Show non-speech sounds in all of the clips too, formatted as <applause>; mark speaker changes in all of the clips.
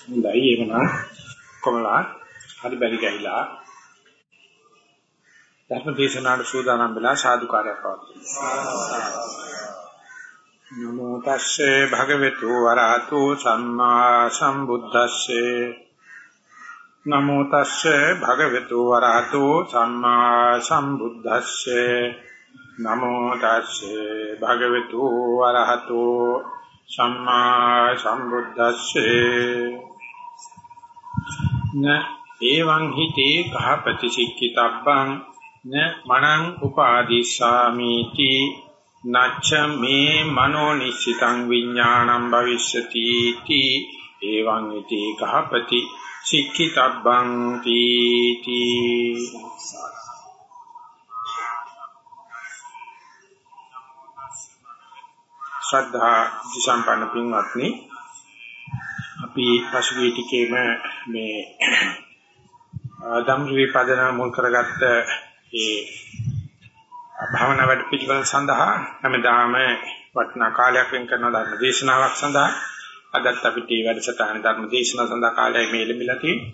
Speaker 1: හොඳයි එවනම් කොමලා හරි බැරි ගහිලා. ධර්ම දේශනාවට සූදානම් වෙලා සාදුකාරයක් පවතුන. නමෝ තස්සේ භගවතු වරහතු සම්මා සම්බුද්දස්සේ. නමෝ තස්සේ භගවතු වරහතු සම්මා සම්බුද්දස්සේ. නමෝ තස්සේ භගවතු වරහතු සම්මා සම්බුද්දස්සේ. න එවං හිතේ කහපති සික්කිතබ්බං න මනං උපාදිස්සාමිති නච්ච මේ මනෝ නිශ්චිතං විඥානං භවිෂ්‍යති තී එවං හිතේ කහපති සික්කිතබ්බං තීති ශ්‍රද්ධා දිසම්පන්න පින්වත්නි අපි පසුගිය ටිකේම මේ ධම්රි පදන මුල් කරගත්ත ඒ භාවනා වැඩ පිළිවෙල සඳහා හැමදාම වටිනා කාලයක් වෙන් කරන ධර්ම දේශනාවක් සඳහා අදත් අපිට මේ වැඩසටහන ධර්ම දේශනාව සඳහා කාලය මේ ලැබිලා තියෙනවා.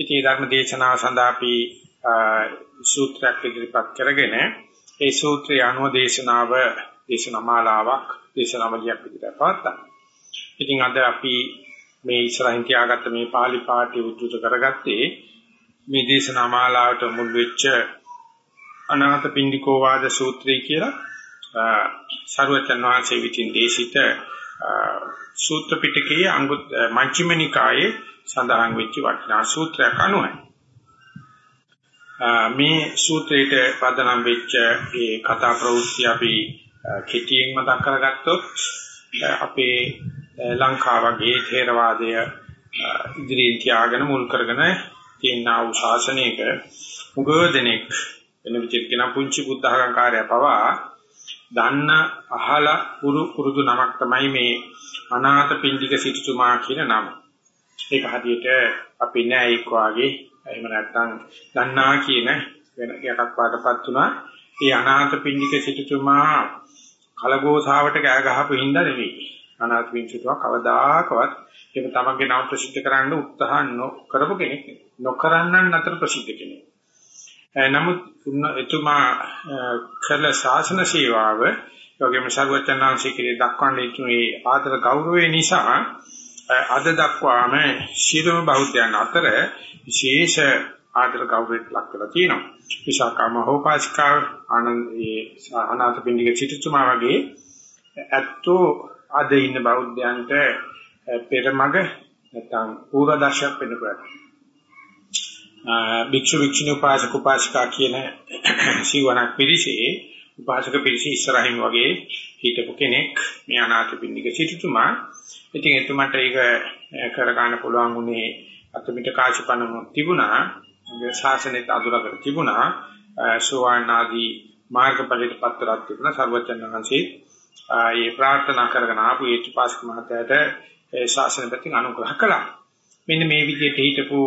Speaker 1: ඉතින් ධර්ම දේශනාව සඳහා අපි සූත්‍රයක් ඉදිරිපත් කරගෙන ඒ සූත්‍රය අනුව දේශනාව දේශනා මාලාවක් දේශනාවලියක් විදිහට පවත්තා. ඉතින් අද අපි මේ ඉස්සරහින් තියාගත්ත මේ pāli පාඨය උද්දුත කරගත්තේ මේ දේශනා මාලාවට මුල් වෙච්ච අනාථ පින්ඩිකෝ වාද සූත්‍රය කියලා සරුවචන් වහන්සේ විසින් දේශිත සූත්‍ර පිටකයේ අංගුත් මජ්ක්‍ධිම නිකායේ සඳහන් වෙච්ච වටිනා සූත්‍රයක් අනුවයි. මේ සූත්‍රයට පදනම් වෙච්ච මේ කතා ප්‍රවෘත්ති අපි කෙටියෙන් මතක් කරගත්තොත් අපේ ලංකාව වගේ ථේරවාදය ඉදිරියෙන් තියාගෙන මුල් කරගෙන තියෙන ආ ශාසනයක මුගදෙනෙක් වෙන විදිහට කියන පුංචි බුද්ධඝංකාරය පවා දන්න අහලා පුරු පුරුදු නමක් තමයි මේ අනාථ පින්ඩික සිටුතුමා කියන නම. ඒක හදියට අපි නෑ එක් වාගේ එහෙම නැත්නම් දන්නා කියන වෙන යටක් පාටපත් තුනා. මේ අනාථ පින්ඩික සිටුතුමා කලගෝසාවට කෑ ගහපු හින්දා නෙවෙයි. අනාථ පින්ඩිකව කවදාකවත් ඒක තමන්ගේ නම ප්‍රසිද්ධ කරන්න උත්සාහ නොකරපු කෙනෙක් නෙවෙයි. නොකරන්නන් අතර ප්‍රසිද්ධ කෙනෙක්. නමුත් එතුමා කළ ශාසන සේවාව යෝග්‍යම සර්වචනාංශී කිරේ දක්වන්නේ මේ ආදර ගෞරවය නිසා අද දක්වාම ශිරම බෞද්ධයන් අතර විශේෂ ආදර ගෞරවයක් ලක් කරලා තියෙනවා. විශාකා මහෝපාසිකා ආනන්දේ අනාථ පින්ඩික සිටුතුමා වගේ ඇත්තෝ අද ඉන්න බෞද්ධයන්ට පෙරමග නැත්නම් පූර්වදර්ශයක් වෙන්න පුළුවන්. භික්ෂු භික්ෂුණී උපාසක උපාසිකා කියන සිවණක් පිළිසෙ උපාසක පිළිසෙ ඉස්සරහින් වගේ හිටපු කෙනෙක් මේ අනාථ පින්ඩික සිටුතුමා. ඉතින් එතුමට ඒක කර ගන්න පුළුවන් උනේ අතමිට කාශපනම තිබුණා. ශාසනයට අදුරකට තිබුණා. සෝවාන් ආදී මාර්ගඵලයට පත්තරක් තිබුණා. සර්වචන් වහන්සේ ඒ ප්‍රාර්ථනා කරගෙන ආපු ඒ උපාසක මහත්තයාට ශාසන පැත්තෙන් අනුග්‍රහ කළා. මෙන්න මේ විදිහට හිටපු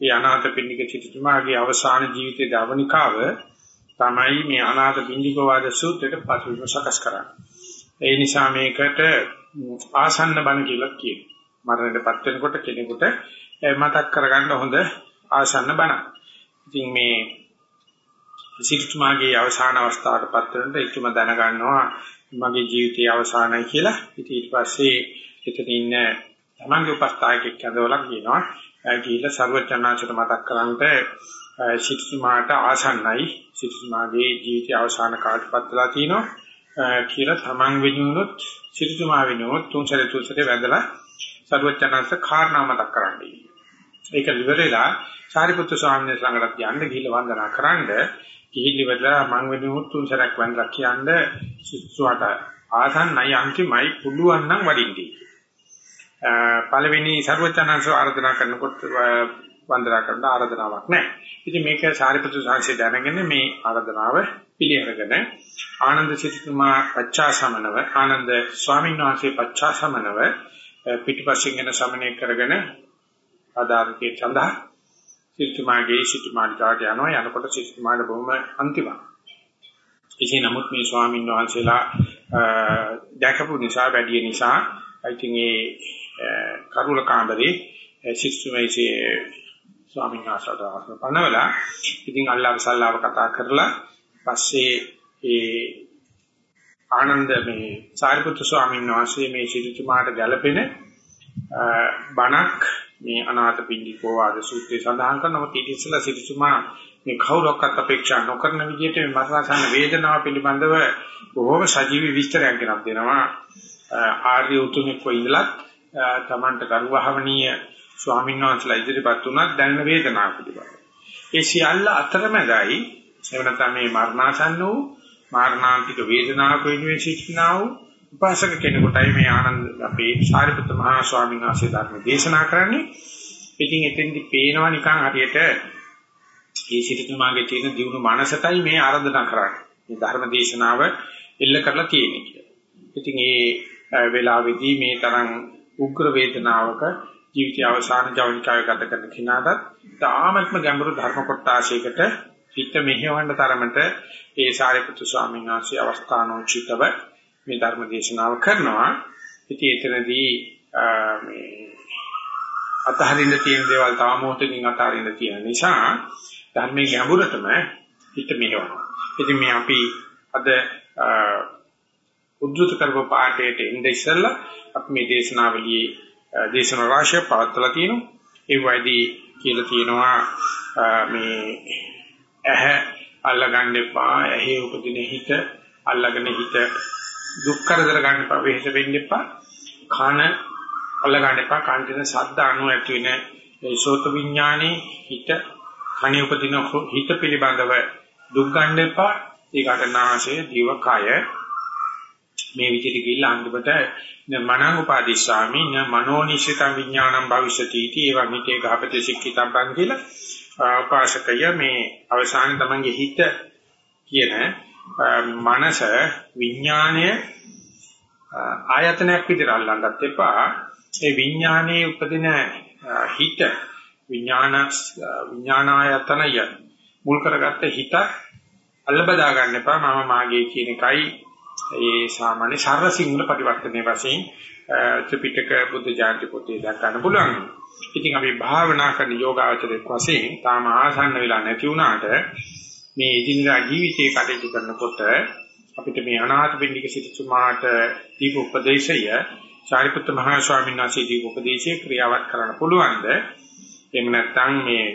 Speaker 1: ඒ අනාථ පින්නික සිටුමාගේ අවසාන ජීවිතයේ දවනිකාව තමයි මේ අනාථ පින්නික වාද සූත්‍රයට පසුබිම සකස් කරන්නේ. ඒ නිසා මේකට ආසන්න බණ කියලා කියනවා. මරණයටපත් වෙනකොට කෙනෙකුට මතක් කරගන්න හොඳ ආසන්න බණ. ඉතින් මේ සිටුමාගේ අවසාන අවස්ථාවටපත් වෙනකොට ඒකම දැනගන්නවා මගේ ජීවිතයේ අවසానයි කියලා. ඉතින් ඊට පස්සේ එතන ඉන්න තමන්ගේ උපස්ථායකෙක් ඇදවලා කියනවා ගිහිල්ලා ਸਰවචනාචර මතක් කරන්ට සිටුමාට ආසන්නයි සිටුමාගේ ජීවිතය අවසාන කාලටපත් වෙලා තිනවා කියලා තමන් වෙනුනොත් සිටුමා වෙනුනොත් තුන්සරේ තුන්සරේ වැදලා ਸਰවචනාචර කාරණා මතක් කරන්නේ. ඒක ඉවරලා සාරිපුත්තු ස්වාමීන් වහන්සේ ළඟට යන්න ගිහිල්ලා වන්දනා කරන්නේ ගිහිල්ලා මං වෙනුනොත් තුන්සරක් වැඳලා කියන්නේ සිටුමාට ආසන්නයි අන්තිමයි පුළුවන් නම් වඩින්නේ. පළවෙනි ਸਰවචනංශ ආරාධනා කරනකොට වන්දනා කරන ආරාධනාවක් නැහැ. ඉතින් මේක සාරිපුත්‍ර සංඝසේ දැනගෙන මේ ආරාධනාව පිළිඅරගෙන ආනන්ද සිටුමා පච්චාසමනව ආනන්ද ස්වාමීන් වහන්සේ පච්චාසමනව පිටිපස්සෙන් එන සමනය කරගෙන ආදාරකේ සඳහා සිටුමාගේ සිටුමාට යනවා යනකොට සිටුමාට බොහොම අන්තිමයි. එසේ නමුත් මේ ස්වාමීන් වහන්සේලා දැකපු නිසා වැඩි නිසා I think ඒ කරුල කාමරේ ශිෂ්‍යමයිසේ ස්වාමීන් වහන්සේට පනවලා ඉතින් අල්ලාහ් සල්ලාව කතා කරලා පස්සේ ඒ ආනන්ද මේ සාරිපුත්‍ර ස්වාමීන් වහන්සේ මේ ශිෂ්‍යතුමාට ගැළපෙන බණක් මේ අනාථ පින්ඩිකෝ ආද සූත්‍රයේ සඳහන් කරනවා ඊට ඉස්සෙල්ලා ශිෂ්‍යතුමා මේ කවුරක්වත් අපේක්ෂා නොකරන විදිහට මේ මරණසන්න වේදනාව පිළිබඳව බොහොම සජීවී විස්තරයක් ගෙනත් දෙනවා ආර්ය උතුමෙක් වෙයිලත් තමන්ට ගරුවහවණීය ස්වාමීන් වහන්සේලා ඉදිරිපත් වුණත් දැනෙන වේදනාව පිළිබඳව. ඒ සියල්ල අතරමැදයි එහෙම නැත්නම් මේ මරණාසන්න වූ මාරණාන්තික වේදනාවක වෙනුවෙන් සිටිනා වූ උපාසක කෙනෙකුටයි මේ ආනන්ද අපේ සාරිපුත්‍ර මහා ස්වාමීන් වහන්සේ ධර්ම දේශනා කරන්නේ. ඉතින් එතෙන්දි පේනවා නිකන් හරියට මේ සිටිතුමාගේ තියෙන දියුණු මනසටයි මේ ආරාධනා කරන්නේ. මේ ධර්ම දේශනාව එල්ල කරලා තියෙන්නේ කියලා. ඉතින් ඒ වෙලාවේදී මේ තරම් උග්‍ර වේදනාවක ජීවිතය අවසාන ජවනිකාය ගත කරන කෙනාට තාමත්ම ගැඹුරු ධර්ම කොටාශයකට හිත මෙහෙවන්න තරමට ඒ සාරිපුත්තු ස්වාමීන් වහන්සේ අවස්ථානෝචිතව මේ ධර්ම දේශනාව කරනවා. ඉතින් එතනදී මේ අතහරින්න තියෙන දේවල් තව මොහොතකින් අතහරින්න තියෙන නිසා ධර්මයේ ගැඹුරටම හිත මෙහෙවනවා. ඉතින් මේ අපි අද උද්දුත කරපු පාඩේට ඉඳ ඉස්සෙල්ලා අපි මේ දේශනාවලියේ දේශන රාශිය පවත්වලා තියෙනවා. ඒ වයිදී කියලා තියෙනවා මේ ඇහැ අල්ලගන්න එපා. ඇහි උපදින හිත අල්ලගෙන හිත දුක් කරදර ගන්න එපා. වෙහෙස වෙන්න එපා. කන අල්ලගන්න එපා. කන්දින ශබ්ද අනු ඇති වෙන ඒ සෝත විඥානේ හිත කණි උපදින හිත පිළිබඳව දුක් ගන්න එපා. ඒකට නාසය, දිව, කය මේ විදිහට ගිහිල්ලා අන්තිමට මනං උපාදිස්සාමි න මනෝනිසිතං විඥානං භවිෂති इति එවං හිතේ ගහපතේ සික්කිතබ්බන් කියලා පාශකය මේ අවසානයේ තමන්ගේ හිත කියන මනස විඥාණය ආයතනයක් විදිහට අල්ලන්නත් එපා. ඒ විඥානයේ උපදින හිත විඥාන විඥානායතනය මුල් කරගත්ත හිත අල්ල බදා ගන්න එපා. මම මාගේ කියන එකයි. ඒ සාමාන්‍ය සරල සිංහල පරිවර්තනයේ වශයෙන් ත්‍රිපිටක බුද්ධ ජාති පොතේ දක් ගන්න පුළුවන්. ඉතින් අපි භාවනා කරන යෝගාචරයක් වශයෙන් තාම ආසන්න වෙලා නැති වුණාට මේ ඉදිනදා ජීවිතයේ කටයුතු කරනකොට අපිට මේ අනාථ පින්ඩික සිටුමාට දීප උපදේශය සාරිපුත්ත මහා ස්වාමීන් වහන්සේ දීප උපදේශයේ ක්‍රියාවත් කරන්න පුළුවන්ද? එහෙම නැත්නම් මේ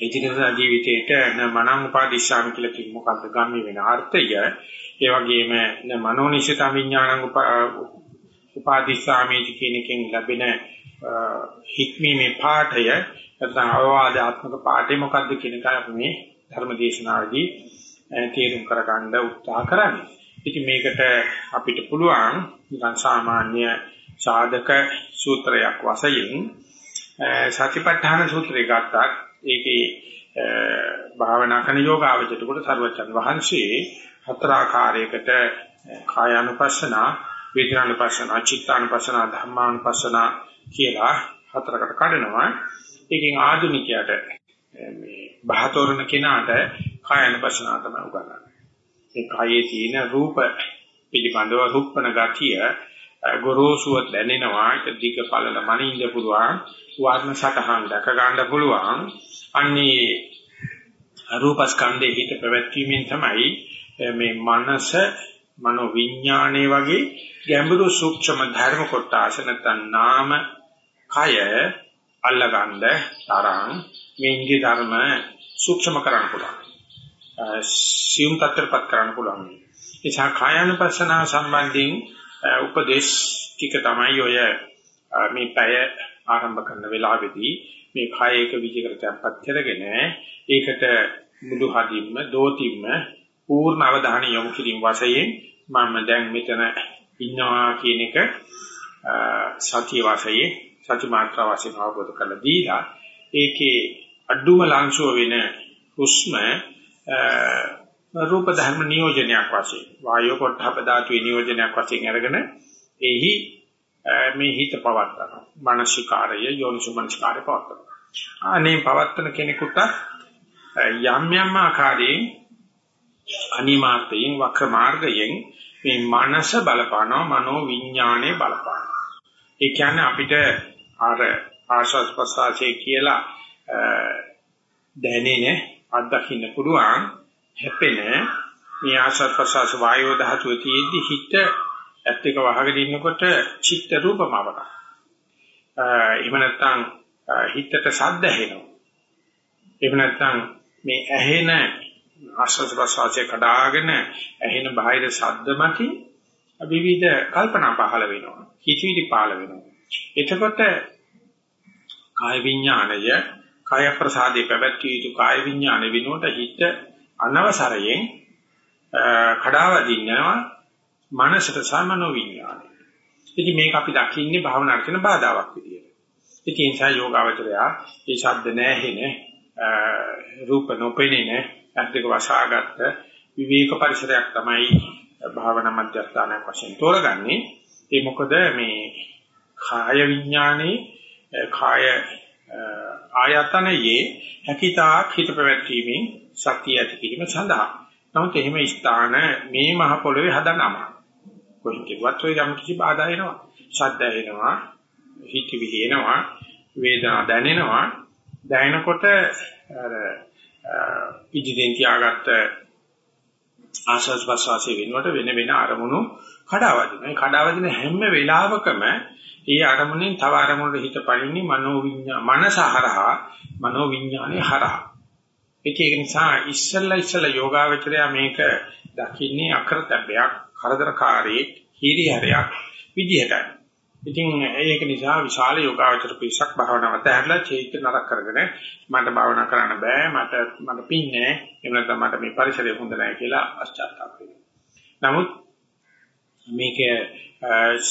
Speaker 1: ඉදිනදා ජීවිතේට මනං උපාදිශාම කියලා කිව්ව මොකක්ද ගම්ම වෙන අර්ථය ඒ වගේම මනෝනිශිත විඥානං උපාදිස්සාමේති කියන එකෙන් ලැබෙන හික්මීමේ පාඨය නැත්නම් අවවාදාත්මක පාඨය මොකක්ද කියන එක අපි මේ ධර්ම දේශනාවේදී තේරුම් කරගන්න උත්සාහ කරන්නේ. ඉතින් මේකට අපිට පුළුවන් නිකන් සාමාන්‍ය සාධක සූත්‍රයක් වශයෙන් සතිපට්ඨාන සූත්‍රය ගත්තත් ඒකේ භාවනා කරන යෝගාවචරයට කොට සර්වචන් වහන්සේ හතර ආකාරයකට කායානුපස්සනා, වේදනානුපස්සනා, චිත්තානුපස්සනා, ධම්මානුපස්සනා කියලා හතරකට කඩනවා. ඒකෙන් ආධුනිකයට මේ බහතෝරන කෙනාට කායානුපස්සනා තමයි උගන්වන්නේ. ඒ කායේ තියෙන රූප පිළිබඳව රුප්පණ ගතිය ගොරෝසුව දැනෙනවා. ඒක දිග පළල මනින්න පුළුවන්. වර්ණ සටහන් දැක ගන්න පුළුවන්. අන්නේ රූපස්කන්ධේ හිත පැවැත්වීමෙන් තමයි මේ මනස මනෝ විඥානයේ වගේ ගැඹුරු සූක්ෂම ධර්ම කොටස නැත්නම් නාම කය අල්ලගන්න තරම් මේ ඉන්දිය ධර්ම සූක්ෂම කරන්න පුළුවන්. සියුම් තත්ත්වපත් කරන්න පුළුවන්. ඒ ඡා කායानुපස්සනා සම්බන්ධයෙන් උපදේශ ටික තමයි ඔය මේ පැය ආරම්භ කරන වෙලාවේදී මේ කායයක විචිකර තැම්පත් කරගෙන ඒකට මුළු හදින්ම දෝතිම්ම පූර්ණ අවධානය යොමු කිරීම වශයෙන් මම දැන් මෙතන ඉන්නවා කියන එක සතිය වශයෙන් සති මාත්‍රා වශයෙන් අවබෝධ කරලා දීලා ඒකේ අඩුම ලංශුව වෙන හුස්ම රූප ධර්ම නියෝජනයක් වශයෙන් වායෝ පොට්ටහප ධාතු නියෝජනයක් වශයෙන් අරගෙන එහි මේ හිත පවත්තන මානසිකාරය යෝනිසුමනසිකාරය පවත්තන අනේ පවත්තන කෙනෙකුට යම් යම් ආකාරයෙන් අනිමාර්ථයෙන් වක්‍ර මාර්ගයෙන් මේ මනස බලපානවා මනෝ විඥාණය බලපානවා. ඒ කියන්නේ අපිට අර ආශ්වාස ප්‍රශ්වාසයේ කියලා දැනෙන අත්දකින්න පුළුවන් හැපෙන මේ ආශ්වාස ප්‍රශ්වාස වායෝ ධාතුවේ තියෙද්දි හිත ඇත්ත එක වහගෙන ඉන්නකොට චිත්ත රූපමවක. එහෙම නැත්නම් හිතට සද්ද ඇහෙනවා. එහෙම නැත්නම් මේ ඇහෙන ආශ්වාස ප්‍රශ්වාසයේ කඩාගෙන ඇහෙන බාහිර ශබ්ද මතින් විවිධ කල්පනා පහළ වෙනවා. හිතවිලි පහළ වෙනවා. එතකොට කාය විඥාණය කාය ප්‍රසාදේ පැවැත්විය යුතු කාය විඥාන විනෝට හිත අනවසරයෙන් කඩාවදින්නවා මනසට සමනෝ විඥානය. ඉතින් මේක අපි දකින්නේ භාවනාවට කරන බාධාවක් විදියට. ඉතින් ඒ නිසා යෝගාවචරය ඒ ශබ්ද නැහෙන රූප නොපෙනෙන අද්දක වසාගත්ත විවේක පරිසරයක් තමයි භාවනා මධ්‍යස්ථානයක් වශයෙන් තෝරගන්නේ. ඒ මොකද මේ කාය විඥානේ කාය ආයතනයේ හැකිතාක් හිත පැවැත්වීමෙන් ශක්තිය ඇති කිරීම සඳහා. නමුත් එහෙම ස්ථාන මේ මහ පොළවේ හදන්න අමාරුයි. කොහොමදවත් ඔය යම් කිසි බාධා එනවා. ශබ්ද එනවා, හිතවිලි එනවා, වේදනා දැනෙනවා. දැනෙනකොට අර ඉදිරියෙන් තියාගත්ත ආශස් ප්‍රසවාසයේ වෙනකොට වෙන වෙන අරමුණු කඩාවදින. මේ කඩාවදින හැම වෙලාවකම ඒ අරමුණෙන් තව අරමුණකට හිත පනින්නේ මනෝ විඤ්ඤා මනස හරහා මනෝ විඤ්ඤාණය හරහා. ඒක නිසා ඉස්සල්ලා ඉස්සල්ලා යෝගාවචරය මේක දකින්නේ අකරතැබ්බයක්, කරදරකාරී, හිරිහැරයක් විදිහටයි. ඉතින් ඒක නිසා විශාල යෝගාවචර පිරිසක් භාවනාවට ඇහැරලා චේත නරක කරගෙන මට භාවනා කරන්න බෑ මට මට පින්නේ එහෙම නැත්නම් මට මේ පරිසරය හොඳ නැහැ කියලා පශ්චාත්තාප වෙනවා. නමුත් මේක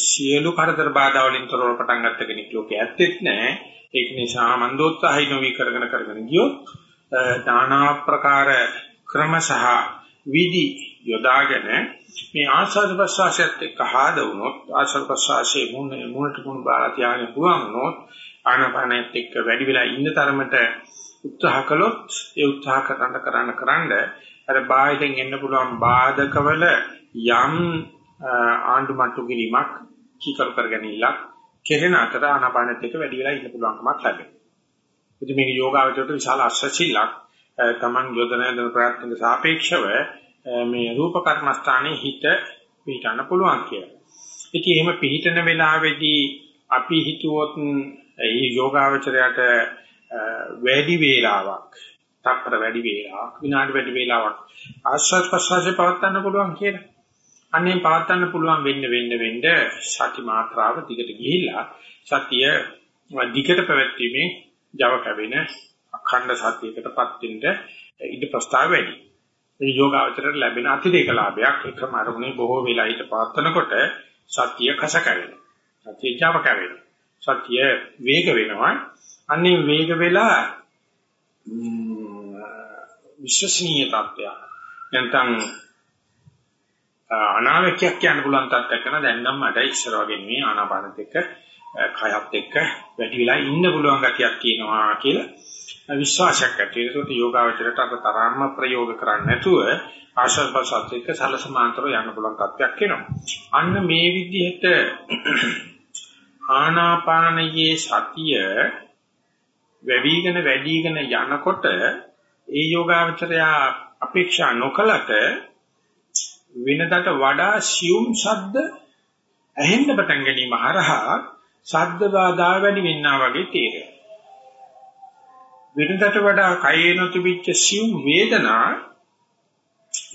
Speaker 1: සියලු කරදර බාධා වලින් තොරව පටන් ගත්ත කෙනෙක් ලෝකේ ඇත්තෙත් නැහැ. ඒක නිසා මන්දෝත්සාහය නොවි කරගෙන කරගෙන ගියොත් නානා ප්‍රකාර ක්‍රම සහ විදි යොදාගෙන මේ ආස්වාද ප්‍රසවාසයත් එක්ක ආද වුණොත් ආස්වාද ප්‍රසවාසයේ මුණ මුණට මුණ බාලා තියාගෙන පුළුවන් වුණොත් ආනපානෙත් එක්ක වැඩි වෙලා ඉන්න තරමට උත්සාහ කළොත් ඒ උත්සාහ කරන්න කරන්න කරන්න අර බාහිරින් එන්න පුළුවන් බාධකවල යම් ආණ්ඩු මට්ටු කිරීමක් කීකර කරගැනීමක් කෙරෙන අතර ආනපානෙත් එක්ක වැඩි වෙලා ඉන්න පුළුවන්කමක් ලැබෙනවා. ඉතින් මේක යෝගාවචරයට විශාල අශ්‍රචිල්ලක් තමන් යොදන දන ප්‍රාර්ථනාවට සාපේක්ෂව මේ රූප කර්මස්ථානයේ හිත පිහිටන්න පුළුවන් කියලා. ඉතින් එහෙම පිහිටන වෙලාවේදී අපි හිතුවොත් මේ යෝගාවචරයට වැඩි වේලාවක්, තප්පර වැඩි වේලාවක්, විනාඩි වැඩි වේලාවක් ආශ්වාස ප්‍රශ්වාසය පවත්වන්න පුළුවන් කියලා. අනේ පවත්වන්න පුළුවන් වෙන්න වෙන්න වෙන්න සති මාත්‍රාව දිගට ගිහිල්ලා සතිය දිගට පැවැත්වීමේ Java කැවෙන අඛණ්ඩ සතියකටපත් වෙන්න ඉද ප්‍රස්තාව වැඩි. මේ යෝගාවචරයට ලැබෙන අතිරේක ලාභයක් එකම අරමුණේ බොහෝ වෙලා හිට පවත්නකොට සතිය කස කැවෙනවා. සතිය Java කැවෙනවා. සතිය වේග වෙනවා. අන්නේ වේග වෙලා විශ්වසනීය තත්ත්වයක්. නැත්නම් අනාවැකියක් කියන්න පුළුවන් තත්ත්වයක් කරන දැන් නම් මට ඉස්සර වගේ මේ ආනාපානෙත් එක්ක කයත් එක්ක වැඩි වෙලා ඉන්න පුළුවන් ගතියක් තියෙනවා කියලා විශ්වාසයක් ඇති වෙනවා. ඒකට යෝගාවචරයට අර තරම්ම ප්‍රයෝග කරන්නේ නැතුව ආශ්වාස ප්‍රශ්වාස එක්ක සලසමාන්තරව යන්න පුළුවන් තත්ත්වයක් එනවා. අන්න මේ විදිහට ආනාපානයේ සතිය වැඩිගෙන වැඩිගෙන යනකොට ඒ යෝගාවචරය අපේක්ෂා නොකලට වෙනදට වඩා සියුම් ශබ්ද ඇහෙන්න පටන් ගැනීම හරහා ශබ්ද බාධා වැඩි වෙන්නා වගේ තේරෙනවා. වෙනදට වඩා කයේ නොතිබිච්ච සිව් වේදනා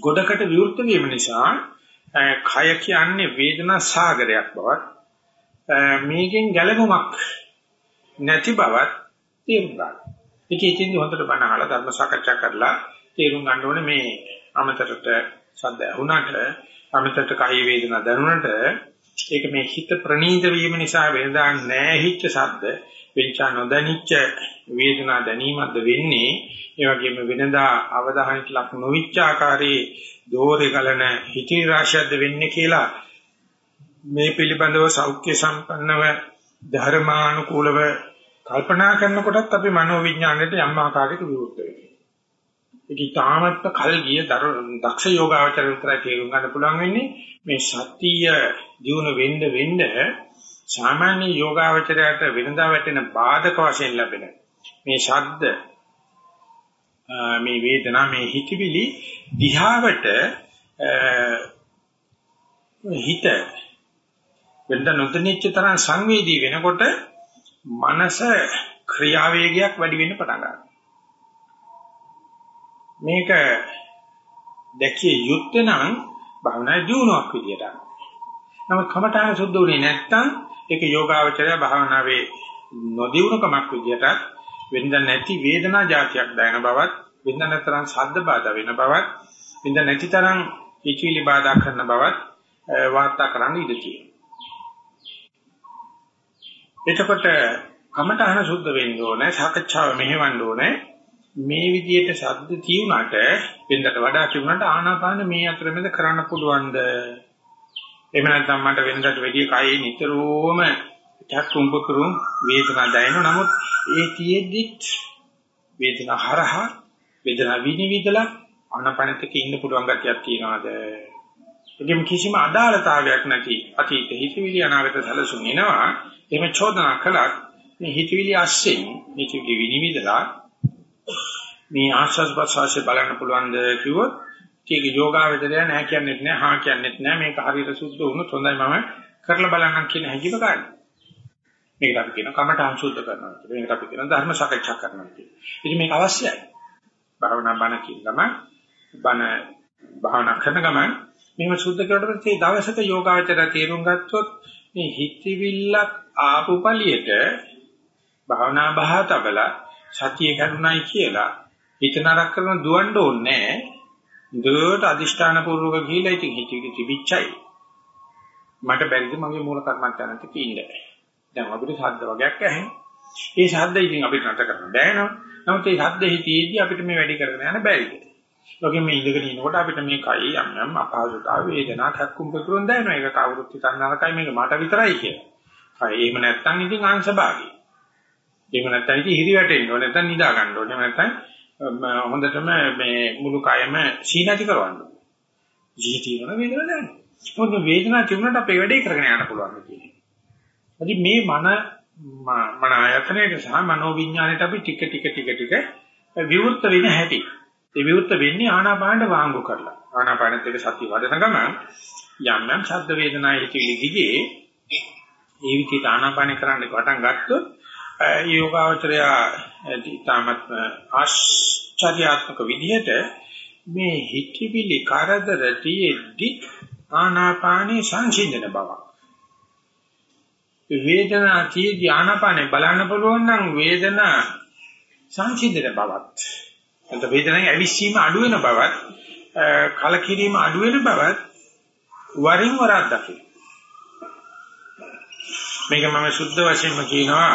Speaker 1: ගොඩකට විවෘත වීම නිසා කය කියන්නේ වේදනා සාගරයක් බවත් මේකෙන් ගැලවුමක් නැති බවත් තේරුම් ගන්න. ඒක ඉතින් හොඳට බණ අහලා ධර්ම සාකච්ඡා කරලා තේරුම් ගන්න ඕනේ මේ අමතරට සද්ද ඇහුණාට අමතරට කය වේදනා දැනුණාට ඒක මේ හිත ප්‍රනීත වීම නිසා වෙනදා නැහිච්ච සද්ද වෙන්චා නොදැනිච්ච වේදනා දැනීමක්ද වෙන්නේ ඒ වගේම වෙනදා අවධානයට ලක් නොවිච්ච ආකාරයේ දෝරේ ගලන හිතේ රාශියක්ද වෙන්නේ කියලා මේ පිළිබඳව සෞඛ්‍ය සම්පන්නව ධර්මානුකූලව කල්පනා කරනකොටත් අපි මනෝවිඥාණයට යම් ආකාරයක විරුද්ධ වෙනවා. ඒක තාමත් කල් ගිය දක්ෂ යෝගාවචර විතරයි තේරුම් ගන්න පුළුවන් වෙන්නේ මේ සතිය දිනු වෙන්න වෙන්න සාමාන්‍ය යෝගාවචරයට වෙනදා වැටෙන බාධක වශයෙන් ලැබෙන මේ ශබ්ද මේ වේදනා මේ හිතවිලි දිහාවට හිත වෙනද නොදෙනිච්ච තරම් සංවේදී වෙනකොට මනස ක්‍රියාවේගයක් වැඩි වෙන්න පටන් ගන්නවා. මේක දැකිය යුත්තේ නම් භවනා දියුණුවක් විදියට. නමුත් කමඨාන සුද්ධ වුණේ නැත්නම් ඒක යෝගාවචරය භාවනාවේ නොදියුණුකමක් විදියට වෙනද නැති වේදනා જાතියක් දැනෙන බවත් වෙනද නැතරම් ශබ්ද බාධා වෙන බවත් වෙනද නැති තරම් හිචිලි බාධා කරන බවත් වාර්තා කරන්න ඉඩ තියෙනවා. එතකොට කමඨහන සුද්ධ වෙන්න ඕනේ සාකච්ඡාව මෙහෙවන්න ඕනේ මේ විදිහට ශබ්ද තියුණාට වෙනදට වඩා තියුණාට ආනාපාන මේ අතරමැද කරන්න පුළුවන්ද? එහෙම නැත්නම් මට වෙනදට වැඩිය කයේ නිතරම චක්කුම්බ කරුම් වේදනා දැනෙනවා. නමුත් ඒ තියෙද්දි වේදනා හරහා වේදනා විනිවිදලා ආනාපානෙත් ඉන්න පුළුවන් ගැටියක් තියනවාද? ඒකෙම කිසිම අදාළතාවයක් නැති අතීත හිතවිලි අනාගත සැලසුම් එනවා. එහෙම චෝදනා කළත් මේ හිතවිලි අස්සෙන් හිතවිලි විනිවිදලා මේ ආස්වාද ප්‍රසවාසය බලන්න පුළුවන්ද කිව්වොත් ඒක යෝගාවචරය නැහැ කියන්නේත් නැහැ හා කියන්නේත් නැහැ මේක හරියට සුද්ධ වුණොත් හොඳයි මම කරලා බලන්නම් කියන හැඟීම ගන්න. මේකට අපි කියන කමඨාන් සුද්ධ කරනවා කියලා. මේකට අපි කියන ධර්ම සාකච්ඡා කරනවා කියලා. ඉතින් මේක අවශ්‍යයි. භාවනා බණ කියන ගමන් බණ භාවනා කරන ගමන් මේව සුද්ධ කරලා පස්සේ දවසක යෝගාවචරය තේරුම් ගත්තොත් මේ හිතවිල්ලක් ආපු පළියට භාවනා බහතබල සතිය කරුණයි කියලා හිත නරක කරන දුවන්න ඕනේ දුවට අදිෂ්ඨාන පූර්වක ගිහිලා ඉතින් හිතවිලි තිබිච්චයි මට බැරිද මගේ මූල කර්මන්තනට කියින්න දැන් අපිට ශබ්ද වගේක් ඇහෙන ඒ ශබ්ද ඉතින් අපිට නතර කරන්න බෑනවා නමුත් ඒ ශබ්ද හිතේදී අපිට මේ වැඩි කරගෙන යන්න බැරිද ලෝකෙ මේ ඉඳගෙන ඉනකොට අපිට මේ කයි යම් යම් අපහසුතාව වේදනා කක්කුම් පෙරුම් දැනෙනවා. ඒක කවුරුත් හිතන්න නරකයි මේක මට විතරයි කියලා. හරි එහෙම නැත්නම් ඉතින් අංශ භාගී. එහෙම නැත්නම් ඉතින් හිරි වැටෙන්න ඕනේ නැත්නම් නිදා ගන්න ඕනේ. නැත්නම් හොඳටම මේ මුළු කයම සීනති කරවන්න ඕනේ. ජීවිතේ වල වේදනාවක් නැහැ. මොකද වේදනාවක් තිබුණාට අපේ වැඩේ කරගෙන යන්න පුළුවන් කියන්නේ. ඉතින් මේ මන මන ආයතනයේ සහ මනෝ විඥාණයට අපි ටික ටික ටික ටික විවෘත වෙන හැටි. ඒ විවෘත වෙන්නේ ආනාපානට වාංගු කරලා. ආනාපානෙත් එක සතිය වඩන ගමන් යම් යම් ශබ්ද වේදනා හිතවිලි දිගේ ඒ විදිහට ආනාපානෙ කරන්න පටන් ගත්තොත් යෝගාවචරය ඊටමත් ආශ්චර්යාත්මක විදිහට මේ හිතවිලි කරදරටි ආනාපානේ සංසිඳන බව. වේදනා තියදී ආනාපානේ බලන්න පුළුවන් නම් වේදනා සංසිඳන බවත් එතන වේදනාවේ ඇවිස්සීම අඩු වෙන බවත් කලකිරීම අඩු වෙන බවත් වරින් වර අත්දකින්න. මේක මම සුද්ධ වශයෙන්ම කියනවා.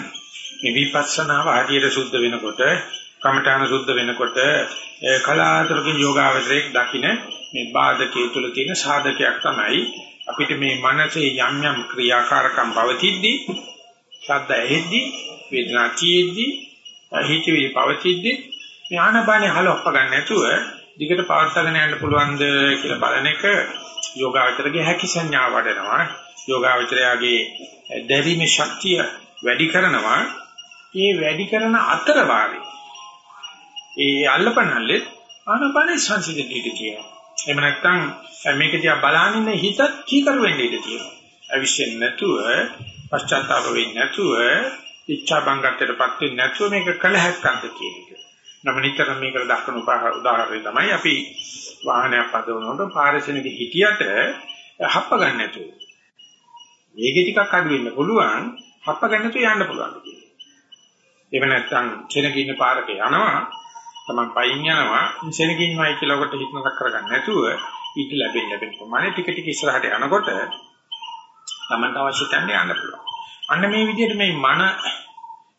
Speaker 1: <clears throat> මේ විපස්සනාව හරියට සුද්ධ වෙනකොට කමඨාන සුද්ධ වෙනකොට කලාතුරකින් යෝගාවචරයක් දකින්න මේ බාධකයේ තුල තියෙන සාධකයක් තමයි අපිට මේ මනසේ යම් යම් ක්‍රියාකාරකම් පවතිද්දී ශබ්ද ඇහෙද්දී වේදනා තියෙද්දී හිතවිලි පවතිද්දී මේ ආනපානේ හලොප්ප ගන්න නැතුව දිගට පවත්වාගෙන යන්න පුළුවන්ද කියලා බලන එක යෝගාවචරගේ හැකි සංඥා වඩනවා. යෝගාවචරයාගේ දැරීමේ ශක්තිය වැඩි කරනවා. මේ වැඩි කරන අතර වාරේ ඒ අල්ලපනල්ලේ ආනපානේ සංසිඳෙන්නේ කියනවා එහෙම නැත්නම් මේක දිහා බලනින්න හිත කීකරු වෙන්න ඉඩ තියෙනවා. අවිශ්ෙන් නැතුව පශ්චාත්තාප වෙන්නේ නැතුව ඉච්ඡා බංගත්තටපත් වෙන්නේ නැතුව මේක කළ හැක්කක්ද කියන එක. නම නිතර මේකට දක්වන උදාහරණය තමයි අපි වාහනයක් පදවනකොට පාරසෙනෙක හිටියට හප්ප ගන්න නැතුව. වේගෙ ටිකක් අඩු වෙන්න පුළුවන් හප්ප ගන්න නැතුව යන්න පුළුවන් කියන්නේ. එහෙම නැත්නම් කෙනෙක් ඉන්න පාරක යනවා තමන් පයින් යනවා කෙනෙක් ඉන්නවයි කියලා කොට හිතනක් කරගන්න නැතුව ඊට ලැබෙන්න ලැබෙන ප්‍රමාණය ටික ටික ඉස්සරහට යනකොට තමන්ට අවශ්‍ය තැනට යන්න පුළුවන්. අන්න මේ විදිහට මේ මන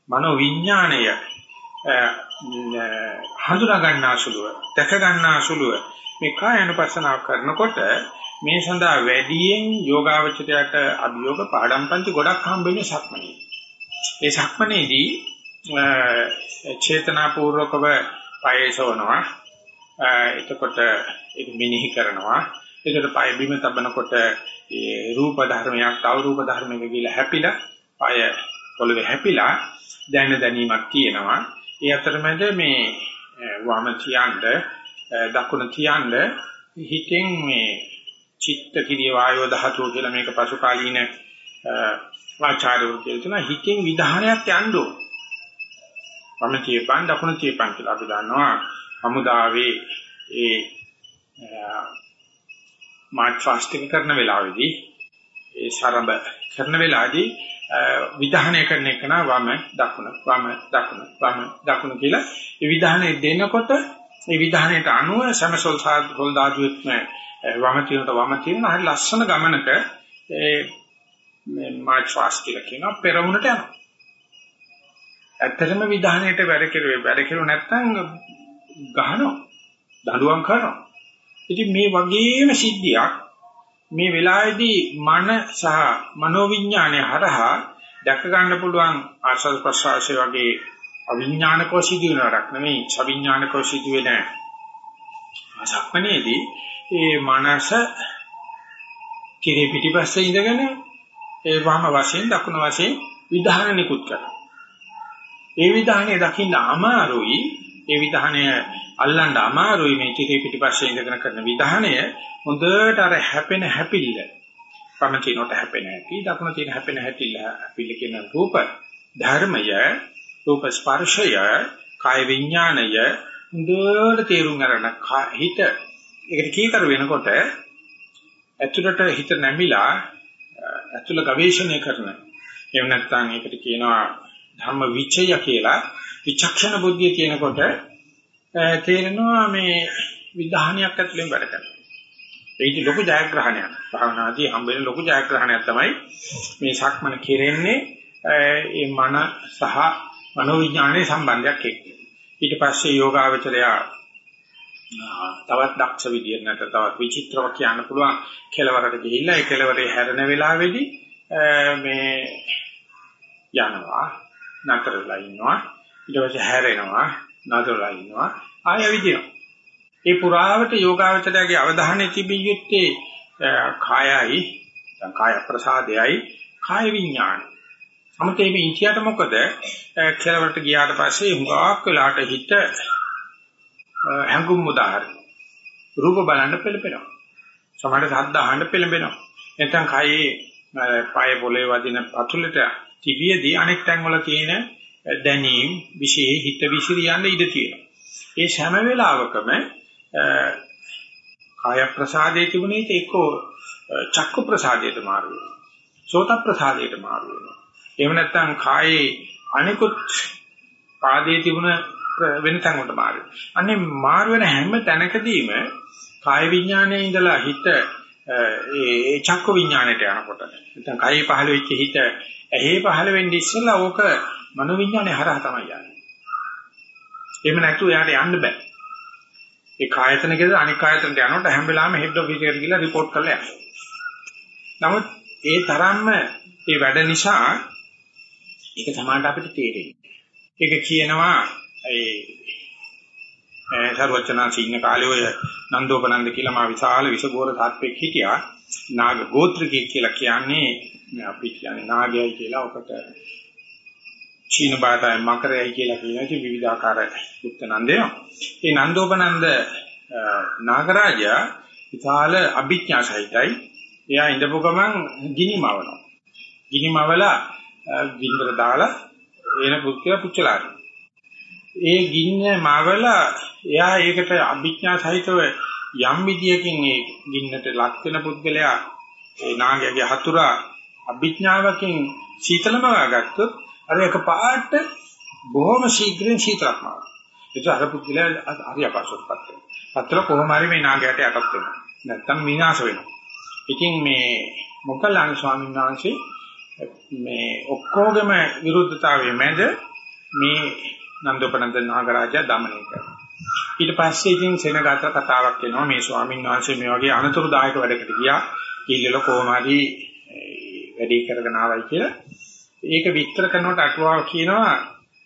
Speaker 1: මනෝ විඥාණය හඳුනා ගන්නාසුලුව, දැක ගන්නාසුලුව මේ කායනුපස්සනාව කරනකොට මේ සඳහා වැඩියෙන් යෝගාවචරයට අභියෝග පාඩම් පන්ති ගොඩක් හම්බෙන්නේ සක්මනේ. ඒ සක්මනේදී චේතනාපූර්වකව පයසවනවා. එතකොට ඒක මෙනෙහි කරනවා. ඒකට පය බිම තබනකොට ඒ රූප ධර්මයක් තව රූප ධර්මයක කියලා හැපිලා අය පොළවේ හැපිලා දැන දැනීමක් තියෙනවා. ඒ අතරමැද මේ වම තියන්න දකුණ තියන්න හිතෙන් මේ චිත්ත කිරිය වායෝ ධාතුව කියලා මේක පසුකාලීන ආචාර්යවරු කියනවා හිතෙන් විධානයක් යන්න ඕන. වම තියපන් දකුණ තියපන් කියලා අපි දන්නවා හමුදාවේ ඒ මාර්ච් ෆාස්ටිං කරන වෙලාවේදී ඒ සරඹ කරන වෙලාවේදී විධානය කරන එක නා වම දකුණ වම දකුණ වම දකුණ කියලා ඒ විධානය දෙනකොට ඒ විධානයට අනුව සමසොල් සාල් දාදුවෙත් වම තියනට වම තියන හරි ලස්සන ගමනක ඒ මාර්ච් ෆාස්ට් කියලා කියනවා පෙරමුණට යනවා. ඇත්තටම විධානයට වැඩ කෙරුවේ වැඩ කෙරුව නැත්නම් ගහනවා. දඬුවම් කරනවා. ඉතින් මේ වගේම සිද්ධියක් මේ වෙලාවේදී මන සහ මනෝවිඤ්ඤාණය හරහා දැක ගන්න පුළුවන් ආස්වාද ප්‍රසආසය වගේ අවිඥානිකව සිදුවෙන වැඩක් නෙමෙයි සවිඥානිකව සිදුවෙන සක්මනේදී ඒ මනස කිරි පිටිපස්සේ ඉඳගෙන ඒ වම වශයෙන් දකුණු වශයෙන් විධාන නිකුත් කරනවා. ඒ විධානය දකින්න අමාරුයි. ඒ විධානය අල්ලන්න අමාරුයි මේ කිරි පිටිපස්සේ ඉඳගෙන කරන විධානය. හොඳට අර හැපෙන හැපිල්ල. වම තිනොට හැපෙන හැටි දකුණ තින හැපෙන හැටිල්ල හැපිල්ල කියන රූප ධර්මය රූප ස්පර්ශය කාය විඥාණය හොඳට තේරුම් අරගෙන හිත ඒකට කීකර වෙනකොට ඇතුළට හිත නැමිලා ඇතුළ ගවේෂණය කරන එහෙම නැත්නම් ඒකට කියනවා ධම්ම විචය කියලා විචක්ෂණ බුද්ධිය කියනකොට තේරෙනවා මේ විධානයක් ඇතුළෙන් වැඩ කරනවා. ඒක ලොකු ජයග්‍රහණයක්. භාවනාදී හම්බෙන ලොකු ජයග්‍රහණයක් තමයි මේ සක්මන කෙරෙන්නේ ඒ මන සහ මනෝවිඥානයේ සම්බන්ධයක් එක්ක. ඊට පස්සේ යෝගාවචරය තවත් දක්ෂ විදියට නැත්නම් තවත් විචිත්‍රව කියන්න පුළුවන්. කෙලවරට ගිහිල්ලා ඒ කෙලවරේ හැරෙන වෙලාවේදී මේ යනවා නතරලා ඉන්නවා. ඊට පස්සේ හැරෙනවා නතරලා ඉන්නවා. ආය විදිනවා. ඒ පුරාවට යෝගාවචරයේ අවධානය තිබිය යුත්තේ කායයි කාය ප්‍රසාදයයි කාය විඥානයි. 아무ත් මේ ඉතියට මොකද? කෙලවරට ගියාට පස්සේ හුඟක් වෙලාට හිත හැඟුම් උදාහරණ රූප බලන්න පෙළපෙනවා. සමහර ශබ්ද අහන්න පෙළඹෙනවා. නැත්නම් කයේ පය පොළේ වදින පතුලට තිබියදී අනෙක් තැන් වල තියෙන දැනීම් විශේෂ හිත විසිරියන්න ඉඩ තියෙනවා. ඒ හැම වෙලාවකම කාය ප්‍රසාදයේ තිබුණේ ඒකෝ චක්කු ප්‍රසාදයට මාරු වෙනවා. සෝත ප්‍රසාදයට මාරු වෙනවා. එහෙම නැත්නම් කායේ අනිකුත් පාදයේ තිබුණ වෙන තැන් වලට මාරු. අනේ මාරු වෙන හැම තැනකදීම කාය විඥානයේ ඉඳලා හිත ඒ චක්ක විඥාණයට යනකොට නැත්නම් කායේ පහළ වෙච්ච හිත ඇහි පහළ වෙන්නේ ඉස්සෙල්ලා ඕක මනෝ විඥානේ හරහා තමයි යන්නේ. එහෙම නැතුව එයාට යන්න බෑ. ඒ කායතන කියලා අනික් කායතනට යනකොට හැම වෙලාවෙම හෙඩ් ඔෆිස් එකට ගිහලා report කරලා යනවා. නමුත් ඒ තරම්ම ඒ වැඩ නිසා ඒක සමානට අපිට තේරෙන්නේ. ඒක කියනවා ඒ සර්වචනාචි ඉන්න කාලේ ඔය නන්දෝපනන්ද කියලා මා විශාල විසගෝර සාත්පෙක් හිටියා. නාග ගෝත්‍රිකයෙක් කියලා කියන්නේ අපි කියන්නේ නාගයයි කියලා ඔකට චීන භාෂාවෙන් මකරයයි කියලා කියන ඉතින් විවිධාකාර උත්ත නන්දේනවා. ඒ නන්දෝපනන්ද නාගරාජයා විශාල අභිඥා සහිතයි. එයා ඉඳපු ගමන් ගිනිමවනවා. ගිනිමවලා වින්දර දාලා එන පුත්‍රය පුච්චලා ඒ ගින්න මවලා එයා ඒකට අභිඥා සහිතව යම් විදියකින් ඒ ගින්නට ලක් වෙන පුද්ගලයා ඒ නාගයාගේ හතුරා අභිඥාවකින් සීතලම වාගත්තොත් අර එක පාට බොහොම ශීඝ්‍රයෙන් සීතලක් මාව. ඒක අර පුද්ගලයා හරි අපසොත්පත් වෙනවා. පතර කොහොම හරි මේ නාගයාට යටත් වෙනවා. නැත්තම් විනාශ වෙනවා. ඉතින් මේ මොකලන් ස්වාමීන් වහන්සේ මේ ඔක්කොගේම විරුද්ධතාවයේ මැද මේ නන්දපනන්ද නාගරාජයා දමනය කරනවා. ඊට පස්සේ ඉතින් සෙනගත කතාවක් එනවා මේ ස්වාමීන් වහන්සේ මේ වගේ අනතුරුදායක වැඩකට ගියා. කීලල කොහොම හරි වැඩේ කරගෙන ආවයි කියලා. ඒක විස්තර කරනකොට අටුවාව කියනවා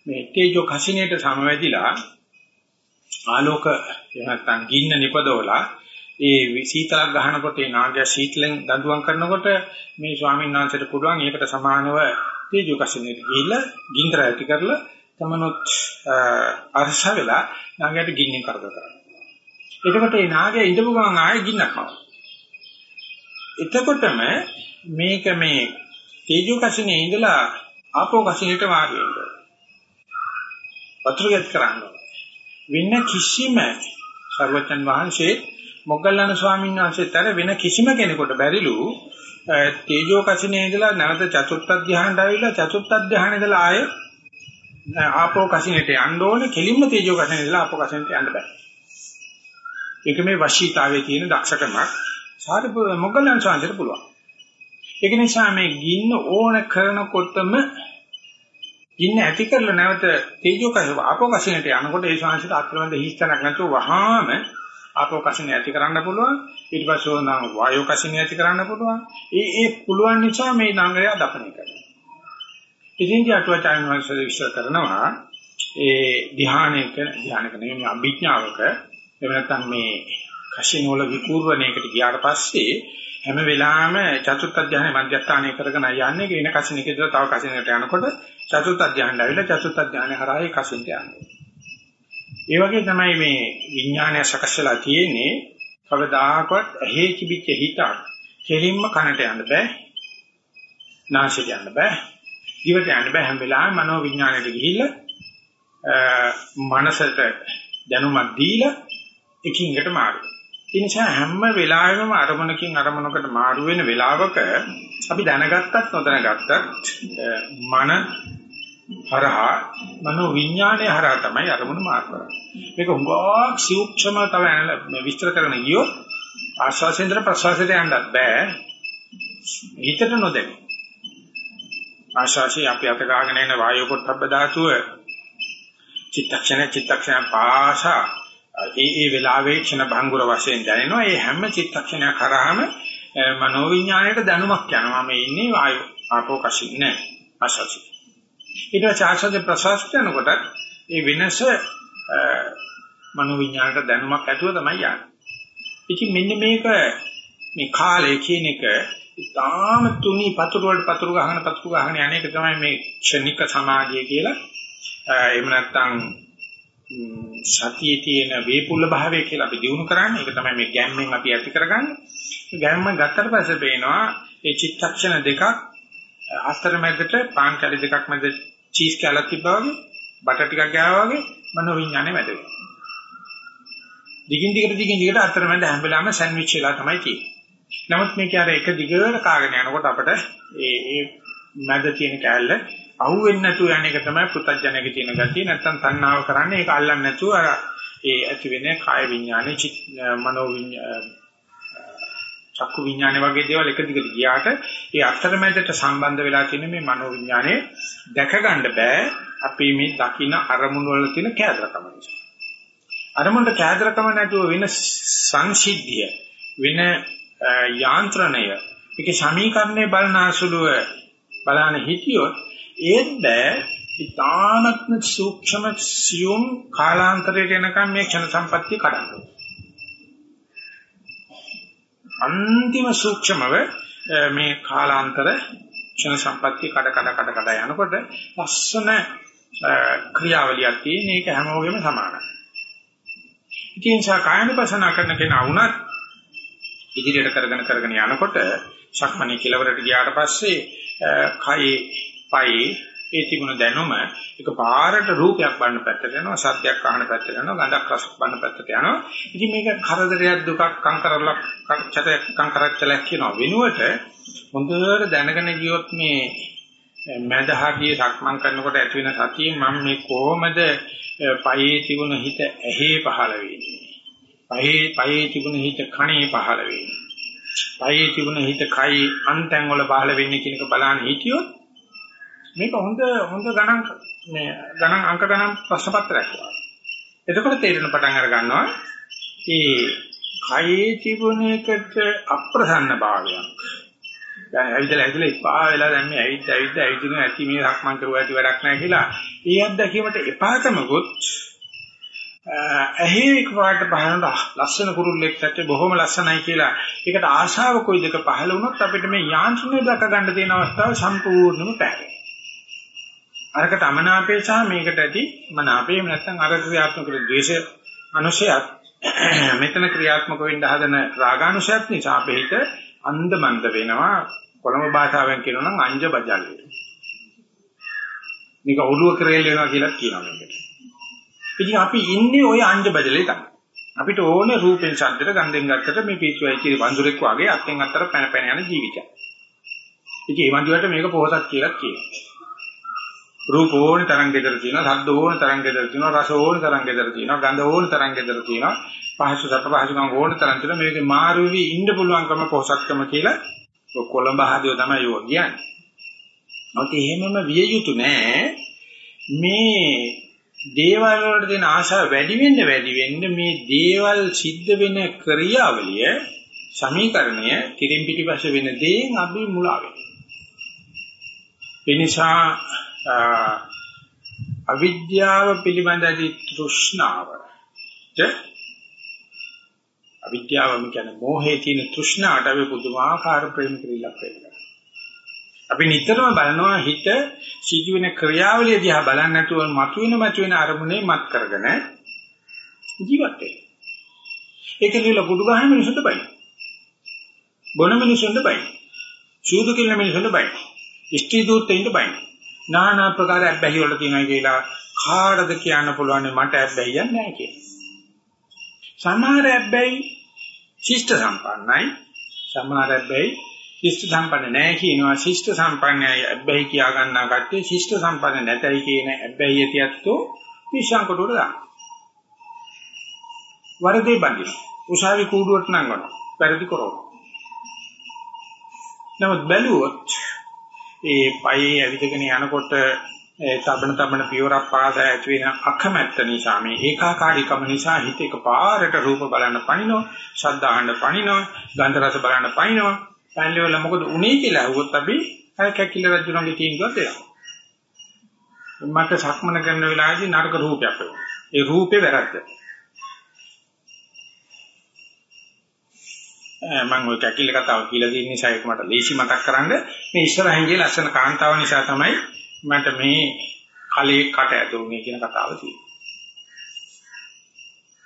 Speaker 1: මේ තේජෝ කසිනේට සමවැදිලා ආලෝක නැත්තම් ගින්න නිපදවලා ඒ සීතලක් ගන්නකොට ඒ නාගය සීතලෙන් දඬුවම් කරනකොට මේ ස්වාමීන් වහන්සේට පුළුවන් ඒකට සමානව තේජෝ කසිනේට ගිහිල්ලා ගින්දර ඇති කරලා තමනොත් අරස වෙලා නාගයාට ගින්නෙන් කරදර කරනවා. එතකොට මේ නාගයා ඉඳපු ගමන් ආයෙ ගින්නක් ආවා. එතකොටම මේක මේ තේජෝ කසිනේ ඉඳලා ආපෝ කසිනේට මාරු වෙනවා. වතුර ගැත් කරන්නේ. වෙන කිසිම සර්වචන් වහන්සේ මොග්ගල්ලාන ස්වාමීන් වහන්සේතර වෙන කිසිම කෙනෙකුට බැරිලු තේජෝ කසිනේ ඉඳලා නැවත චතුත්ථ ධ්‍යානට ආවිලා චතුත්ථ ධ්‍යානෙ ඉඳලා ආයේ ආපෝ කසිනේට යන්න ඕනේ. කෙලින්ම තේජෝ කසිනේ ඉඳලා ආපෝ කසිනේට යන්න බෑ. ඒක මේ වශීතාවයේ තියෙන දක්ෂකමක්. සාරි මොග්ගල්ලාන ස්වාමීන්ට පුළුවන්. ඒක නිසා මේ ගින්න ඕන කරනකොටම ගින්න ඇති කරලා නැවත තේජෝ කසින ආපෝ කසිනේට යනකොට ඒ ස්වාමීන්ට අත්වලඳ හිස්තනක් නැතුව වහාම ආපෝ කසිනේ ඇති කරන්න පුළුවන්. ඊට පස්සේ නම් වායෝ කසිනේ ඇති කරන්න පුළුවන්. ඒ ඒ පුළුවන් නිසා මේ නංගය දපණය කරනවා. ඉතින් අටුවාචාර්ය වහන්සේ විශ්ල කරනවා ඒ ධ්‍යානයක ධ්‍යානක නෙමෙයි අභිඥාවක එහෙම නැත්නම් මේ කසින වල විපූර්ණයකට ගියාට පස්සේ හැම වෙලාවෙම චතුර්ථ ධ්‍යානෙ මධ්‍යස්ථානය කරගෙන යන්නේ වෙන කසිනකද තව කසිනකට යනකොට චතුර්ථ ධ්‍යානෙට ඇවිල්ලා චතුර්ථ ධ්‍යානෙ හරහා ඒ කසිනට යනවා ඒ වගේ තමයි මේ විඥානය සකස් වෙලා තියෙන්නේ. කවදාකවත් ඇහි කිවිච්ච හිතක් කෙලින්ම කනට යන්න බෑ. නාසයට යන්න බෑ. දිවට යන්න බෑ හැම වෙලාවෙම මනෝ විඥාණයට ගිහිල්ලා මනසට දැනුමක් දීලා එකින් එකට මාරු ඒ නිසා හැම වෙලාවෙම අරමුණකින් අරමුණකට මාරු වෙන වෙලාවක අපි දැනගත්තත් නොදැනගත්තත් මන හරහා මනෝ විඥානය හරහා තමයි අරමුණ මාර්ග කරන්නේ. මේක හුඟක් සූක්ෂම තව විස්තර කරන්න ගියොත් ආශ්වාසේන්ද්‍ර ප්‍රශ්වාසයට යන්නත් බෑ. හිතට නොදැනේ. ආශ්වාසය අපි අත ගාගෙන යන වායු පොට්ටබ්බ ධාතුව චිත්තක්ෂණ චිත්තක්ෂණ පාසා ඒ ඒ වෙලාවේ ක්ෂණ භංගුර වශයෙන් දැනෙනවා. ඒ හැම චිත්තක්ෂණයක් කරාම මනෝ විඥාණයට දැනුමක් යනවා. මේ ඉන්නේ වායු ආපෝ කෂින් නෑ ආශ්වාසය. ඊට පස්සේ ආශ්වාස ප්‍රශ්වාස කරනකොට ඒ වෙනස මනෝ විඥාණයට දැනුමක් ඇතුව තමයි යන්නේ. ඉතින් මෙන්න මේක මේ කාලය කියන එක ඉතාම තුනි පතුරු වලට පතුරු ගහන පතුරු ගහන යන එක තමයි මේ ක්ෂණික සමාධිය කියලා. එහෙම නැත්නම් සතියේ තියෙන වේපුල්ල භාවය කියලා අපි දිනු කරන්නේ. ඒක තමයි මේ ගැම්මෙන් අපි ඇති කරගන්නේ. ගැම්ම ගත්තට පස්සේ පේනවා ඒ චිත්තක්ෂණ දෙකක් අස්තරමැදට පාන් කැලි දෙකක් මැද චීස් කැලක් තිබ්බා වගේ බටර් ටිකක් ගෑවා වගේ මනෝ විඥානේ මැද වෙනවා. දිගින් දිගට දිගින් දිගට අතරමැද හැම වෙලාවෙම සෑන්ඩ්විච් වෙලා තමයි තියෙන්නේ. නමුත් මේක අර එක දිගට කාගෙන යනකොට අපිට ඒ ඒ මැද තියෙන කැලල අහුවෙන්නේ නැතුව යන එක තමයි පුතඥයක තියෙන ගතිය. නැත්තම් තණ්හාව කරන්නේ ඒක අල්ලන්නේ නැතුව අර ඒ ඇති වෙන කාය විඥානේ චිත් මනෝ විඥාන චක්කු විඥාන වගේ දේවල් එක දිගට ගියාට ඒ අතරමැදට සම්බන්ධ වෙලා තියෙන මේ මනෝ විඥානේ දැක ගන්න බෑ අපි මේ දකින අරමුණු වල තියෙන කෑදරකම නිසා. අරමුණට කෑදරකම නැතුව වෙන සංසිද්ධිය වෙන යාන්ත්‍රණය ඒකේ සමීකරණය බලනාසුලුව බලන හිතියොත් ඒත් බෑ ඉතාමත්ම සූක්ෂම සියුම් කාලාන්තරයට එනකම් මේ ක්ෂණ සම්පත්තිය කඩන්න. අන්තිම සූක්ෂමව මේ කාලාන්තර ක්ෂණ සම්පත්තිය කඩ කඩ කඩ කඩ යනකොට ලස්සන ක්‍රියාවලියක් තියෙන එක හැමෝගෙම සමානයි. ඉතින් සා කායනපසන කරන කෙනා වුණත් ඉදිරියට කරගෙන කරගෙන යනකොට ශක්මණේ කෙලවරට ගියාට පස්සේ කයේ පයේ ඒ තිබුණ දැනුම එක පාරට රූපයක් බලන පැත්තට යනවා සත්‍යයක් අහන පැත්තට යනවා ගඳක් රසක් බලන පැත්තට යනවා. ඉතින් මේක කරදරයක් දුකක් කංකරලක් චතයක් කංකරච්චලක් කියනවා වෙනුවට හොඳට දැනගෙන ගියොත් මේ මදහාගිය සක්මන් කරනකොට ඇති වෙන සතිය මම මේ කොහොමද පයේ තිබුණ හිත ඇහි පහළ වෙන්නේ? පයේ පයේ තිබුණ හිත කණේ පහළ වෙන්නේ පයේ තිබුණ හිත කයි අන්තැන් වල පහළ වෙන්නේ කියන එක බලන්න හිටියොත් මේක හොඳ හොඳ ගණන් මේ ගණන් අංක ගණන් ප්‍රශ්න පත්‍රයක් වගේ. එතකොට තේරෙන පටන් අර ගන්නවා ඒ කයේ තිබුණ එකට අප්‍රසන්න භාවයක්. දැන් ඇවිදලා ඇවිදලා ඉපා වෙලා දැන් මේ ඇවිත් ඇවිත් ඇවිදින ඇති මේ රක්මන් කරුවා ඇති වැඩක් නැහැ කියලා. ඒ අත්දැකීමට එපාතමකුත් ඇහි එකපාරට පහළට ලස්සන කුරුල්ලෙක් දැක්කේ බොහොම ලස්සනයි කියලා ඒකට ආශාව කොයි දෙක පහළ වුණොත් අපිට මේ යාන්ත්‍රණය දක ගන්න තියෙන අවස්ථාව සම්පූර්ණයෙන්ම පැහැදිලි. අරකට අමනාපේ සහ මේකට ඇති මනාපේ එහෙම නැත්නම් අර ක්‍රියාත්මක කර ද්වේෂ අනුශයත් <clears throat> මෙතන ක්‍රියාත්මක වෙන්න හදන රාගානුශයත් නිසා අපේ හිත අන්ධමන්ද වෙනවා කොළඹ භාෂාවෙන් කියනවා නම් අංජ බජල් මේක ඔළුව කරේල් වෙනවා කියලා කියනවා මේකට. ඉතින් අපි ඉන්නේ ওই අංජ බජලේ තමයි. අපිට ඕනේ රූපෙන් ශබ්දෙට ගන්ධෙන් ගත්තට මේ පිස්සුවයි කියන වඳුරෙක් වගේ අත්ෙන් අත්තට පැන පැන යන ජීවිතයක්. ඉතින් මේ වඳුරට මේක පොහසත් කියලා කියනවා. රූප ඕන තරම් gedara තියෙනවා, ශබ්ද ඕන තරම් gedara තියෙනවා, රස ඕන තරම් gedara තියෙනවා, ගන්ධ ඕන තරම් gedara තියෙනවා, පහසු සත පහසුකම් ඕන තරම් තියෙනවා. මේකේ මාරු වී ඉන්න පුළුවන්කම පොහසත්කම කියලා කොළඹ හදිව තමයි යෝ කියන්නේ. ඔත එහෙමම විය යුතු නෑ. මේ දේවල් වලට දෙන ආශාව වැඩි වෙන්න වැඩි වෙන්න මේ දේවල් සිද්ධ වෙන ක්‍රියාවලිය සමීකරණය තිරින් පිටිපස්ස වෙන දේෙන් අපි මුලා වෙනවා. ඒ නිසා අවිද්‍යාව පිළිබඳ ඇති තෘෂ්ණාව අවිද්‍යාව කියන්නේ මෝහයේ තියෙන තෘෂ්ණාවට අපි පුදුමාකාර ප්‍රේම කිරීලක් වෙනවා. අපි නිතරම බලනවා හිත සිදුවෙන ක්‍රියාවලිය දිහා බලන්නේ නැතුව මතුවෙන මතුවෙන අරමුණේ මත් කරගෙන ජීවත් වෙනවා. ඒක කියලා බුදු ගහන මිනිසුන්ට බයි. බොන මිනිසුන්ට බයි. සූදු කියන මිනිසුන්ට බයි. ඉෂ්ටි දූතෙන්ට බයි. নানা ආකාර අබ්බැහි වල තියෙනවා කියලා කාටද කියන්න පුළුවන් මට අබ්බැහියක් නැහැ කියලා. සමහර අබ්බැහි ශිෂ්ට සම්පන්නයි සමහර අබ්බැහි ශිෂ්ට සම්පන්න නැහැ කියනවා ශිෂ්ට සම්පන්නයි අබ්බැහි කියා ගන්නා කට්ටිය ශිෂ්ට සම්පන්න නැතයි කියන අබ්බැහි ඇතියත්ෝ විශ්වාංකටුවට දානවා. වරදේ බඳින. උසාවි කූඩුවට නංගනවා. පරිදි කරනවා. නමුත් බැලුවොත් ඒ පයේ ඇවිදගෙන යනකොට තබන තබන පියවරක් පාස ඇති වෙන අකමැත්ත නිසා මේ ඒකාකාරීකම නිසා හිත එකපාරට රූප බලන්න පනිනවා ශබ්ද අහන්න පනිනවා ගන්ධ රස බලන්න පනිනවා පැන්ලි මොකද උනේ කියලා අහුවොත් අපි අර කැකිල රජුණන්ගේ තීන්දුවත් එනවා. මට සක්මන කරන වෙලාවේදී නරක රූපයක් වෙනවා ඒ රූපේ වැරද්ද. මම ওই කැකිල්ල කතාව කියලා දෙන නිසා ඒක මට ලේසි මතක් කරන්න. මේ ඉස්සරහින් ගිය ලස්සන කාන්තාව නිසා තමයි මට මේ කලේ කට ඇතුුනේ කියන කතාව තියෙන්නේ.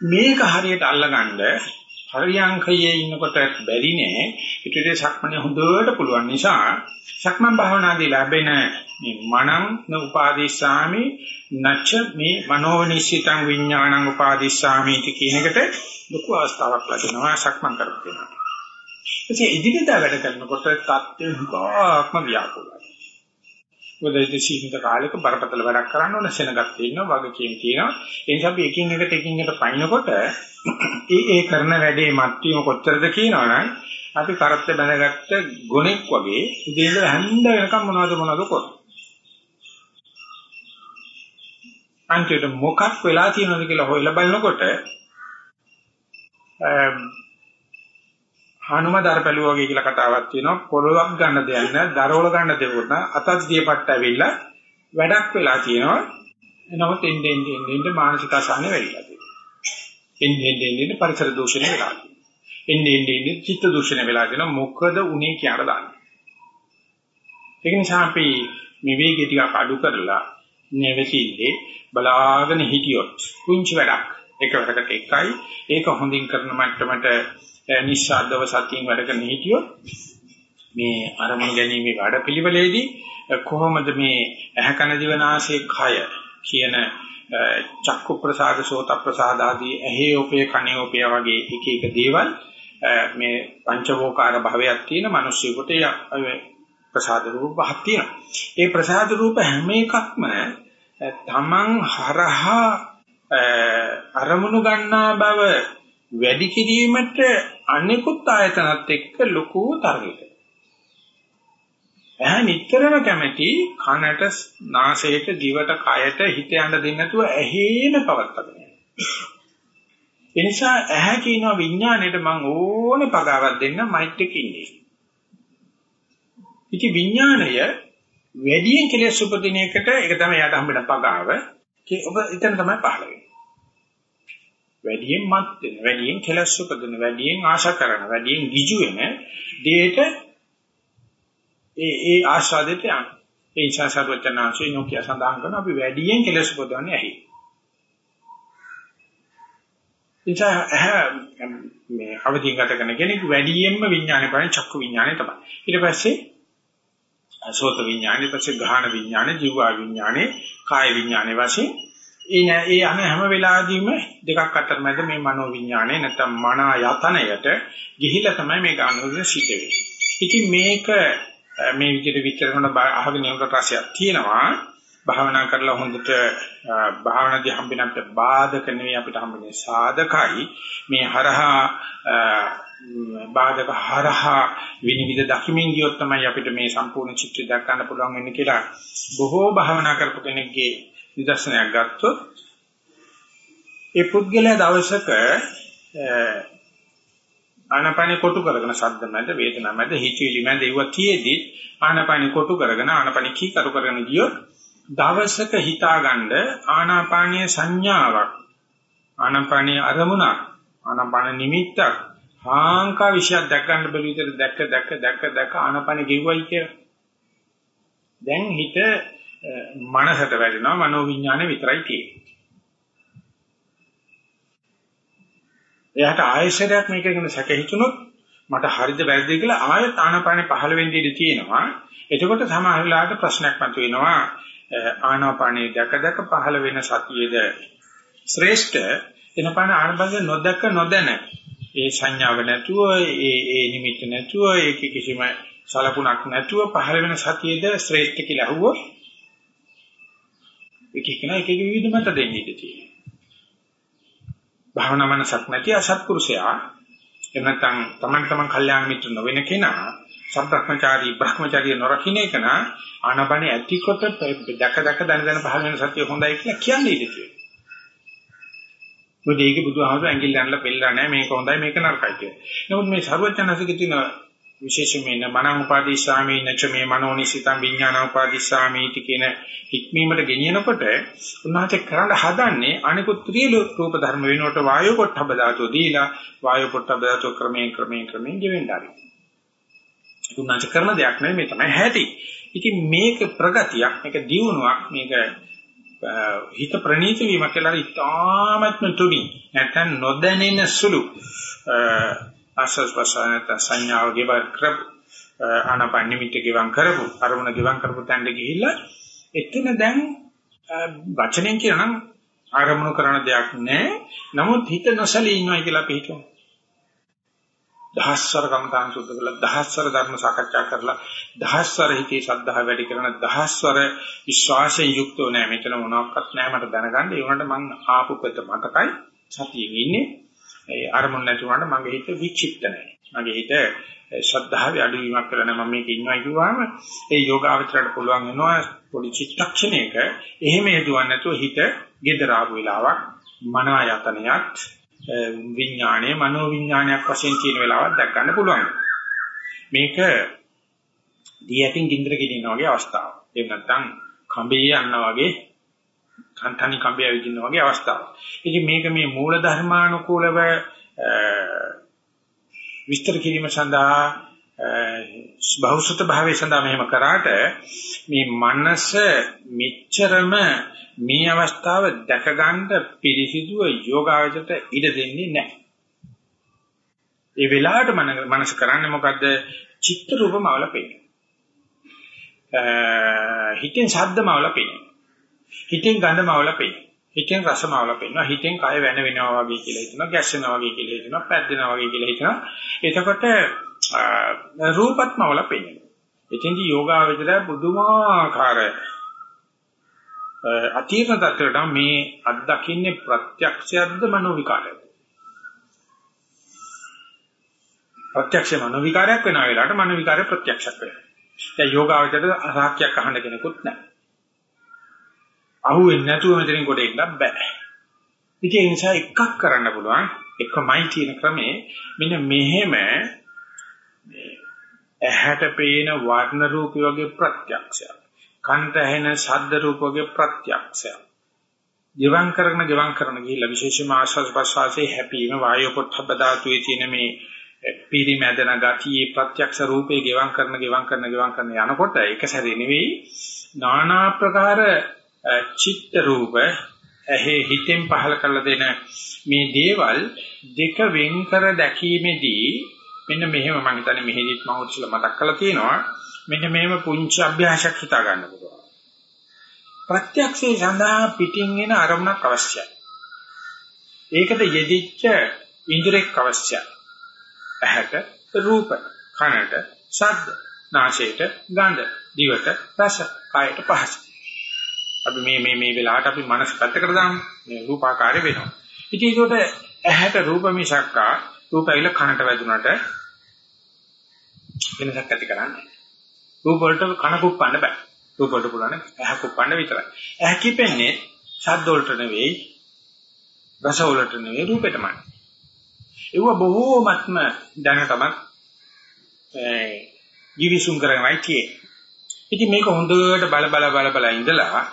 Speaker 1: මේක හරියට අල්ලගන්න හරියංකයේ ඉන්නකොට බැරි නෑ ඊට සක්මනේ හොඳට පුළුවන් නිසා සක්මන් භාවනාදී ලැබෙන මේ මනං උපාදිස්සාමි නච්ච මේ මනෝනිසිතං විඥානං උපාදිස්සාමි කියන එකට ලොකු අවස්ථාවක් ලැබෙනවා සක්මන් කරපේනවා ඉතින් ඉදිරියට වැඩ කරනකොට තත්ත්වය හුඟක්ම ව්‍යාකූලයි. මොකද ඒ සීමිත කාලයක බරපතල වැඩක් කරන්න ඕන සෙනගක් තියෙනවා වගකීම් තියෙනවා. ඒ නිසා අපි එකින් එකට එකින් එකට පයින්නකොට ඒ ඒ කරන වැඩේ මත්වීම කොච්චරද කියනවනම් අපි කරත්ත බැඳගත්ත ගොනෙක් වගේ ඉතින් ඉඳලා හැන්ද වෙනකම් මොනවද මොනවද කරන්නේ. අන්තිමට මොකක් වෙලා තියෙනවද කියලා හොයලා බලනකොට හනුමදර පැලුවා වගේ කියලා කතාවක් තියෙනවා. පොළොවක් ගන්න දෙයක් නෑ දරවල ගන්න දෙවොත් අතත් දියපට්ට ඇවිල්ලා වැඩක් වෙලා තියෙනවා. එනකොට එන්නේ එන්නේ එන්නේ මානසික අසහනෙ වෙයිලා තියෙනවා. එන්නේ එන්නේ එන්නේ පරිසර දූෂණය වෙලා තියෙනවා. එන්නේ එන්නේ එන්නේ චිත්ත දූෂණය වෙලා තියෙනවා. මොකද උනේ කියන දාන්න ඒක නිසා අපි මේ වේගය ටිකක් අඩු කරලා නැවතිල්ලේ බලාගෙන හිටියොත් කුංචි වැඩක්. එකවරකට එකයි. ඒක හොඳින් කරන මට්ටමට නිස්සද්දව සතියෙන් වැඩ කරන හිටියොත් මේ අරමුණු ගැනීමේ වැඩපිළිවෙලේදී කොහොමද මේ ඇහ කන දිවනාසයේ කය කියන චක්කු ප්‍රසාද සෝත ප්‍රසාද ආදී ඇහි ඔපේ කනේ ඔපේ වගේ එක එක දේවල් මේ පංචවෝකාර භාවයක් තියෙන මිනිස්සුෙකුට ප්‍රසාද රූප පහක් තියෙනවා. ඒ ප්‍රසාද රූප හැම එකක්ම තමන් හරහා අරමුණු ගන්නා බව වැඩි කිරීමට අනිකුත් ආයතනත් එක්ක ලොකු තරගයකට. එහා නිතරම කැමැති කනට, නාසයට, දිවට, කයට හිත යන්න දෙන්නේ නැතුව ඇහිම පවත්තගෙන. ඒ නිසා ඇහැ කියන විඥාණයට මම ඕනේ පගාවක් දෙන්න මයිත් එක ඉන්නේ. ඉති විඥාණය වැඩියෙන් කෙලෙස් උපදින එකට ඒක තමයි යට හම්බෙන පගාව. ඔබ එතන තමයි පහළ වෙන්නේ. වැඩියෙන් මත් වෙන, වැඩියෙන් කෙලස් උපදින, වැඩියෙන් ආශා කරන, වැඩියෙන් ගිජු වෙන දෙයට ඒ ඒ ආශාදයට යන. ඒ නිසා සර්වචනාංශේ නොකිය සඳහන් කරන අපි වැඩියෙන් කෙලස් උපදවන්නේ ඇහි. එතන මේ අවදීන් ගත කරන කෙනෙක් වැඩියෙන්ම විඥානේ බලන්නේ චක්කු විඥානේ තමයි. ඊට පස්සේ සෝත විඥානේ පස්සේ ගාහන විඥානේ ජීවා විඥානේ කාය විඥානේ වශයෙන් ඒ ඒ අන හැම වෙලාවෙදීම දෙකක් අතර මැද මේ මනෝ විඥානේ නැත්නම් මන යතනයට ගිහිලා තමයි මේ ගන්නෝද සිද්ධ වෙන්නේ. ඉතින් මේක මේ විදිහට විචාර කරන අහගෙන යන රසයක් තියෙනවා. භාවනා කරලා හොඳට භාවනාදී හම්බෙන්නට බාධක නෙවෙයි අපිට හම්බෙන්නේ සාධකයි මේ හරහා බාධක හරහා විනිවිද දකිමින් ගියොත් තමයි අපිට මේ සම්පූර්ණ චිත්‍රය දක්වන්න පුළුවන් වෙන්නේ කියලා බොහෝ භාවනා කරපු කෙනෙක්ගේ නිදර්ශනයක් ගත්තොත් ඒ පුද්ගලයා දවසක ආනපන කොටු කරගෙන ශබ්ද මැද වේදනා මැද හිතවිලි මැද ඒව තියේදී ආනපන කොටු කරගෙන ආනපන කී කරු කරගෙන ගියොත් දවසක හිතාගන්න ආනාපානීය සංඥාවක් ආනාපානීය අරමුණක් ආනාපාන නිමිත්තක් හාංකා විශයක් දැක් ගන්න බැරි විදිහට දැක්ක දැක්ක දැක්ක දැක්ක ආනාපාන ගෙව්වයි කියලා. දැන් හිත මනසට වැටෙනවා මනෝ විඥානෙ විතරයි තියෙන්නේ. එයාට ආයෙසරයක් මේක ගැන සැක හිතුනොත් මට හරිද වැරදිද කියලා ආයෙත් ආනාපානෙ පහළ වෙන්න ඉඩ තියෙනවා. එතකොට සමහර වෙලාවට ප්‍රශ්නයක් මතුවෙනවා. ආනාපානිය දැක දැක පහළ වෙන සතියේද ශ්‍රේෂ්ඨ එනපාන ආනබඳ නොදක නොදැන ඒ සංඥාව නැතුව ඒ ඒ නිමිත්ත නැතුව ඒක කිසිම සලකුණක් නැතුව පහළ වෙන සතියේද ශ්‍රේෂ්ඨ කියලා අහුවොත් එක එක එක එක විවිධ මත දෙන්නේ ඉතියි. භාවනා මනසක් නැති අසත්පුරුෂයා එහෙම නැත්නම් තමන් තමන් කල්යාණ මිත්‍ර නොවන කෙනා සම්ප්‍රක්‍මචාරී බ්‍රහ්මචාරී නොරකින්න එක නා ආනපනේ ඇතිකොට දැක දැක දන දන පහළ වෙන සතිය හොඳයි කියලා කියන්නේ ඉඳී කියලා. මොකද ඒකේ බුදුහාමුදුර ඇඟිල්ල යනලා බෙල්ලා නැහැ මේක හොඳයි මේක නරකයි කියලා. නමුත් මේ ਸਰවඥාසිකේ තියෙන විශේෂයෙන්ම මනං උපාදීශාමි නච මේ මනෝනිසිතං විඥාන උපාදීශාමි කියන හික්මීමට ගෙනියනකොට උන්වහන්සේ කරන්න හදන්නේ අනිකුත් ත්‍රිල රූප ධර්ම වෙනුවට වායෝ පොට්ටබ ධාතුව දීලා වායෝ පොට්ටබ ධාතුව ක්‍රමයෙන් ක්‍රමයෙන් ක්‍රමයෙන් ගෙවෙන්න ආරයි. උන්වහන්සේ කරන දෙයක් නෙවෙයි මේ තමයි හැටි. ඉතින් මේක ප්‍රගතියක් මේක දියුණුවක් මේක හිත ප්‍රනීත වීම කියලා ඉතාමත්ම තුනි නැත්නම් නොදැනෙන සුළු ආස්වාස් වසනත සංඥාව ගෙවර් කරපු ආනපන නිමිත්ත ගෙවම් කරපු අරමුණ ගෙවම් කරපු තැනට ගිහිල්ලා එතන දැන් වචනෙන් කියනනම් ආරමුණු කරන දෙයක් නැහැ නමුත් හිත නොසලී ඉන්නවා කියලා අපි හිතමු. දහස්වර කමඨාන් සුද්ධ කරලා දහස්වර ධර්ම සාකච්ඡා කරලා දහස්වර හිතේ ශ්‍රද්ධාව වැඩි කරන දහස්වර විශ්වාසයෙන් යුක්තව නෑ. මෙතන මොනවත් නෑ මට දැනගන්න. ඒ වුණාට මං ආපු පෙත මතකයි. සතියෙන් ඉන්නේ. ඒ අරමුණ නැති වුණාට මගේ හිත වික්ෂිප්ත නෑ මගේ හිත ශ්‍රද්ධාවේ අඩුවීමක් කරලා මම මේක ඉන්නවා කිව්වම ඒ යෝගාවචරයට පුළුවන් වෙනවා පොඩි චිත්තක්ෂණයක එහෙම හේතුවක් නැතුව හිත gedara ආපු වෙලාවක් මන ආයතනයක් විඥාණය මනෝ විඥානයක් වශයෙන් තියෙන වෙලාවක් දැක් ගන්න පුළුවන්. මේක දී යටින් ගින්දර ගෙනිනා වගේ අවස්ථාවක්. එහෙම නැත්නම් කඹේ යනවා වගේ කන්තනි කඹේ විදින්න වගේ අවස්ථාවක්. ඉතින් මේක මේ මූල ධර්මානුකූලව විස්තර කිරීම සඳහා බහුසුත භාවයේ සඳහා මෙහෙම කරාට මේ මනස මෙච්චරම මේ අවස්ථාව දැක ගන්න පිළිසිදුව යෝගාවචරයට ඉඩ දෙන්නේ නැහැ. ඒ වෙලාවට මනස කරන්නේ මොකද්ද? චිත්ත රූපමවල පේන්නේ. හිතෙන් ශබ්දමවල පේන්නේ. හිතෙන් ගඳමවල පේන්නේ. හිතෙන් රසමවල පේනවා. හිතෙන් කය වෙන වෙනවා වගේ කියලා හිතනවා. ගැස්සෙනවා වගේ කියලා හිතනවා. පැද්දෙනවා වගේ කියලා හිතනවා. එතකොට රූපත්මවල පේන්නේ. එතෙන්දී යෝගාවචරය බුදුමාකාර අතීත தත්වයට මේ අත්දකින්නේ ප්‍රත්‍යක්ෂයක්ද මනෝ විකාරයක්ද ප්‍රත්‍යක්ෂ මනෝ විකාරයක් වෙන වෙලාවට මනෝ විකාරය ප්‍රත්‍යක්ෂයක් වෙනවා දැන් යෝගාවචරයට අසහක්යක් අහන්න කෙනෙකුත් නැහැ අහුවෙන්නේ නැතුව මෙතනින් ගොඩ එන්න බෑ. ඉතින් ඒ නිසා එකක් කරන්න පුළුවන් එකමයි තියෙන ක්‍රමේ මෙන්න මෙහෙම ඇහැට පේන වර්ණ රූපය වගේ ප්‍රත්‍යක්ෂය. කන්ට ඇහෙන ශබ්ද රූප වගේ ප්‍රත්‍යක්ෂය. ජීවම් කරන ජීවම් කරන ගිහිල්ලා විශේෂම ආශ්වාස ප්‍රශ්වාසයේ හැපීම වායු පොට්ටබ්බ ධාතුවේ තියෙන මේ පිරිමැදෙන ගතිය ප්‍රත්‍යක්ෂ රූපේ ජීවම් කරන ජීවම් කරන ජීවම් කරන යනකොට ඒක සැරේ නෙවෙයි নানা ආකාර චිත්ත රූප ඇහි හිතෙන් පහල කරලා දෙන මේ දේවල් දෙක වෙන් කර දැකීමේදී මෙන්න මෙහෙම මම හිතන්නේ මෙහෙදිත් මම උත්සල මතක් කරලා තියෙනවා. මෙන්න මෙහෙම පුංචි අභ්‍යාසයක් හිතා ගන්න පුළුවන්. ප්‍රත්‍යක්ෂේ සඳහා පිටින් එන අරමුණක් අවශ්‍යයි. ඒකට යෙදිච්ච ඉන්ද්‍රෙක් අවශ්‍යයි. ඇහැට රූප කනට ශබ්ද නාසයට ගඳ දිවට රස කායට පහස. අපි මේ මේ මේ වෙලාවට අපි මනස පැත්තකට දාමු මේ රූපාකාරය වෙනවා ඉතින් ඒකට ඇහැට රූප මිසක්කා රූප ඇවිල්ලා කනට වැදුනට වෙනසක් ඇති කරන්නේ. රූප වලට කන කුප්පන්න බෑ. රූප වලට පුළුවන් ඇහැ කුප්පන්න විතරයි. ඇහැ කිපෙන්නේ ශබ්ද වලට නෙවෙයි, රස වලට නෙවෙයි රූපෙටමයි. ඒව බොහෝමත්ම දැනටමත් ඒ givisum කරනවායි කියේ. ඉතින් මේක හොඳට බල බල බල බල ඉඳලා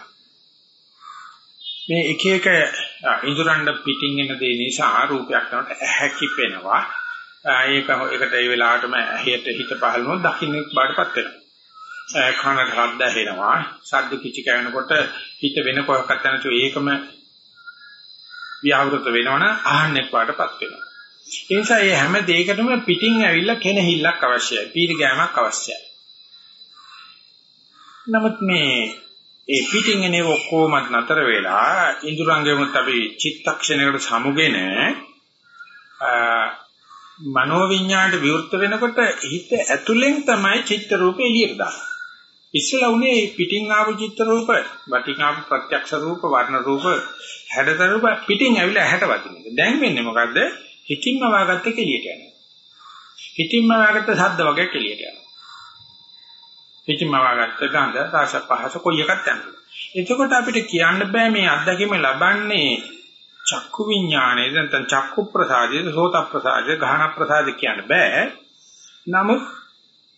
Speaker 1: මේ එක එක ඉඳුරන්ඩ පිටින් එන දේ නිසා රූපයක් කරනට ඇහැ කිපෙනවා. ඒක ඒකට ඒ වෙලාවටම ඇහෙට හිත පහළනොත් දකින්න බාටපත් වෙනවා. කනට ශබ්ද ඇහෙනවා. ශබ්ද කිචි කනකොට හිත වෙන කොහොක්වත් නැතුව ඒකම ව්‍යවෘත වෙනවනම් අහන්නේ පාටපත් වෙනවා. ඒ නිසා මේ හැම දෙයකටම පිටින් ඇවිල්ලා කෙනහිල්ලක් අවශ්‍යයි. පීරි ගෑමක් අවශ්‍යයි. නමුත් මේ ඒ පිටින් එනේ ඔක්කොම නතර වෙලා ඉඳුරංගෙමුත් අපි චිත්තක්ෂණයකට සමුගෙන මනෝවිඤ්ඤාණයට විවෘත වෙනකොට හිත ඇතුලෙන් තමයි චිත්ත රූපේ එළියට දාන්නේ. ඉස්සලා උනේ පිටින් ආපු චිත්ත රූප, වටින් ආපු ප්‍රත්‍යක්ෂ රූප, වර්ණ රූප, හැඩත රූප පිටින් ඇවිල්ලා ඇහැට වදිනවා. දැන් වෙන්නේ මොකද්ද? හිතින්ම වාගත්ත කෙලියට යනවා. හිතින්ම වාගත්ත ශබ්ද වගේ කෙලියට යනවා. පිටිම වාගත්ත ගඳ රස පහස කොයි එකක් යනවා. එතකොට අපිට කියන්න බෑ මේ අත්දැකීම ලබන්නේ චක්කු විඥානයේ නැත්නම් චක්කු ප්‍රසාදයේ සෝත ප්‍රසාදයේ ගහන ප්‍රසාදයේ කියන්න බෑ. නමුත්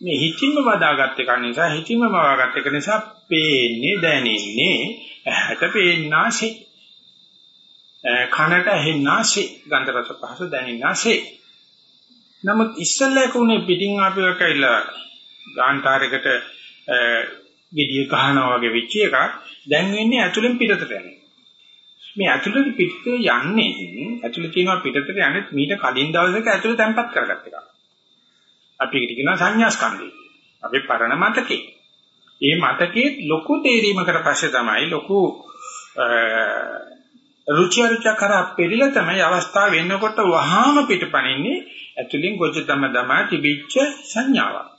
Speaker 1: මේ හිතින්ම වදාගත් එක නිසා හිතින්ම වදාගත් එක නිසා පේන්නේ දැනෙන්නේ ඇහැට පේන්නාසේ කනට ඇහෙන්නාසේ ගන්ධ රස පහස දැනෙන්නාසේ නමුත් ඉස්සල්ලා කුනේ පිටින් ආපියක් ඇවිල්ලා ගාන්ටාරයකට gediya ගහනවා වගේ වෙච්ච එකක් දැන් වෙන්නේ ඇතුලෙන් පිටතට යන මේ ඇතුලේ පිටත යන්නේ ඇතුලේ තියෙනවා පිටතට යන්නේ මීට කලින් දවසක ඇතුලේ තැම්පත් කරගත්ත එකක්. අපි ඒකට කියනවා සංඥා ස්කන්ධය. අපි පරණ මතකේ. ඒ මතකේ ලොකු තේරීමකට පස්සේ තමයි ලොකු රුචි අරුචි කරා පෙරිලා තමයි අවස්ථාව වෙන්නකොට වහාම පිටපණින්නේ ඇතුලින් ගොජ තම දමා තිබිච්ච සංඥාවක්.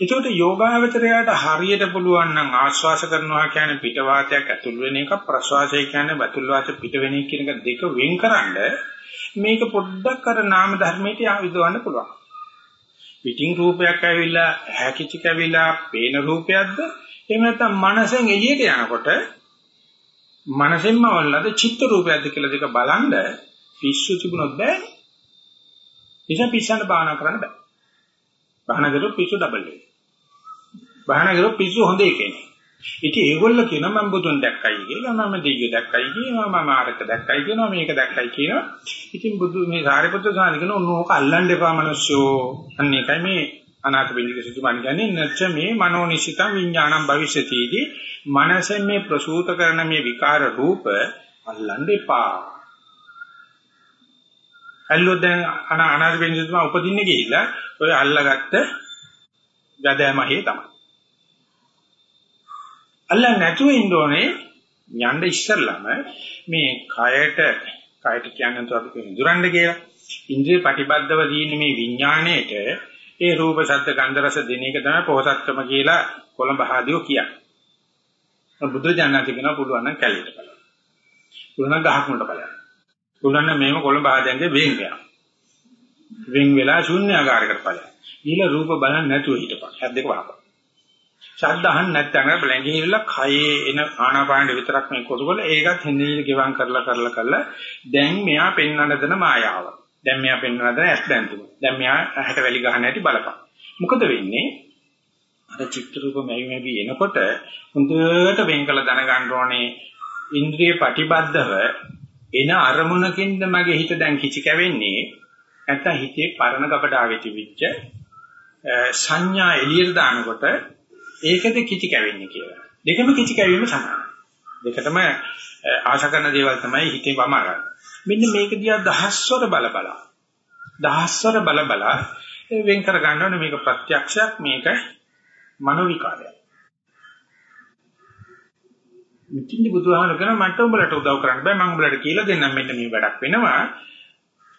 Speaker 1: ඒකට යෝගාවචරයට හරියට පුළුවන් නම් ආශ්වාස කරනවා කියන්නේ පිට වාතයක් ඇතුල් වෙන එක ප්‍රශ්වාසය කියන්නේ බතුල් වාත පිට වෙන එක කියන දෙක වෙන්කරනද මේක පොඩ්ඩක් අර නාම ධර්මයට ආවිදවන්න පුළුවන්. පිටින් රූපයක් ඇවිල්ලා හැකිචි කැවිලා පේන රූපයක්ද එහෙම නැත්නම් මනසෙන් එළියට යනකොට මනසෙන්ම වල්ලාද චිත්ත රූපයක්ද කියලා දෙක බලන්න පිස්සු තිබුණොත් බෑනේ. නිසා පිස්සන්න බාහනා කරන්න බෑ. බාහනා කරොත් පිස්සු ඩබල් වෙනවා. බාහනා කරොත් පිස්සු හොඳ එකනේ. ඉතින් ඒගොල්ලෝ කියනවා මම බුදුන් දැක්කයි කියලා මම දෙවියෝ දැක්කයි කියනවා මම ආරක දැක්කයි කියනවා මේක දැක්කයි කියනවා. ඉතින් බුදු මේ සාරිපුත්‍ර සාරි කියන ඕක අල්ලන්න එපා මිනිස්සෝ. අන්න ඒකයි මේ අනාථ බින්දික සිතුමන් කියන්නේ නැච්ච මේ මනෝනිසිතං විඥානං භවිෂතිදී මනසෙන් මේ ප්‍රසූත කරන මේ විකාර රූප අල්ලන්න එපා. ඇල්ලුවොත් දැන් අනාථ බින්දික සිතුමා උපදින්නේ ගිහිල්ලා ඔය අල්ලගත්ත ගදෑමහේ තමයි. අල්ලන්නේ නැතුව ඉන්න ඕනේ යන්න ඉස්සෙල්ලම මේ කයට කයට කියන්නේ તો අපි කියන දුරන්න කියලා. ඉන්ද්‍රිය ප්‍රතිබද්ධව තියෙන මේ විඥාණයට ඒ රූප ශබ්ද ගන්ධ රස දින එක තමයි පොහසත්කම කියලා කොළඹ ආදියෝ කියන්නේ. බුදුරජාණන් කියනවා පුළුවන් නම් කැලේට බලන්න. පුළුවන් නම් ගහක් මුලට බලන්න. පුළුවන් නම් මේව කොළඹ ආදියන්ගේ වෙන් වෙනවා. වෙන් වෙලා ශුන්‍යාකාරයකට බලන්න. ඊළ රූප බලන්න නැතුව හිටපන්. හැත් දෙක වහපන්. ශබ්ද අහන්න නැත්නම් බැලංගිහිල්ල කයේ එන ආනාපානෙ විතරක් මේ කොටුවල ඒකත් හිඳින ගෙවම් කරලා කරලා කරලා දැන් මෙයා පෙන්වන්න දෙන මායාව. දැන් මෙයා පෙන්වන්න දෙන ඇස් දැන්තුම. දැන් මෙයා ඇහැට වැලි ගන්න හැටි බලපන්. මොකද වෙන්නේ? අර චිත්‍ර රූප මෙයි මෙවි එනකොට හොඳට වෙන් කළ දැනගන්න ඕනේ ඉන්ද්‍රිය ප්‍රතිබද්ධව එන අරමුණකින්ද මගේ හිත දැන් කිචි කැවෙන්නේ නැත්නම් හිතේ පරණ කපඩාවේ තිබිච්ච සංඥා එළියට දානකොට ඒකද කිචි කැවෙන්නේ කියලා. දෙකම කිචි කැවීම සමානයි. දෙකටම ආශා කරන දේවල් තමයි හිතේ වම ගන්න. මෙන්න මේක දිහා දහස්වර බල බල. දහස්වර බල බල වෙන් කර ගන්න ඕනේ මේක ප්‍රත්‍යක්ෂයක් මේක මනෝ විකාරයක්. මිත්‍ින්දි බුදුහාමර කරන මට උඹලට උදව් කරන්න බෑ. මම උඹලට කියලා දෙන්නම්. මෙන්න මේ වැඩක් වෙනවා.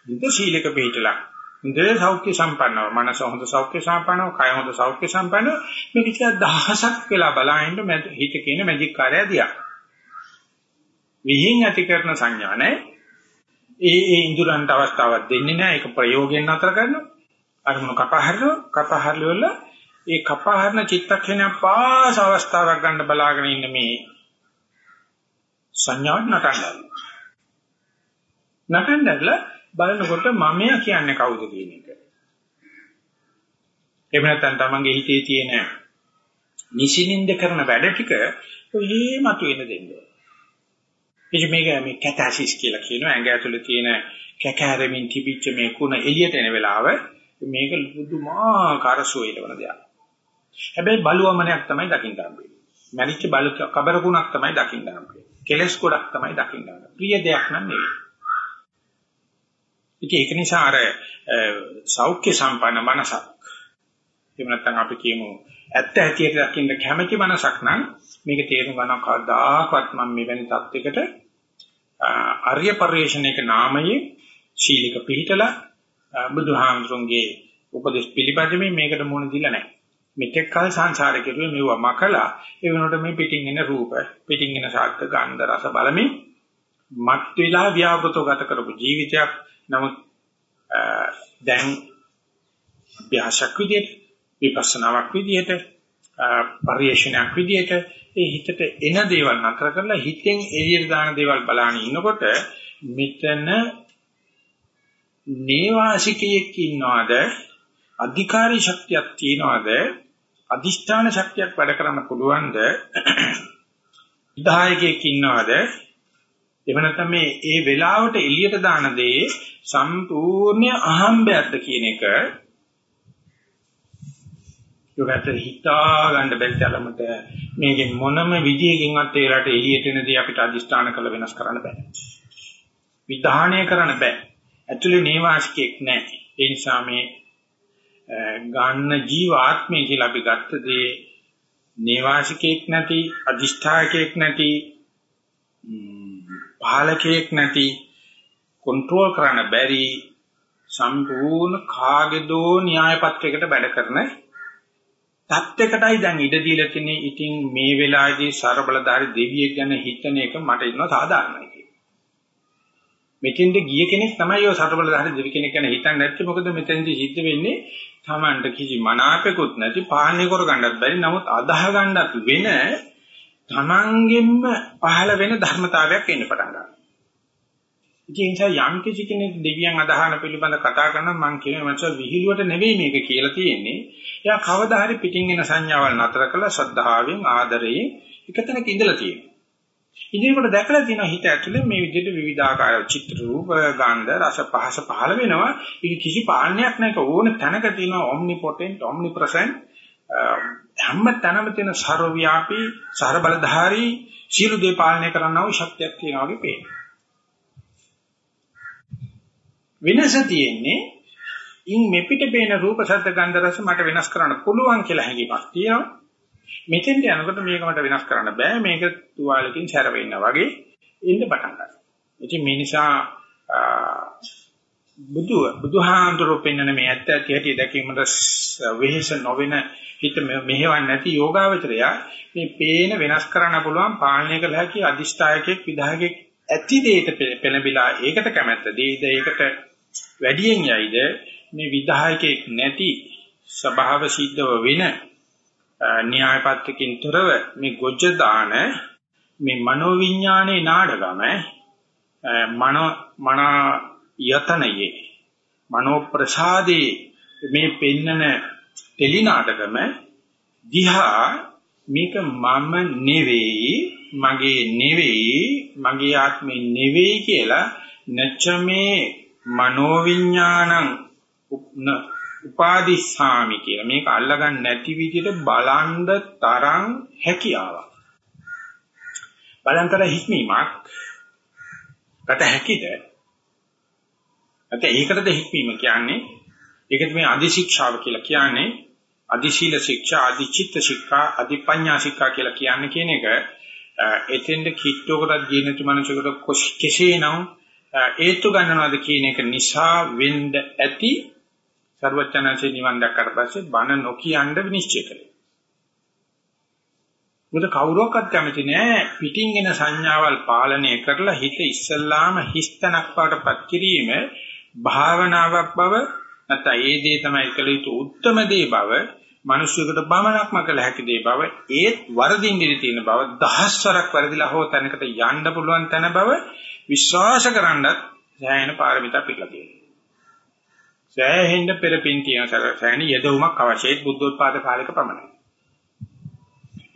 Speaker 1: ඉත සීලක පිළිතලා හොඳ සෞඛ්‍ය සම්පන්නව. මනස හොඳ සෞඛ්‍ය සම්පන්නව කය හොඳ සෞඛ්‍ය සම්පන්නව. මේක ඉතින් දහසක් වෙලා බලහින්න හිත කියන මැජික් කාර්යය දිහා විහිං ඇති කරන සංඥා නැහැ ඒ ඒ ඉඳුරන්ට අවස්ථාවක් දෙන්නේ නැහැ ඒක ප්‍රයෝගයෙන් නතර කරනවා. අරමුණු කපහරන කපහරල ඒ කපහරන චිත්තක්ෂණ පාස අවස්ථාවක් ගන්න බලාගෙන ඉන්න මේ සංඥාවක් නටන්න නටන්නදලා බලනකොට මමයා කියන්නේ කවුද කියන එක. එහෙම නැත්නම් තමන්ගේ හිතේ තියෙන නිසිනින්ද කරන වැඩ ටික ඔහේ මතුවෙන්න දෙන්න. එහි මේක මේ කැතාසිස් කියලා කියනවා ඇඟ ඇතුලේ තියෙන කැකෑරෙමින් තිබිච්ච මේ කුණ එළියට එන වෙලාව මේක බුදුමාකාර සුවයලවන දෙයක්. හැබැයි බලුවමනයක් තමයි දකින්න හම්බෙන්නේ. මැරිච්ච බල කබරකුණක් තමයි දකින්න හම්බෙන්නේ. කෙලස් ගොඩක් තමයි දකින්න හම්බෙන්නේ. ප්‍රිය දෙයක් නම් නෙවෙයි. ඉතින් ඒක නිසා අර සෞඛ්‍ය සම්පන්න මනසක් එහෙම නැත්නම් අපි කියමු ඇත්ත ඇතියට දකින්න කැමැති මනසක් නම් මේක තේරුම් ගන්න කවදාකවත් මම මෙවැනි තත්යකට ආර්ය පරිශ්‍රණයක නාමයේ ශීලික පිළිතලා බුදුහාමුදුරන්ගේ උපදේශ පිළිපැදීමේ මේකට මුණ දීලා නැහැ. මෙතෙක් කල සංසාරේ කෙරුවේ මෙවුවා මකලා ඒ වෙනකොට මේ පිටින් එන රූප පිටින් එන ශාක්ත ගන්ධ රස බලමින් මත් විලා ව්‍යාපෘතව ගත කරපු ජීවිතයක්. නමුත් දැන් අභ්‍යාසක් විදියට විපස්සනාවක් විදියට පරිශ්‍රණයක් විදියට ඒ හිතට එන දේවල් නතර කරලා හිතෙන් එළියට දාන දේවල් බලාගෙන ඉනකොට මෙතන නේවාසිකයෙක් ඉන්නවද? අධිකාරී ශක්තියක් තියනවද? අදිෂ්ඨාන ශක්තියක් වැඩ කරන්න පුළුවන්ද විධායකයෙක් ඉන්නවද එහෙම නැත්නම් මේ ඒ වෙලාවට එළියට දාන දේ සම්පූර්ණ අහම්බයක්ද කියන එක යෝගත හිතා ගන්න බැරි තරමට මේකෙන් මොනම විදියකින්වත් ඒ රට එළියට එන දේ අපිට අදිස්ථාන කළ වෙනස් කරන්න බෑ. විධානය කරන්න බෑ. ඇතුලේ නේවාසිකෙක් නැහැ. ඒ නිසා මේ ගන්න ජීවාත්මය කියලා අපි ගත්ත දේ නේවාසිකෙක් නැති අදිෂ්ඨායකෙක් නැති පාලකයෙක් නැති කන්ට්‍රෝල් කරන්න බැරි සම්පූර්ණ කාගේදෝ න්‍යාය පත්‍රයකට වැඩ කරන තත්යකටයි දැන් ඉඩ දීලා තින්නේ ඉතින් මේ වෙලාවේදී ਸਰබලධාරී දෙවියෙක් ගැන හිතන එක මට ඉන්න සාධාරණයි කියලා. මෙතෙන්ද ගිය කෙනෙක් තමයි ඔය ਸਰබලධාරී දෙවි කෙනෙක් ගැන හිතන්නේ නැත්තේ මොකද මෙතෙන්දී සිද්ධ වෙන්නේ Tamanට කිසි මනාපෙකුත් නැති පාලනය කරගන්නත් බැරි නමුත් අදාහ ගන්නත් වෙන Tamanගෙන්ම පහළ වෙන ධර්මතාවයක් එන්න පටන් ගන්නවා. ඉතින් ඒ නිසා යම් කිසි කෙනෙක් දෙවියන් අදහන පිළිබඳ කතා කරනවා මම කියන මනස විහිළුවට නෙවෙයි මේක කියලා තියෙන්නේ. එයා කවදා හරි පිටින් එන සංඥාවල් නතර කළා ශ්‍රද්ධාවෙන් ආදරයෙන් එකතැනක ඉඳලා තියෙනවා. ඉදිරියට දැකලා තියෙනවා හිත ඇතුලේ මේ විදිහට විවිධාකාර චිත්‍ර රූප ගන්ධ රස පහස පහළ වෙනවා. ඒක කිසි පාලනයක් නැක ඕන තැනක තියෙනවා omnipotent omnipresent හැම තැනම තියෙන ਸਰවව්‍යාපී ਸਰබලධාරී සියලු දේ පාලනය කරන්නා වූ ශක්තියක් තියෙනවා වගේ පේනවා. වෙනස තියෙන්නේ ඉන් මෙපිට පේන රූප ශබ්ද ගන්ධ රස මට වෙනස් කරන්න පුළුවන් කියලා හැඟීමක් තියෙනවා. මෙතෙන්ට යනකොට මේක මට වෙනස් කරන්න බෑ මේක තුවාලකින් සැර වෙන්න වගේ ඉන්න පටන් ගන්නවා. ඉතින් මේ නිසා බුදු බුදුහාඳුරෝ පෙන්වන මේ ඇත්ත ඇති හැටි දැකීමට වෙහෙස නොවන හිත මෙහෙවන්නේ නැති යෝගාවචරය මේ පේන වෙනස් කරන්න පුළුවන් පාලනය කළ හැකි අදිෂ්ඨායකෙක් විධායකෙක් ඇති දෙයට පෙළඹිලා ඒකට කැමැත්ත දෙයිද ඒකට වැඩියෙන් යයිද මේ විධායකෙක් නැති ස්වභාව සිද්ධව වෙන න්‍යාය පත්‍රකින් තොරව මේ ගොජ්ජ දාන මේ මනෝවිඤ්ඤාණේ නාඩගම මනෝ මන යතනයේ මනෝ ප්‍රසාදේ මේ පෙන්නන ටෙලි නාටකම දිහා මේක මම නෙවෙයි මගේ නෙවෙයි මගේ ආත්මේ නෙවෙයි කියලා නැචමේ මනෝවිඥානං උපාදිස්සාමි කියලා. මේක අල්ලගන්න නැති විදිහට බලන්ද තරම් හැකියාවක්. බලන්තර හික්මීමක් ගත හැකිද? නැත්නම් ඒකටද හික්මීම කියන්නේ? ඒකද මේ අධි ශික්ෂාව කියලා කියන්නේ? අධි ශීල ශික්ෂා අධි චිත්ත ශික්ෂා අධි පඤ්ඤා ශික්ෂා කියලා කියන්නේ කියන එක එතෙන්ද කිට්ටුවකට ජීනතු මනසකට කෙසේනම් ඒතු ගන්නවද කියන එක නිසා වෙන්න ඇති ਸਰවචනanse නිවන් දැක්කට පස්සේ බණ නොකියන්න විනිශ්චය කළේ. මොකද කවුරක්වත් කැමති නෑ පිටින් එන සංඥාවල් පාලනය කරලා හිත ඉස්සල්ලාම හිස්තනක් පාටපත් කිරීම භාවනාවක් බව නැත්නම් ඒ දේ තමයි කළ යුතු උත්තරම දේ බව මිනිස්සුකට බමනක්ම කළ හැකි දේ බව ඒත් වරදින් ඉඳී තියෙන බව දහස්වරක් වැරදිලා හෝ තැනකට යන්න පුළුවන් තැන බව විශ්වාස කරන්නත් සෑහෙන පාරමිතා පිටලා තියෙනවා. සෑහෙන්න පෙරපින් තියෙන සෑහෙන යෙදවුමක් අවශ්‍යයි බුද්ධෝත්පාද කාලයක පමණයි.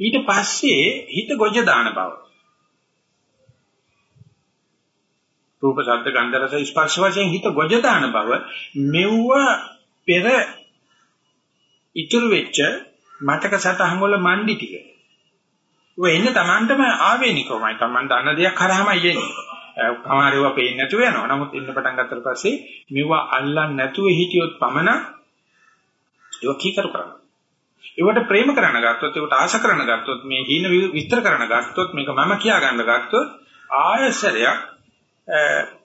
Speaker 1: ඊට පස්සේ හිත ගොජ දාන බව. රූප ශබ්ද ගන්ධ රස ස්පර්ශ වශයෙන් හිත ගොජ දාන බව මෙව්ව පෙර ඉතුරු වෙච්ච මතක සටහන් වල මණ්ඩි ටික. ඔය එන්නේ Tamanටම ආවේනිකවමයි. Taman දන්න දෙයක් කරාමයි එන්නේ. කමාරේව පේන්නේ නැතුව යනවා. නමුත් ඉන්න පටන් ගත්තට පස්සේ මෙව අල්ලන්නේ නැතුව හිටියොත් පමණ ඒක කීකරු කරනවා. ඒවට ප්‍රේම කරන ගත්තොත් ඒකට ආශ කරන ගත්තොත් මේ හීන විස්තර කරන ගත්තොත් මේක මම කියා ගන්න ගත්තොත් ආයසරයක්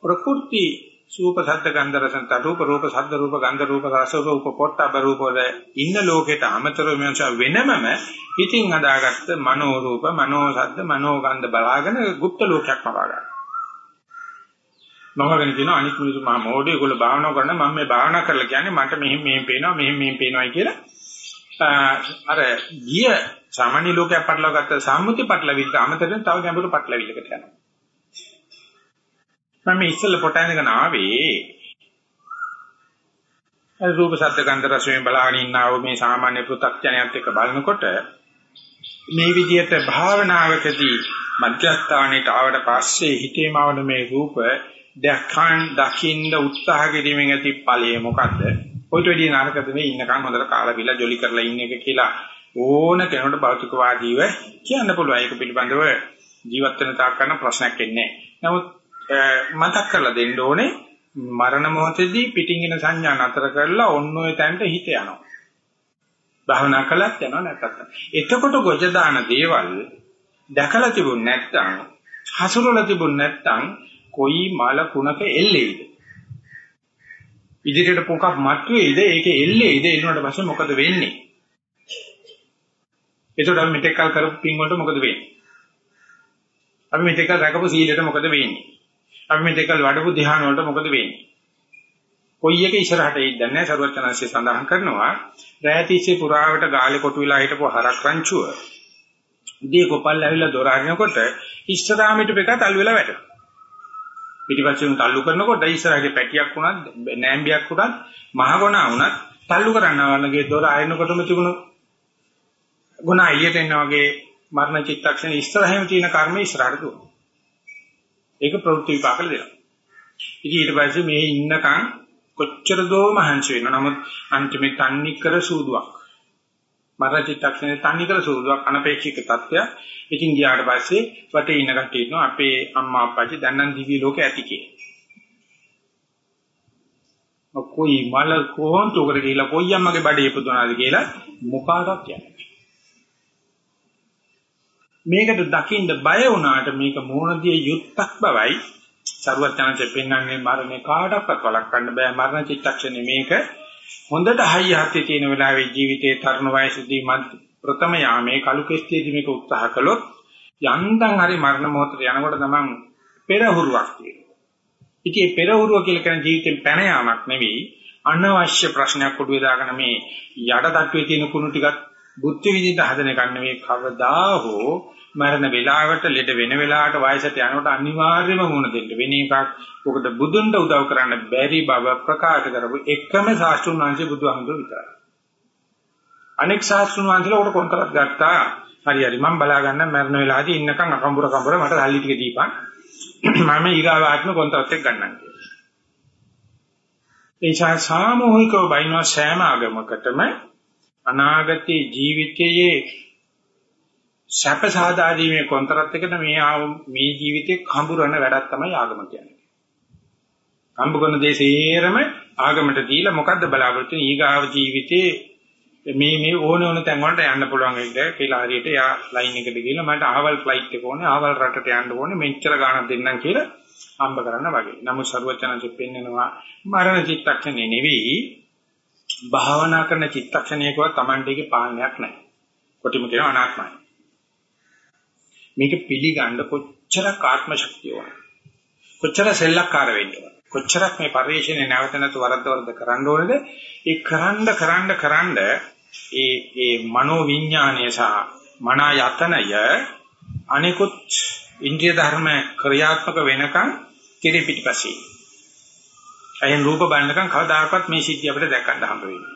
Speaker 1: ප්‍රකෘති සූප සද්ද ගන්ධ රස තරූප රූප සද්ද රූප ගන්ධ රූප රස රූප පොට්ටබ රූප වල ඉන්න ලෝකෙට අමතරව මෙන්ස වෙනමම පිටින් හදාගත්ත මනෝ රූප මනෝ සද්ද මනෝ ගන්ධ බලාගෙන গুপ্ত ලෝකයක් පවා ගන්න. මමගෙන කියන අනිත් මිනිස්සු මහා මොඩේ ඒගොල්ලෝ භාවනා කරන මම මේ භාවනා කරලා කියන්නේ මට මෙහෙම මෙහෙම පේනවා මෙහෙම මෙහෙම පේනවායි කියලා අර ගිය සාමාන්‍ය ලෝකයක් පටලවා ගත්ත සම්මුති පටලවිල්ල අමතරෙන් තව ගැඹුරු පටලවිල්ලකට යනවා. මම ඉස්සෙල්ල පොටානගෙන ආවේ රූප ශබ්ද ගන්ධ රස වලින් බලාගෙන ඉන්නව මේ සාමාන්‍ය පෘථග්ජනයත් එක්ක බලනකොට මේ විදිහට භාවනාවකදී මධ්‍යස්ථානයට ආවට පස්සේ හිතේමවන මේ රූප දැක්කන් දකින්න උත්සාහ කිරීමෙන් ඇති ඵලය මොකද්ද? ඔයිට වැඩි නරකද මේ ඉන්නකම් හොඳට කාලා බිලා ජොලි කරලා ඉන්න එක කියලා ඕන කෙනෙකුට භෞතිකවාදීව කියන්න පුළුවන්. ඒක පිළිබඳව ජීවත් වෙන තාක් කරන ප්‍රශ්නයක් එන්නේ නැහැ. නමුත් මතක් කරලා දෙන්න ඕනේ මරණ මොහොතේදී පිටින් එන සංඥා නතර කරලා ඔන්න ඔය තැනට හිත යනවා. භාවනා කළත් යනවා නැත්නම්. එතකොට ගොජ දාන දේවල් දැකලා තිබුණ නැත්නම් හසුරලා තිබුණ නැත්නම් කොයි මල කුණක එල්ලෙයිද? ඉදිරියට පොකක් මතුවේද ඒකේ එල්ලෙයිද එන්නුවට පස්සේ මොකද වෙන්නේ? එතකොට අපි මෙතෙක් කල් කරපු පින් වලට මොකද වෙන්නේ? අපි මෙතෙක් කල් රැකපු සීලයට මොකද වෙන්නේ? අපි මේ දෙකල් වඩපු ධ්‍යාන වලට මොකද වෙන්නේ? කොයි එක ඉස්සරහට එයිද නැහැ සරුවචනanse සඳහන් කරනවා රැයතිසේ පුරාවට ගාලේ කොටු වෙලා හිටපු හරක් රංචුව උදේ කොපල් ඇවිල්ලා දොර අරිනකොට ඉස්සරහාමිට එක තල්ලු වෙලා වැටෙනවා පිටිපස්සෙන් තල්ලු කරනකොට ඉස්සරහගේ පැටියක් වුණත් නෑම්බියක් වුණත් මහගොනා වුණත් තල්ලු කරනවා වගේ දොර අරිනකොටම තිබුණු ගුණ එළියට එනවා වගේ මරණ චිත්තක්ෂණ ඉස්සරහින් තියෙන කර්ම ඉස්සරහට දුවනවා ඒක ප්‍රවෘත්ති විපාකල දෙනවා. ඉතින් ඊට පස්සේ මේ ඉන්නකම් කොච්චර දෝ මහන්සි වෙනවා. නමුත් අන්තිමේ තන්නේ කර සූදුවක්. මරණ චිත්තක්ෂණේ තන්නේ කර සූදුවක් අනපේක්ෂිත තත්ත්වය. ඉතින් ගියාට පස්සේ වටේ ඉන්න කට්ටිය ඉන්නවා අපේ අම්මා අප්පච්චි දැන් නම් දිවි ලෝකේ ඇති කියලා. කොයි මල කොහොන්තු කර කියලා කොයි අම්මගේ බඩේ ඉපදුනාද කියලා මොකාටවත් කියන්නේ. මේකට දකින්න බය වුණාට මේක මෝහනදී යුක්තක් බවයි සරුවචනන්සේ පෙන්වන්නේ මරණය කාටවත් වළක්වන්න බෑ මරණ චිත්තක්ෂණේ මේක හොඳට හයිය හත්තේ තියෙන වෙලාවේ ජීවිතයේ තරුණ වයසදී මත් ප්‍රථම යාමේ කලු කෙස්ටියේදී මේක උත්සාහ කළොත් යන්තම් හරි මරණ මොහොතට යනකොට තමන් පෙරහුරුවක් තියෙනවා. ඉතින් මේ පෙරහුරුව කියලා කියන ජීවිතෙන් පැන යාමක් නෙවෙයි අනවශ්‍ය ප්‍රශ්නයක් ඔළුවේ දාගෙන මේ යඩ තට්ටුවේ තියෙන කුණු ටිකත් බුද්ධ විදිහට හදන එක නෙවෙයි කවදා හෝ මරණ වේලාවට ලෙඩ වෙන වෙලාවට වයසට යනකොට අනිවාර්යයෙන්ම මුණ දෙන්න වෙන එකක්. ඔකට බුදුන්ට උදව් කරන්න බැරි බව ප්‍රකාශ කරපු එකම ශාස්ත්‍රුන් වහන්සේ බුදුහාමුදුරුවෝ විතරයි. අනෙක් ශාස්ත්‍රුන් වහන්සේලා උඩ කොන්තරත් ගත්තා. හරි හරි මම බලා ගන්න මරණ වෙලාවදී ඉන්නකම් අකම්බුර කම්බුර මට සල්ලි ටික දීපන්. මම ඊගාව ආත්ම කොන්ත්‍රාත් එක්ක ගන්නම් කියලා. ඒ සාමූහිකව බයිනවා සෑම ආගමකටම අනාගතයේ ජීවිතයේ සැප සාදාදීමේ කොන්ත්‍රාත් එකට මේ මේ ජීවිතේ කඹුරන වැඩක් තමයි ආගම කියන්නේ. කම්බ කරන දේ සේරම ආගමට දීලා මොකද්ද බලාපොරොත්තු ඊගාව ජීවිතේ මේ මේ ඕන ඕන තැන් වලට යන්න පුළුවන් වෙයිද කියලා හරියට යා ලයින් එකට ගිහලා මට ආවල් ෆ්ලයිට් එක ඕනේ ආවල් රටට යන්න ඕනේ මෙච්චර ගාණක් දෙන්නම් කියලා හම්බ කරන්න වගේ. නමුත් ਸਰවචනංශෙ පෙන්නනවා මරණ චිත්තක්ෂණේ නෙවෙයි භාවනා කරන චිත්තක්ෂණයකවත් Tamande එකේ පාලනයක් නැහැ. කොටිම කියන අනාත්මයි. මේක පිළිගන්න කොච්චර ආත්ම ශක්තිය ඕන. කොච්චර සෙල්ලක්කාර වෙන්න ඕන. කොච්චරක් මේ පරිශ්‍රණය නැවත නැවත වරද්ද වරද්ද කරන්න ඕනද? ඒ කරන්න කරන්න කරන්න ඒ ඒ මනෝ විඥානය සහ මන යතනය අනිකුත් ඉන්ද්‍රිය ධර්ම ක්‍රියාත්මක වෙනකන් කෙරෙ පිටිපස්සේ. අයන් රූප බලනකන් කවදාකවත් මේ සිද්ධිය අපිට දැක ගන්න හම්බ වෙන්නේ.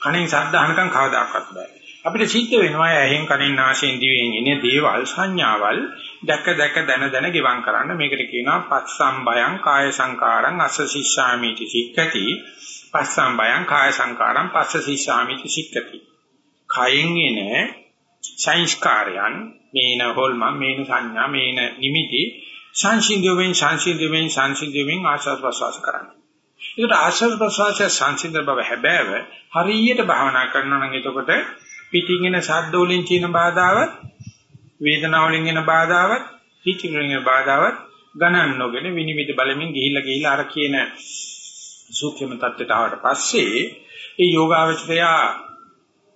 Speaker 1: කණෙන් ශබ්ද අහනකන් කවදාකවත් බෑ. අපිට සිද්ධ වෙනවා ඇහෙන් කනෙන් නාසයෙන් දිවෙන් එන දේවල් සංඥාවල් දැක දැක දන දන ගෙවම් කරන්න. මේකට කියනවා පස්සම් බයං කාය සංකාරං අස්සසිස්සාමිති සික්කති. පස්සම් බයං කාය සංකාරං පස්සසිස්සාමිති සික්කති. කයෙන් එන සංස්කාරයන් මේන හොල්ම මේන සංඥා මේන නිමිති සංසිඳුවෙන් සංසිඳුවෙන් සංසිඳුවෙන් ආශාස ප්‍රසවාස කරන්නේ. ඒකට ආශාස ප්‍රසවාසය සංසිඳ බව හැබෑව හරියට භාවනා කරනවා නම් එතකොට පිටින් එන ශබ්ද වලින් කියන බාධාවත් වේදනාව වලින් එන බාධාවත් හිතින් වලින් එන බාධාවත් ගණන් නොගෙන විනිවිද බලමින් ගිහිල්ලා ගිහිල්ලා අර කියන සූක්ෂම தත්ත්වයට ආවට පස්සේ ඒ යෝගාවචරයා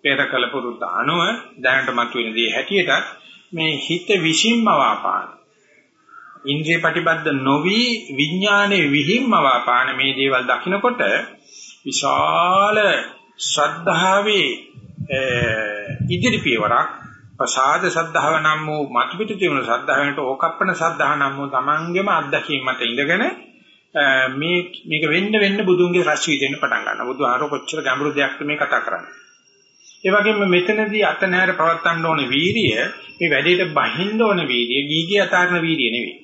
Speaker 1: පෙර කළ පුරුද්ද අනුව දැනට මතුවෙන දේ හැටියට මේ හිත විසින්ම වාපාන ඉන්ද්‍රිය ප්‍රතිබද්ධ නොවි විඥානයේ විහිම්ම වාපාන මේ දේවල් දකිනකොට විශාල ශ්‍රද්ධාවේ ඉදිරි පියවරක් ප්‍රසාද සද්ධාව නම් වූ මතුපිට තියුණු සද්ධාවකට ඕකප්පන සද්ධා නම් වූ තමන්ගේම අත්දැකීම් මත ඉඳගෙන මේ මේක වෙන්න වෙන්න බුදුන්ගේ රස විදෙන්න පටන් ගන්නවා. බුදුහාරෝ කොච්චර ගැඹුරු දෙයක්ද මේ කතා කරන්නේ. ඒ වගේම මෙතනදී අත නැර පවත්තන්න ඕන වීරිය මේ වැඩේට බහින්න ඕන වීරිය ගීගේ අතාරන වීරිය නෙවෙයි.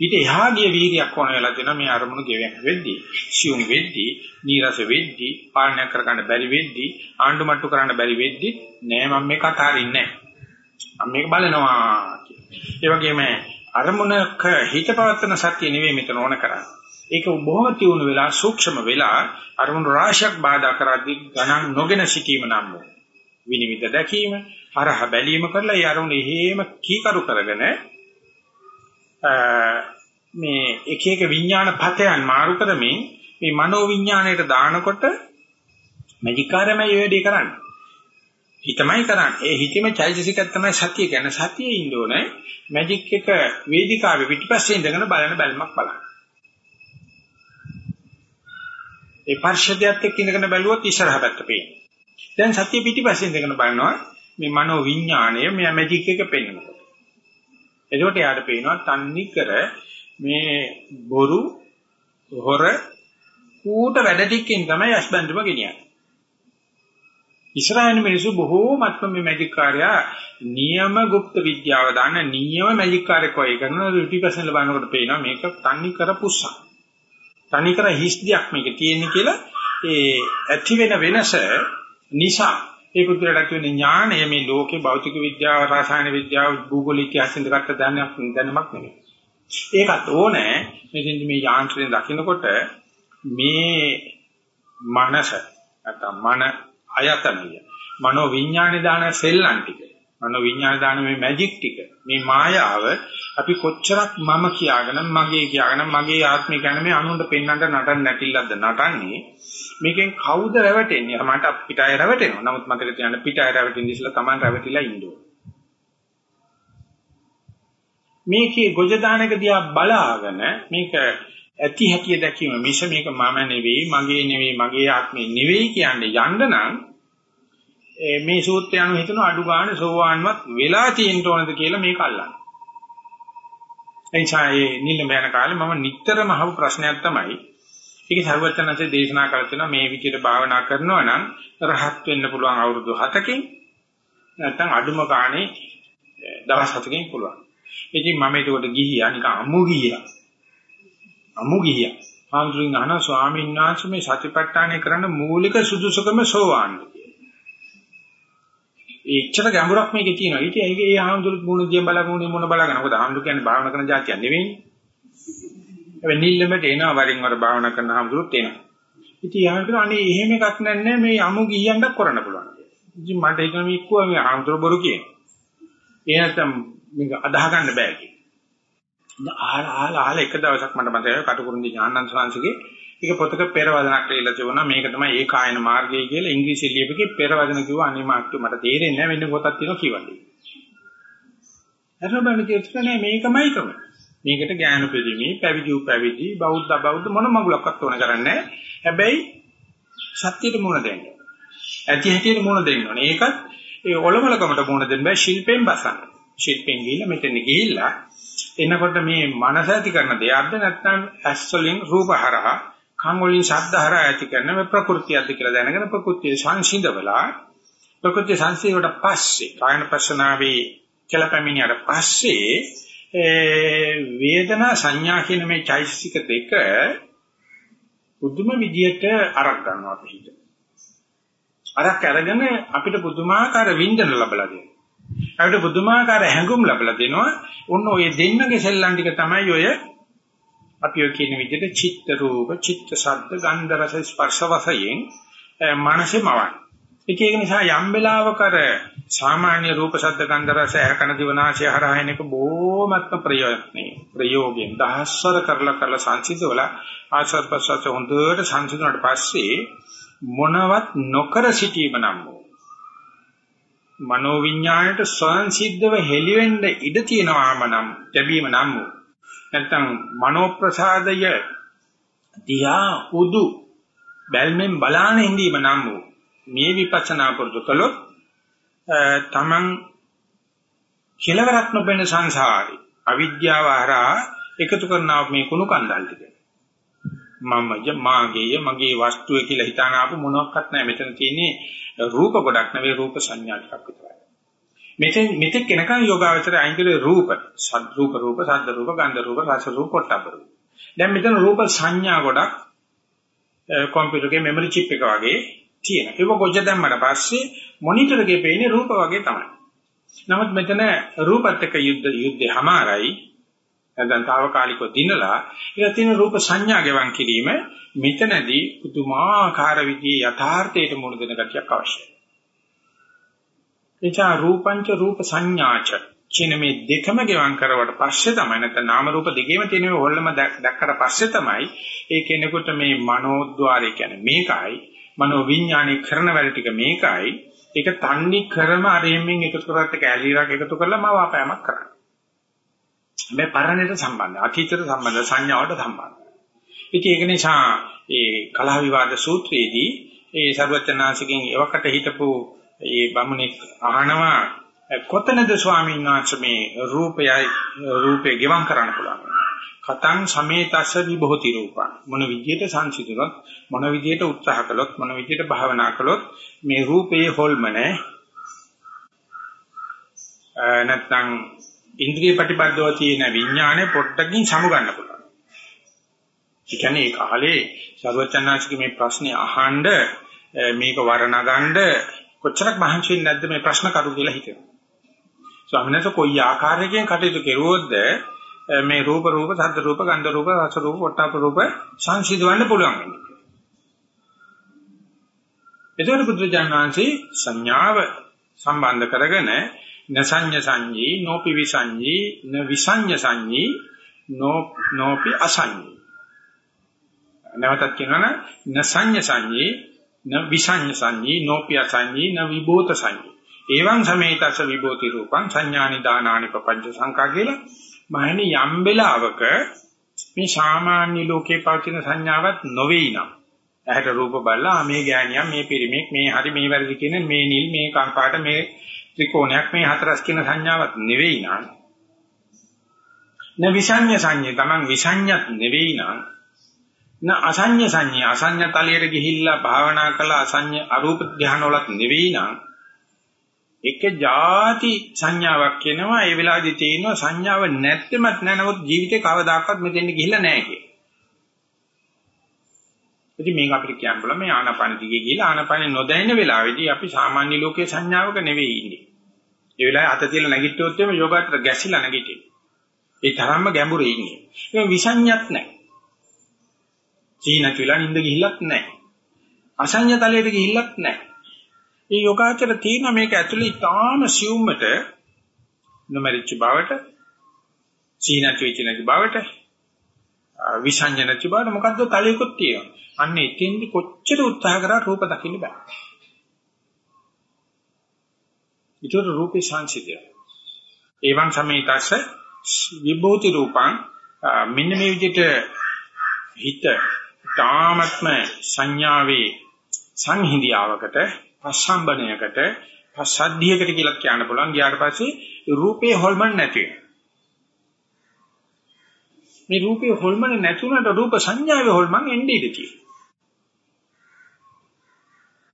Speaker 1: ඊට එහා ගිය වීර්යයක් ඕන වෙලා තියෙනවා මේ අරමුණු ගෙවෙන වෙද්දී. සියුම් වෙද්දී නීරස වෙද්දී පාලනය කරගන්න බැරි වෙද්දී ආණ්ඩු මට්ටු කරන්න බැරි වෙද්දී නෑ මම මේක අතාරින්නේ නෑ. මම මේක බලනවා ඒ වගේම අරමුණක හිත පවත්තන සත්‍ය නෙවෙයි මෙතන ඕන කරන්නේ. ඒක බොහොම තියුණු වෙලා සූක්ෂම වෙලා අරමුණු රාශියක් බාධා කරද්දී ගණන් නොගෙන සිටීම නම් විනිවිද දැකීම හරහ බැලීම කරලා ඒ අරමුණ එහෙම කීකරු කරගෙන මේ එක එක විඥාන පතයන් මාරු කරමින් මේ මනෝ විඥාණයට දානකොට මැජිකාරයම මේ වැඩේ කරන්නේ. හිතමයි කරන්නේ. ඒ හිතෙම චෛතසිකක් තමයි සතිය කියන්නේ. සතියේ ඉන්න ඕනේ මැජික් එක වේදිකාවේ පිටිපස්සේ ඉඳගෙන බලන බැල්මක් බලන්න. ඒ පර්ෂදයට එක්ක ඉඳගෙන බැලුවොත් ඉස්සරහ පැත්ත පේනවා. දැන් සතිය පිටිපස්සේ ඉඳගෙන බලනවා මේ මනෝ විඥාණය මේ මැජික් එක පෙන්වනවා. එතකොට යාට පේනවා තන්නි කර මේ බොරු හොර කූට වැඩ ටිකකින් තමයි අස්බන්දුම ගෙනියන්නේ. ඉස්රායල් මිනිස්සු බොහෝමත්ම මේ මැජික් කාර්යය නියම গুপ্ত විද්‍යාව දාන්න නියම මැජික් කාර්යයක් වගේ කරනවා රිටිපර්සන් ලබනකොට පේනවා මේක තන්නි කර පුස්සා. තනි කර හිස්දියක් මේක තියෙන්නේ කියලා ඒ ඇති වෙන වෙනස නිසා ඒ පුදුරට කියන ඥානය මේ ලෝකේ භෞතික විද්‍යාව, රසායන විද්‍යාව, භූගෝල ඉතිහාසෙන් දක්ට දැනයක් දැනමක් නෙවෙයි. ඒකත් ඕනේ මෙතෙන්දි මේ යාන්ත්‍රණය දකිනකොට මේ මනස නැත්නම් මන අයතනය මනෝ විඥානේ දාන සෙල්ලම් ටික මනෝ විඥාන දාන මේ මැජික් ටික. මේ මායාව අපි කොච්චරක් මම කියාගෙන මගේ කියාගෙන මගේ ආත්මය ගැන මේ අනුන්ට පෙන්වන්න නටන්න නැතිලද්ද නටන්නේ? මේකෙන් කවුද රැවටෙන්නේ? මට පිටාය රැවටෙනවා. නමුත් මතක තියාගන්න පිටාය රැවටෙන්න ඉස්සලා Taman රැවටිලා ඉන්න මේකේ ගොජ දානක දිහා බලාගෙන මේක ඇති හැටිය දැකීම මිස මේක මම නෙවෙයි මගේ නෙවෙයි මගේ ආත්මේ නෙවෙයි කියන්නේ යන්න නම් මේ සූත්‍රය අනුව හිතන අඩු ගන්න සෝවාන්වත් වෙලා තියෙන්න ඕනද කියලා මේක අල්ලන්න. එනිසා මේ නිල්ම යන කාලේ මම නිතරම අහපු ප්‍රශ්නයක් තමයි ඒක සර්වඥාන්සේ දේශනා කළ තියෙනවා මේ විදිහට භාවනා කරනවා නම් රහත් වෙන්න පුළුවන් අවුරුදු 7කින් නැත්නම් අඩුම ගානේ දවස් හතකින් පුළුවන්. ඉතින් මම ඒකට ගිහියා නිකන් අමු ගිහියා. අමු ගිහියා. ආන්දරින් අහන ස්වාමීන් වහන්සේ මේ සතිපට්ඨානය කරන්න මූලික සුදුසුකම සෝවාන්. ඒච්චර ගැඹුරක් මේකේ තියෙනවා. ඊට ඒකේ ඒ ආන්දරුත් මොන දිය බලගුණේ මොන බලගන්න. මොකද ආන්දරු කියන්නේ භාවනා කරන જાතියක් නෙවෙයි. හැබැයි නිල්ලමට එනවා වරින් වර භාවනා කරන ආන්දරුත් එනවා. ඉතින් යාම කියන අනේ එහෙම එකක් නැන්නේ මේ අමු ගියන්නක් කරන්න පුළුවන්. ඉතින් මට ඒක මේ ඉක්කුවා මේ ආන්දරු බොරු කියනවා. ඒ නැත්තම් මේක අදාහ ගන්න බෑ කියන. ආහල ආහල ආහල එක දවසක් මට මතකයි කටුකුරුන්දි ඥානන්ත සංසගේ ඒක පොතක පෙරවදනක් ලියලා තිබුණා මේක තමයි ඒ කායන මාර්ගය කියලා ඉංග්‍රීසි ලියපෙකේ පෙරවදන කිව්වා අනේ මාක්ට මට තේරෙන්නේ නැහැ වෙන පොතක් තියෙනවා කියවන්නේ. අරබන කියන්නේ මේකමයි ක්‍රම. මේකට ඥාන පෙරිමි පැවිදි පැවිදි බෞද්ධ බෞද්ධ මොන මගුලක්වත් ඕන කරන්නේ හැබැයි සත්‍යයට මුණ දෙන්න. ඇති හැටියට මුණ දෙන්න ඕනේ. ඒකත් ඒ ඔලොමලකමට මුණ දෙන්න බෑ ශිල්පෙන් බසන්න. ශිල්පෙන් ගිහිල්ලා මෙතන ගිහිල්ලා එනකොට මේ මනස ඇති කරන දෙයක්ද නැත්නම් ඇස් වලින් රූප හරහා කන් වලින් ශබ්ද හරහා ඇති කරන මේ ප්‍රകൃතියද කියලා දැනගෙන ප්‍රകൃතිය සංසිඳවලා ප්‍රകൃති සංසිඳවට පස්සේ කායන පස්සනාවේ කෙලපැමිණියට පස්සේ වේදනා සංඥා කියන මේ චෛතසික දෙක පුදුම විදියට අරක් ගන්නවා අපි හිත. අරක් අරගෙන අපිට පුදුමාකාර වින්දන ලැබලා දෙනවා. අපිට පුදුමාකාර හැඟුම් ලැබලා දෙනවා. ඔන්න ඔය දෙන්නගේ සෙල්ලම් ටික තමයි ඔය අපි ඔය කියන විදිහට චිත්ත රූප, චිත්ත ශබ්ද, ගන්ධ රස ස්පර්ශ වශයෙන් මනසේ මවන්නේ. ඒක නිසා යම් වෙලාවක අර සාමාන්‍ය රූප ශබ්ද ගන්ධ රස ඇකන දිවනාශය හරහා එනක බොහොමත්ම ප්‍රයෝජනයි. ප්‍රයෝගයෙන් දහස්වර කරලා කරලා සංසිඳවල ආශ්‍රත් ප්‍රසත් හොඳට සංසිඳුණාට පස්සේ මොනවත් නොකර සිටීම නම් මනෝ විඥාණයට ස්වයන් සිද්ධව හෙලිවෙන්න ඉඩ තියෙනවාම නම් ලැබීම නම් වූ නැත්තම් මනෝ ප්‍රසාදය දිහා උදු බැල්මෙන් බලාන ඉඳීම නම් වූ මේ විපස්සනා පුරුදු කළොත් තමන් කෙලවරක් නොබෙන සංසාරේ අවිද්‍යාව හරහා එකතු කරනා මේ කුණු කන්දල් ටික. මම මාගේ මගේ වස්තුවේ කියලා හිතාන ආපු මොනවත් නැහැ. මෙතන තියෙන්නේ රූප ගොඩක් නෙවෙයි රූප සංඥා ටිකක් විතරයි. මෙතෙන් මෙතෙක් කෙනකන් යෝගාවචර අයින්කලේ රූප සද් රූප රූප සද්ද රූප ගන්ධ රූප රස රූප පොට්ටබ්බ රූප දැන් මෙතන රූප සංඥා ගොඩක් කම්පියුටර් එකේ මෙමරි චිප් එක වගේ තියෙනවා. ඒක ගොජ දැම්මට පස්සේ මොනිටර් එකේ පේන්නේ රූප වගේ තමයි. නමුත් මෙතන රූපත් එක්ක යුද්ධ යුද්ධේ හැමාරයි නැත්නම් తాවකාලිකව දිනලා ඒක තියෙන රූප සංඥා ගෙවන් කිරීම මෙතනදී පුදුමාකාර විදිහේ යථාර්ථයට මුහුණ දෙන ගතියක් අවශ්‍යයි. එචා රූපංච රූප සංඥාච කියන මේ දෙකම ගෙවන් කරවට පස්සේ තමයි නැත්නම් නාම රූප දෙකේම තියෙන හොල්ලම දැක්කට පස්සේ තමයි ඒ කෙනෙකුට මේ මනෝද්්වාරය කියන්නේ මේකයි මනෝ විඥානේ කරන වැඩ ටික මේකයි. ඒක තන්නේ කරම අරෙමින් එකතු කරත් කැලීරක් එකතු කරලා මව අපෑමක් කරන්නේ. මේ පරණයට සම්බන්ධ, අතීතයට සම්බන්ධ, සංඥාවට සම්බන්ධ. ඉතින් ඒක නිසා ඒ කලහ විවාද සූත්‍රයේදී ඒ ਸਰවචනාසිකෙන් එවකට හිටපු ඒ බමුණෙක් අහනවා කොතනද ස්වාමීන් වහන්සේ මේ රූපයයි රූපේ ගෙවම් කරන්න පුළුවන්. කතං සමේතස්ස විභෝති රූපං මොන විදියට සංසිඳුනොත් මොන විදියට උත්සාහ කළොත් මොන විදියට භාවනා කළොත් මේ රූපයේ හොල්ම නැහැ නැත්නම් ඉන්ද්‍රිය ප්‍රතිබද්ධව තියෙන විඥානේ පොට්ටකින් සමු ගන්න පුළුවන්. ඒ කියන්නේ ඒ කාලේ සර්වචන්නාංශික මේ ප්‍රශ්නේ අහනද මේක වර්ණගන්න කොච්චරක් මහන්සි වෙන්නේ නැද්ද මේ ප්‍රශ්න කරු කියලා හිතෙනවා. ස්වාමීන් වහන්සේ කොයි ආකාරයකින් කටයුතු කෙරුවොත්ද මේ රූප රූප ශබ්ද රූප ගන්ධ රූප රස රූප පොට්ටප රූප සංසිඳවන්න පුළුවන් වෙන්නේ. එතකොට බුදුජානනාංශී සංඥාව සම්බන්ධ කරගෙන නසඤ්ඤ සංඤී නෝපි විසඤ්ඤී න විසඤ්ඤ සංඤී නෝ නෝපි අසඤ්ඤී නැවතත් කියනවනේ නසඤ්ඤ සංඤී න විසඤ්ඤ සංඤී නෝපි අසඤ්ඤී න විභූත සංඤී එවං සමේතස විභූති රූපං සංඥානි දානානි පపంచ සංකා කියලා මහණි යම් වෙලාවක මේ සාමාන්‍ය ලෝකේ පවතින සංඥාවක් නොවේ නම් ඇහැට රූප බලලා මේ ගෑණියක් මේ පිරිමික් මේ හරි මේ වැරදි කියන මේ නිල් මේ කංපාට මේ ත්‍රිකෝණයක් මේ හතරස් කියන සංඥාවක් නෙවෙයි නම් න විසඤ්ඤ සංඥේ Taman විසඤ්ඤත් නෙවෙයි නම් න අසඤ්ඤ සංඥා අසඤ්ඤ තලයට ගිහිල්ලා භාවනා කළ අසඤ්ඤ අරූප ධානවලත් නෙවෙයි නම් එක ಜಾති සංඥාවක් කියනවා ඒ වෙලාවේදී තේිනවා සංඥාව නැත්තෙමත් නෑ නමුත් ජීවිතේ කවදාකවත් මෙතෙන්ට ගිහිල්ලා නෑ කිය. ඉතින් මේක අපිට කියන්න බල මේ ආනාපාන දිගේ ගිහිල්ලා ආනාපාන නොදැනෙන වෙලාවේදී අපි සාමාන්‍ය ලෝකයේ සංඥාවක නෙවෙයි ඉන්නේ. ඒ වෙලාවේ අත තියලා නැගිට්ටොත් එimhe යෝගාත්‍ර ගැසිලා නැගිටින්නේ. ඒ තරම්ම ගැඹුරේ ඉන්නේ. ඒක විසඤ්ඤත් නැහැ. සීනත් වෙලා නිින්ද ගිහිල්ලත් නැහැ. අසඤ්ඤ තලයට ගිහිල්ලත් නැහැ. මේ යෝගාචර තියෙන මේක ඇතුලේ ඊටාම සියුම්මට නොමරිච්ච බවට සීනත් වෙච්ච නැති බවට විසඤ්ඤ නැති බවට මොකද්ද තලයකොත් තියෙනවා. අන්න එතෙන්දි කොච්චර උත්සාහ කරා රූප දකින්න බෑ. ඊටර රූපේ සංසිද්ධිය. එවං සමේතස්ස විභූති රූපං මෙන්න මේ විදිහට හිත තාමත්ම සංඥාවේ සංහිඳියාවකට පස්සම්බණයකට පස්සද්ධියකට කියලා කියන්න පුළුවන්. ගියාට පස්සේ රූපේ හොල්මන් නැති මේ රූපේ හොල්මන් නැතුණට රූප සංඥාවේ හොල්මන් එන්නේ ඉඳී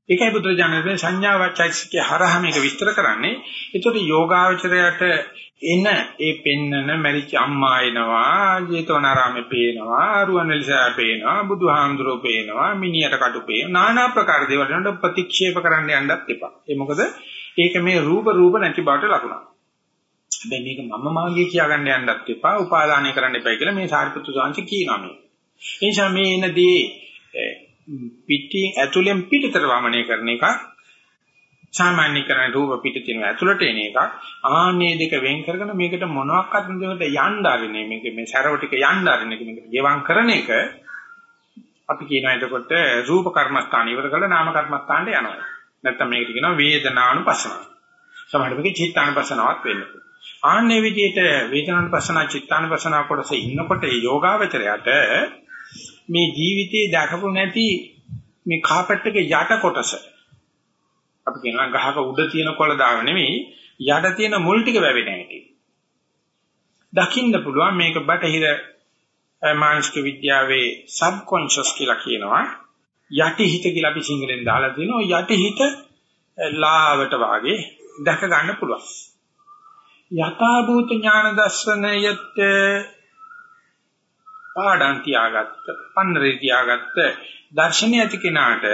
Speaker 1: ඒකයි බුදුරජාණන් සංඥා වාචයිසිකේ හරහා මේක විස්තර කරන්නේ. ඒකට යෝගාවචරයට එන ඒ පෙන්නන මරිච අම්මා එනවා, ජේතවනාරාමේ පේනවා, අරුවන්වැලිසෑ පේනවා, බුදුහාමුදුරෝ පේනවා, මිනියට කටු පේනවා. নানা ප්‍රකාර දේවල් වලට ප්‍රතික්ෂේප කරන්න යන්නත් එපා. ඒ මොකද ඒක මේ රූප රූප නැති බවට ලකුණක්. හැබැයි මේක මම මාගේ කියාගන්න යන්නත් එපා, උපාදානය කරන්න එපා කියලා මේ සාරිපුත්තු සාංශ කියනවා මේ. ඒ නිසා මේ එනදී පිටින් ඇතුලෙන් පිටතට වමනය කරන එක සාමාන්‍යකරණ රූප පිට තියෙන ඇතුළට එන එක ආන්නේ දෙක වෙන් කරගෙන මේකට මොනවාක්වත් දෙකට යන්න ආරිනේ මේක මේ සරව ටික යන්න ආරිනේ මේකට ගෙවම් කරන එක අපි කියනවා එතකොට රූප කර්මස්ථාන ඉවර කරලා නාම කර්මස්ථානට යනවා. නැත්තම් මේකට කියනවා වේදනානුපස්සන. සමහර වෙලෙක චිත්තානුපස්සනාවක් වෙන්න ආන්නේ විදිහට වේදනානුපස්සන චිත්තානුපස්සන කොටසේ ඉන්නකොට ඒ යෝගාවචරයට මේ ජීවිතේ දැකපු නැති මේ කාපට් එකේ යට කොටස අපි කියනවා ගහක උඩ තියෙන කොළ දාව නෙමෙයි යට තියෙන මුල් ටික වැවෙන හැටි. දකින්න පුළුවන් මේක බටහිර මානසික විද්‍යාවේ සබ්කොන්ෂස් කියලා කියනවා. යටි හිත කියලා අපි සිංහලෙන් දාලා තිනවා යටි හිත ලාවට වාගේ දැක ගන්න පුළුවන්. යථාභූත ඥාන දර්ශනයත් පාඩම් තියාගත්ත, පන්නරේ තියාගත්ත දර්ශනය ඇති කෙනාට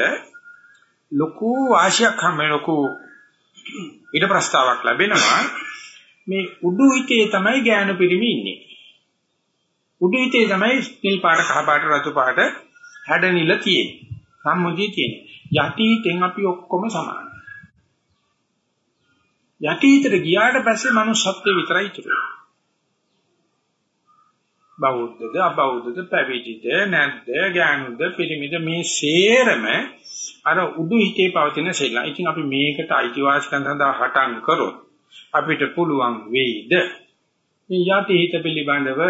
Speaker 1: ලොකු වාසියක් හැම ලොකු ඊට ප්‍රස්තාවක් ලැබෙනවා මේ උඩු හිතේ තමයි ඥාන පිරිමි ඉන්නේ. උඩු හිතේ තමයි නිල් පාට කහ පාට රතු පාට හැඩනිල තියෙන්නේ. සම්මුතිය තියෙන්නේ. යටි හිතෙන් අපි ඔක්කොම සමානයි. යටි හිතට ගියාට පස්සේ මනුස්සත්වයේ විතරයි ඉතුරු වෙන්නේ. බෞද්ධද අබෞද්ධද පැවිදිද නැද්ද ඥානුද පිරිමිද මේ සේරම අර උඩු හිතේ පවතින සෙල්ලම්. ඉතින් අපි මේකට අයිතිවාසිකම් සඳහා හටන් කරොත් අපිට පුළුවන් වෙයිද මේ යටි හිත පිළිබඳව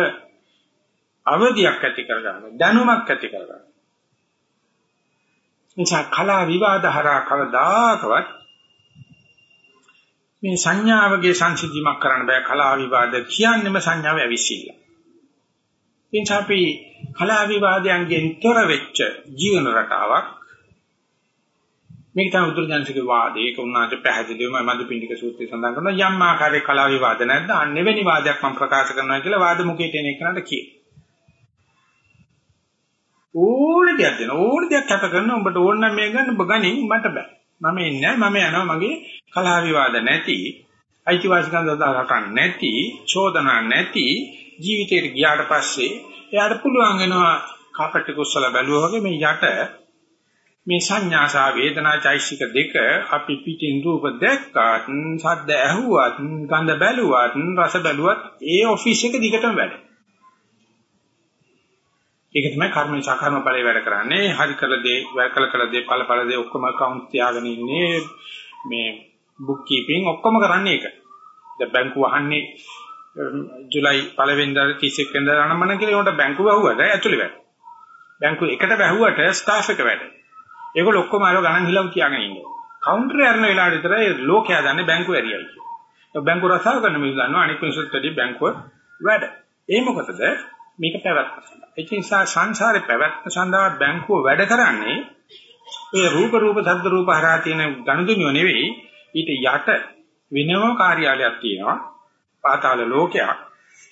Speaker 1: අවධියක් ඇති කරගන්න දැනුමක් ඇති කරගන්න. නිසා කලා විවාද හරහා කවදාකවත් මේ සංඥාවගේ සංසිද්ධිමක් කරන්න බෑ කලා විවාද කියන්නේම සංඥාව ඇවිසිල්ල. එනිසා අපි කලා විවාදයන්ගෙන් තොර වෙච්ච ජීවන රටාවක් මේක තමයි උතුරුජානසිකේ වාදය. ඒක උන්වහන්සේ පැහැදිලිවම මදුපිණ්ඩික සූත්‍රයේ සඳහන් කරනවා යම් ආකාරයක කලා විවාද නැද්ද? අන්නෙවෙනි වාදයක් මම ප්‍රකාශ කරනවා කියලා වාද මුඛයට එන එකනට කියේ. ඕන දෙයක් දෙන ඕන දෙයක් කැප කරන උඹට ඕන නම් මේ ගන්න ඔබ ගනින් මට බෑ. මම එන්නේ මම යනවා මගේ කලා විවාද නැති අයිතිවාසිකම් දදාරකන් නැති චෝදනා නැති ජීවිතේට ගියාට පස්සේ එයාට පුළුවන් වෙනවා කාපට් එක උස්සලා බැලුවා වගේ මේ යට මේ සංඥා සහ වේදනා චෛසික දෙක අපි පිටින් රූප දැක්කත් සද්ද ඇහුවත් ගඳ බැලුවත් රස බැලුවත් ඒ ඔෆිස් එක දිගටම වැඩ. ඒක තමයි කර්ම සාකර්ම ඵලයේ වැඩ කරන්නේ. හරි කළ දේ, වැය කළ කළ දේ, ඵල ඵල දේ ඔක්කොම account තියාගෙන ඉන්නේ මේ book keeping ඔක්කොම කරන්නේ ඒක. දැන් බැංකුව අහන්නේ ජුලයි පළවෙනිදා 31 වෙනිදා අනම්මන කියලා උන්ට බැංකුව වහුවට ඇතුළේ වැඩ. බැංකුව එකට වැහුවට ස්ටාෆ් එක වැඩ. ඒගොල්ලෝ ඔක්කොම අර ගණන් හිලව් කියාගෙන ඉන්නවා. කවුන්ටර් යන වෙලාවට විතරයි ලෝකයා දන්නේ බැංකුව ඇරියයි කියලා. බැංකුව රසාව කරන මිනිස්සු දන්නවා අනිත් මිනිස්සුත් වැඩි බැංකුව වැඩ. ඒ මොකටද? මේක පැවැත්ම සඳහා. ඒ නිසා සංසාරේ පැවැත්ම සඳහා බැංකුව වැඩ කරන්නේ ඒ රූප රූප ශබ්ද රූප හරහා තියෙන ගනුදෙනුව නෙවෙයි ඊට යට වෙනම කාර්යාලයක් තියෙනවා. පාතාල ලෝකයක්.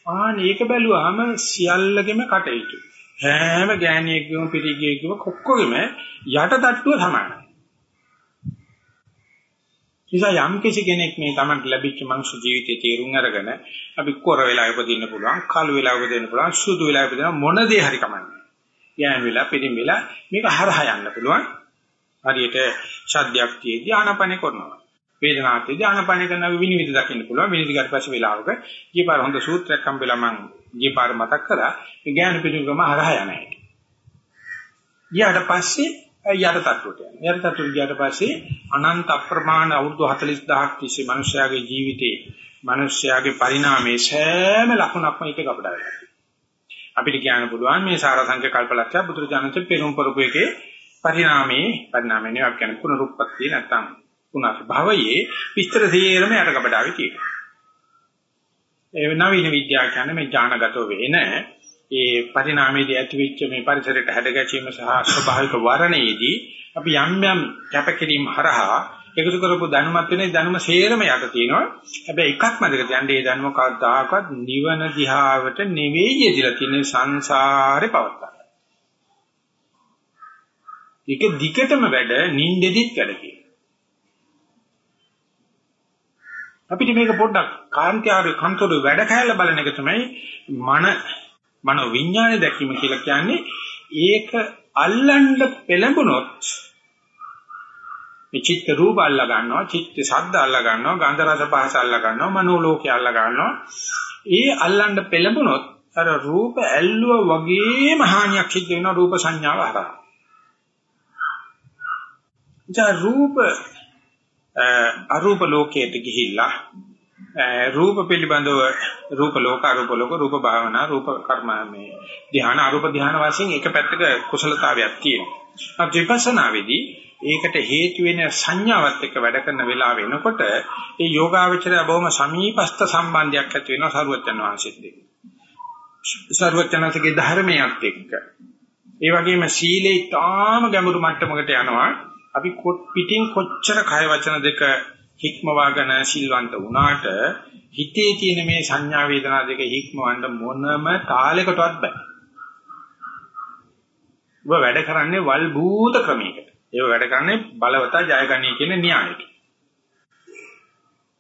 Speaker 1: ආන ඒක බැලුවාම සියල්ලගෙම කටයුතු. හැම ගෑණියෙක්ගේම පිටිගියෙක්ගේම කොක්කොගෙම යට තට්ටුව සමානයි. නිසා යම් කිසි කෙනෙක් මේ Tamanට ලැබිච්ච මනුෂ්‍ය ජීවිතයේ තේරුම් අරගෙන අපි කොර වෙලා උපදින්න පුළුවන්, කළු වෙලා උපදින්න පුළුවන්, සුදු වෙලා උපදින මොන දේ හරි කමන්නේ. යෑන් වෙලා පිටින් වෙලා මේක හරහා යන්න පුළුවන්. හරියට ශබ්දයක් තියේදී ආනපනේ කරනවා. වේදනාවේදී ආනපනේ කරන විනිවිද දකින්න පුළුවන්. විනිවිද ගියට පස්සේ වෙලාවක ගියපාර හොඳ සූත්‍රයක් හම්බෙලා මම ගියපාර මතක් කරා. ඒ ඥාන පිටුකම හරහා යන හැටි. ගියාට පස්සේ යට තත්ත්වයට යනවා. යට තත්ත්වයට ගියාට පස්සේ අනන්ත අප්‍රමාණ අවුරුදු 40000ක් තිස්සේ මිනිස්යාගේ ජීවිතේ මිනිස්යාගේ පරිණාමයේ සෑම ලකුණක්ම එක කපඩා වෙනවා. අපිට කියන්න පුළුවන් මේ සාරසංඛ්‍ය කල්පලක්ෂය බුදුරජාණන්සේ පෙරම් පරපු එකේ පරිණාමයේ පරිණාමයේ අපි කියන පුනරුත්පත්ති නැත්තම් පුනස් භවයේ විස්තර සේරම යට කපඩාවේ තියෙනවා. ඒ නවීන විද්‍යාව කියන්නේ මේ ඥානගතව වෙන ඒ පරිණාමයේදී ඇතිවෙච්ච මේ පරිසරයට හැඩගැසීම සහ ස්වභාවික වර්ණයේදී අපි යම් යම් කැපකිරීම හරහා එකතු කරපු දැනුමත් වෙනේ දැනුම සේරම යට තියෙනවා. හැබැයි එකක් මතක තියන්න ඒ දැනුම කවදාකවත් නිවන දිහාවට නෙවෙයි යදිලා තියෙන සංසාරේ පවත්තා. ඒක දිගටම වැඩ නින්දෙදිත් වැඩ කියන. අපිට මේක පොඩ්ඩක් කාන්තියාවේ කන්තරු වැඩ කැලල බලන එක තමයි මන මනෝ විඥානේ දැකීම කියලා කියන්නේ ඒක අල්ලන්න පෙළඹුණොත් මේ චිත්ත රූප අල්ලා ගන්නවා චිත්ත ශබ්ද අල්ලා ගන්නවා ගන්ධ රස පහස අල්ලා ගන්නවා මනෝ ලෝකේ අල්ලා ගන්නවා ඒ අල්ලන්න පෙළඹුණොත් අර රූප ඇල්ලුව වගේම හානියක් සිද්ධ වෙනවා රූප සංඥාව හරහා. ජා රූප අරූප ලෝකයට ගිහිල්ලා රූප පිළිබඳව රූප ලෝක අරූප ලෝක රූප භාවනා රූප කර්ම මේ ධ්‍යාන අරූප ධ්‍යාන වශයෙන් එක පැත්තක කුසලතාවයක් තියෙනවා. අත් විපස්සනාවේදී ඒකට හේතු වෙන සංඥාවත් එක්ක වැඩ කරන වෙලාව වෙනකොට ඒ යෝගාවචරය බොහොම සමීපස්ත සම්බන්ධයක් ඇති වෙනවා සරුවචන වහන්සේත් එක්ක. සරුවචනසගේ ධර්මයක් එක්ක. ඒ වගේම සීලේ තාම ගැඹුරු මට්ටමකට යනවා. අපි පිටින් කොච්චර කය වචන දෙක හික්මවාගෙන සිල්වන්ත වුණාට හිතේ තියෙන මේ සංඥා වේදනා දෙක හික්මවන්න මොනම තාලයකටවත් බෑ. ඔබ වැඩ කරන්නේ වල් භූත ක්‍රමයකට. ඒක වැඩ කරන්නේ බලවතා ජයගනී කියන න්‍යායයට.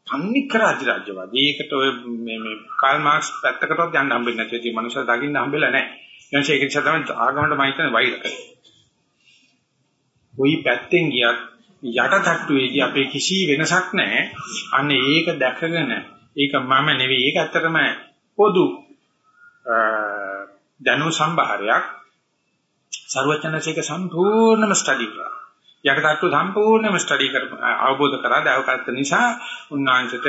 Speaker 1: අනිකර අධිරාජ්‍යවාදී. ඒකට ඔය මේ මේ කාල් මාක්ස් පැත්තකටවත් යන්න හම්බෙන්නේ නැති ඉතින් මනුස්සය දකින්න හම්බෙලා නැහැ. ඊට ඒක නිසා තමයි ආගමකට මම හිතන්නේ වෛර කරන්නේ. කොයි පැත්තෙන් ගියත් යට තට්ටුවේදී අපේ කිසි වෙනසක් නැහැ. අන්න ඒක දැකගෙන ඒක මම නෙවෙයි. ඒක ඇත්තටම පොදු දැනු සම්භාරයක්. ਸਰවචනසේක සම්පූර්ණම ස්ටඩි කරා. යකටත්තු සම්පූර්ණයෙන්ම ස්ටඩි කර අවබෝධ කරා දවකත් නිසා උන්වහන්සේට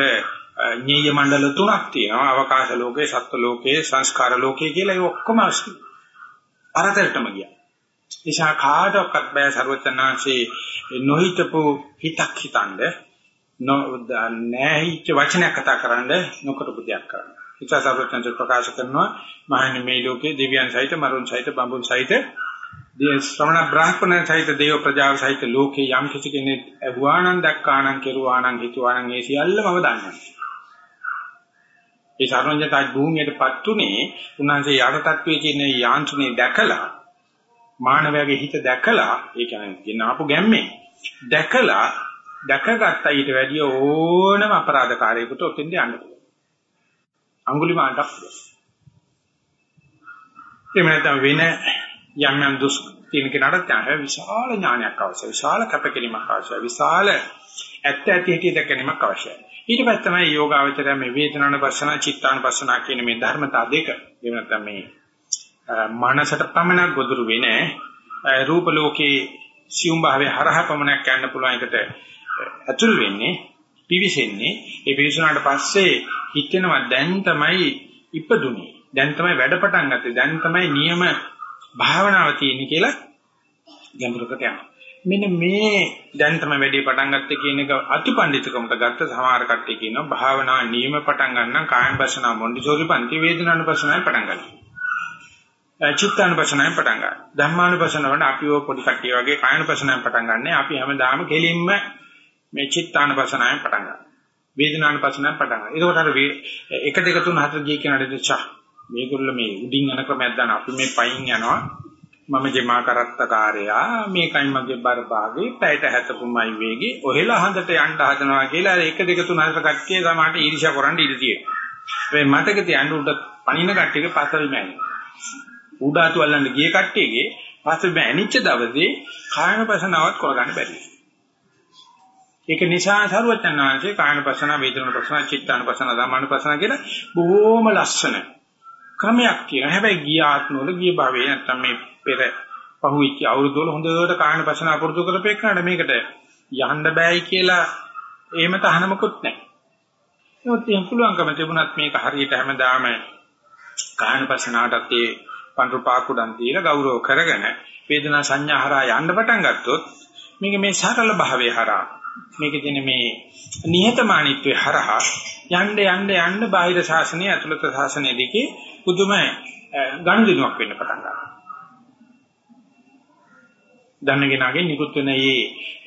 Speaker 1: ඤේය මණ්ඩල තුනක් තියෙනවා අවකාශ ලෝකේ සත්ත්ව ලෝකේ සංස්කාර ලෝකේ කියලා ඒ ඔක්කොම අරතරටම ගියා. නිසා කාටවත් බෑ ਸਰවචනාංශේ නොහිතපු හිතක් හිතනද නොදන්නේහිච්ච වචනයක් කතා කරන්න නොකරපු දෙයක් කරන්න. ඉතින් ਸਰවචනාංශ ප්‍රකාශ කරනවා මහන්නේ මේ ලෝකේ දිව්‍යයන් සහිත මරුන් සහිත බඹුන් සහිත දේ ශ්‍රමණ බ්‍රාහ්මණයන් සහිත දේව ප්‍රජාව සහිත ලෝකේ යම් කිසි කෙනෙක් අහුවානම් දක්කානම් කෙරුවානම් හිතුවානම් ඒ සියල්ලමම දන්නවා. ඒ සර්වඥතා භූමියටපත් උනේ උන්වහන්සේ යටතත්වයේ තියෙන යාන්ත්‍රණය දැකලා මානවයාගේ හිත දැකලා ඒ කියන්නේ ගෙන ආපු ගැම්මේ දැකලා දැකගත්ත ඊට වැඩිය ඕනම අපරාධකාරයෙකුට ඔතෙන්ද යන්න පුළුවන්. අඟුලිමාලට පුළුවන්. එහෙම නැත්නම් වෙන යම් යම් දුස් තියෙන කෙනාට තමයි විශාල ඥානයක් අවශ්‍යයි. විශාල කැපකිරීමක් අවශ්‍යයි. විශාල ඇත්ත ඇති හැටි දැකීමක් අවශ්‍යයි. ඊට පස්සේ තමයි යෝගාවචරය මේ වේදනානුපස්සන, චිත්තානුපස්සන කියන මේ ධර්මතා දෙක. එහෙම නැත්නම් මේ මනසට පමණක් ගොදුරු වෙන රූප ලෝකේ සියුම් භාවයේ හරහා පමණක් යන්න පුළුවන් එකට ඇතුල් වෙන්නේ පිවිසෙන්නේ ඒ පිවිසුනාට පස්සේ හිතෙනවා දැන් තමයි ඉපදුනේ දැන් තමයි වැඩ පටන් ගත්තේ දැන් තමයි නියම භාවනාව තියෙන්නේ කියලා ගැඹුරකට යනවා. මෙන්න මේ දැන් තමයි වැඩි පටන් ගත්තේ කියන එක අතිපණ්ඩිතකමට ගත්ත සමහර කට්ටිය කියනවා භාවනා නියම පටන් ගන්න කායන බසනා මොන්ඩිසෝරි පන්ති වේදනානුපසනාවෙන් පටන් ගන්නවා. චිත්තානුපසනාවෙන් පටන් ගන්නවා. ධම්මානුපසනාවට අපි ඔය පොඩි කට්ටිය වගේ කායනුපසනාවෙන් පටන් ගන්නෑ. අපි හැමදාම කෙලින්ම මේ චිත්තානුපසනාවෙන් පටන් ගන්නවා. වේදනානුපස්සනාව පටන් ගන්නවා. ඒකට අර 1 2 3 4 ගිය කෙනාට දෙච්චා මේගොල්ල මේ උඩින් යන ක්‍රමයක් දාන අපි මේ පයින් යනවා. මම ජෙමා කරත්තකාරයා මේකයි මගේ බර භාගේ පැයට හැතපුමයි වේගي ඔහෙලා හඳට යන්න හදනවා කියලා 1 2 3 4 කට්ටිය සමාට ඊර්ෂ්‍යා කරන්න ඉඩ තියෙනවා. මේ මතක තියන්න උඩ පණින කට්ටියගේ පසවි මෑනේ. උඩාතු අල්ලන්න ගිය කට්ටියගේ පසවි මෑනිච්ච දවසේ කායන පසනාවත් කරගන්න බැරි. ඒක නිසා සරුවචනාංශේ කායන පසන, වේදන පසන, චිත්තාන පසන, ධම්මාන පසන කියලා බොහොම ලස්සන ක්‍රමයක් කියන. හැබැයි ගිය ආත්මවල ගිය භවයේ නැත්තම් මේ පෙර පහුවිච්ච අවුරුදු වල හොඳට කායන පසන අපුරුදු කරපේකනට මේකට යහන්න බෑයි කියලා එහෙම තහනමකුත් නැහැ. ඒත් එහෙම පුළුවන්කම තිබුණත් මේක හරියට හැමදාම කායනපසනාටත් ඒ පඳුරු පාකුඩන් දීලා ගෞරව කරගෙන වේදනා සංඥා හරහා යන්න පටන් ගත්තොත් මේක මේ සරල භාවයේ හරහා මේකේ තියෙන මේ නිහතමානීත්වයේ හරහා යන්න යන්න යන්න බාහිර ශාසනය ඇතුළත ශාසනය දෙකේ පුදුම ගනුදෙනුවක් වෙන්න පටන් ගන්නවා. දන්නගෙනගේ නිකුත් වෙන මේ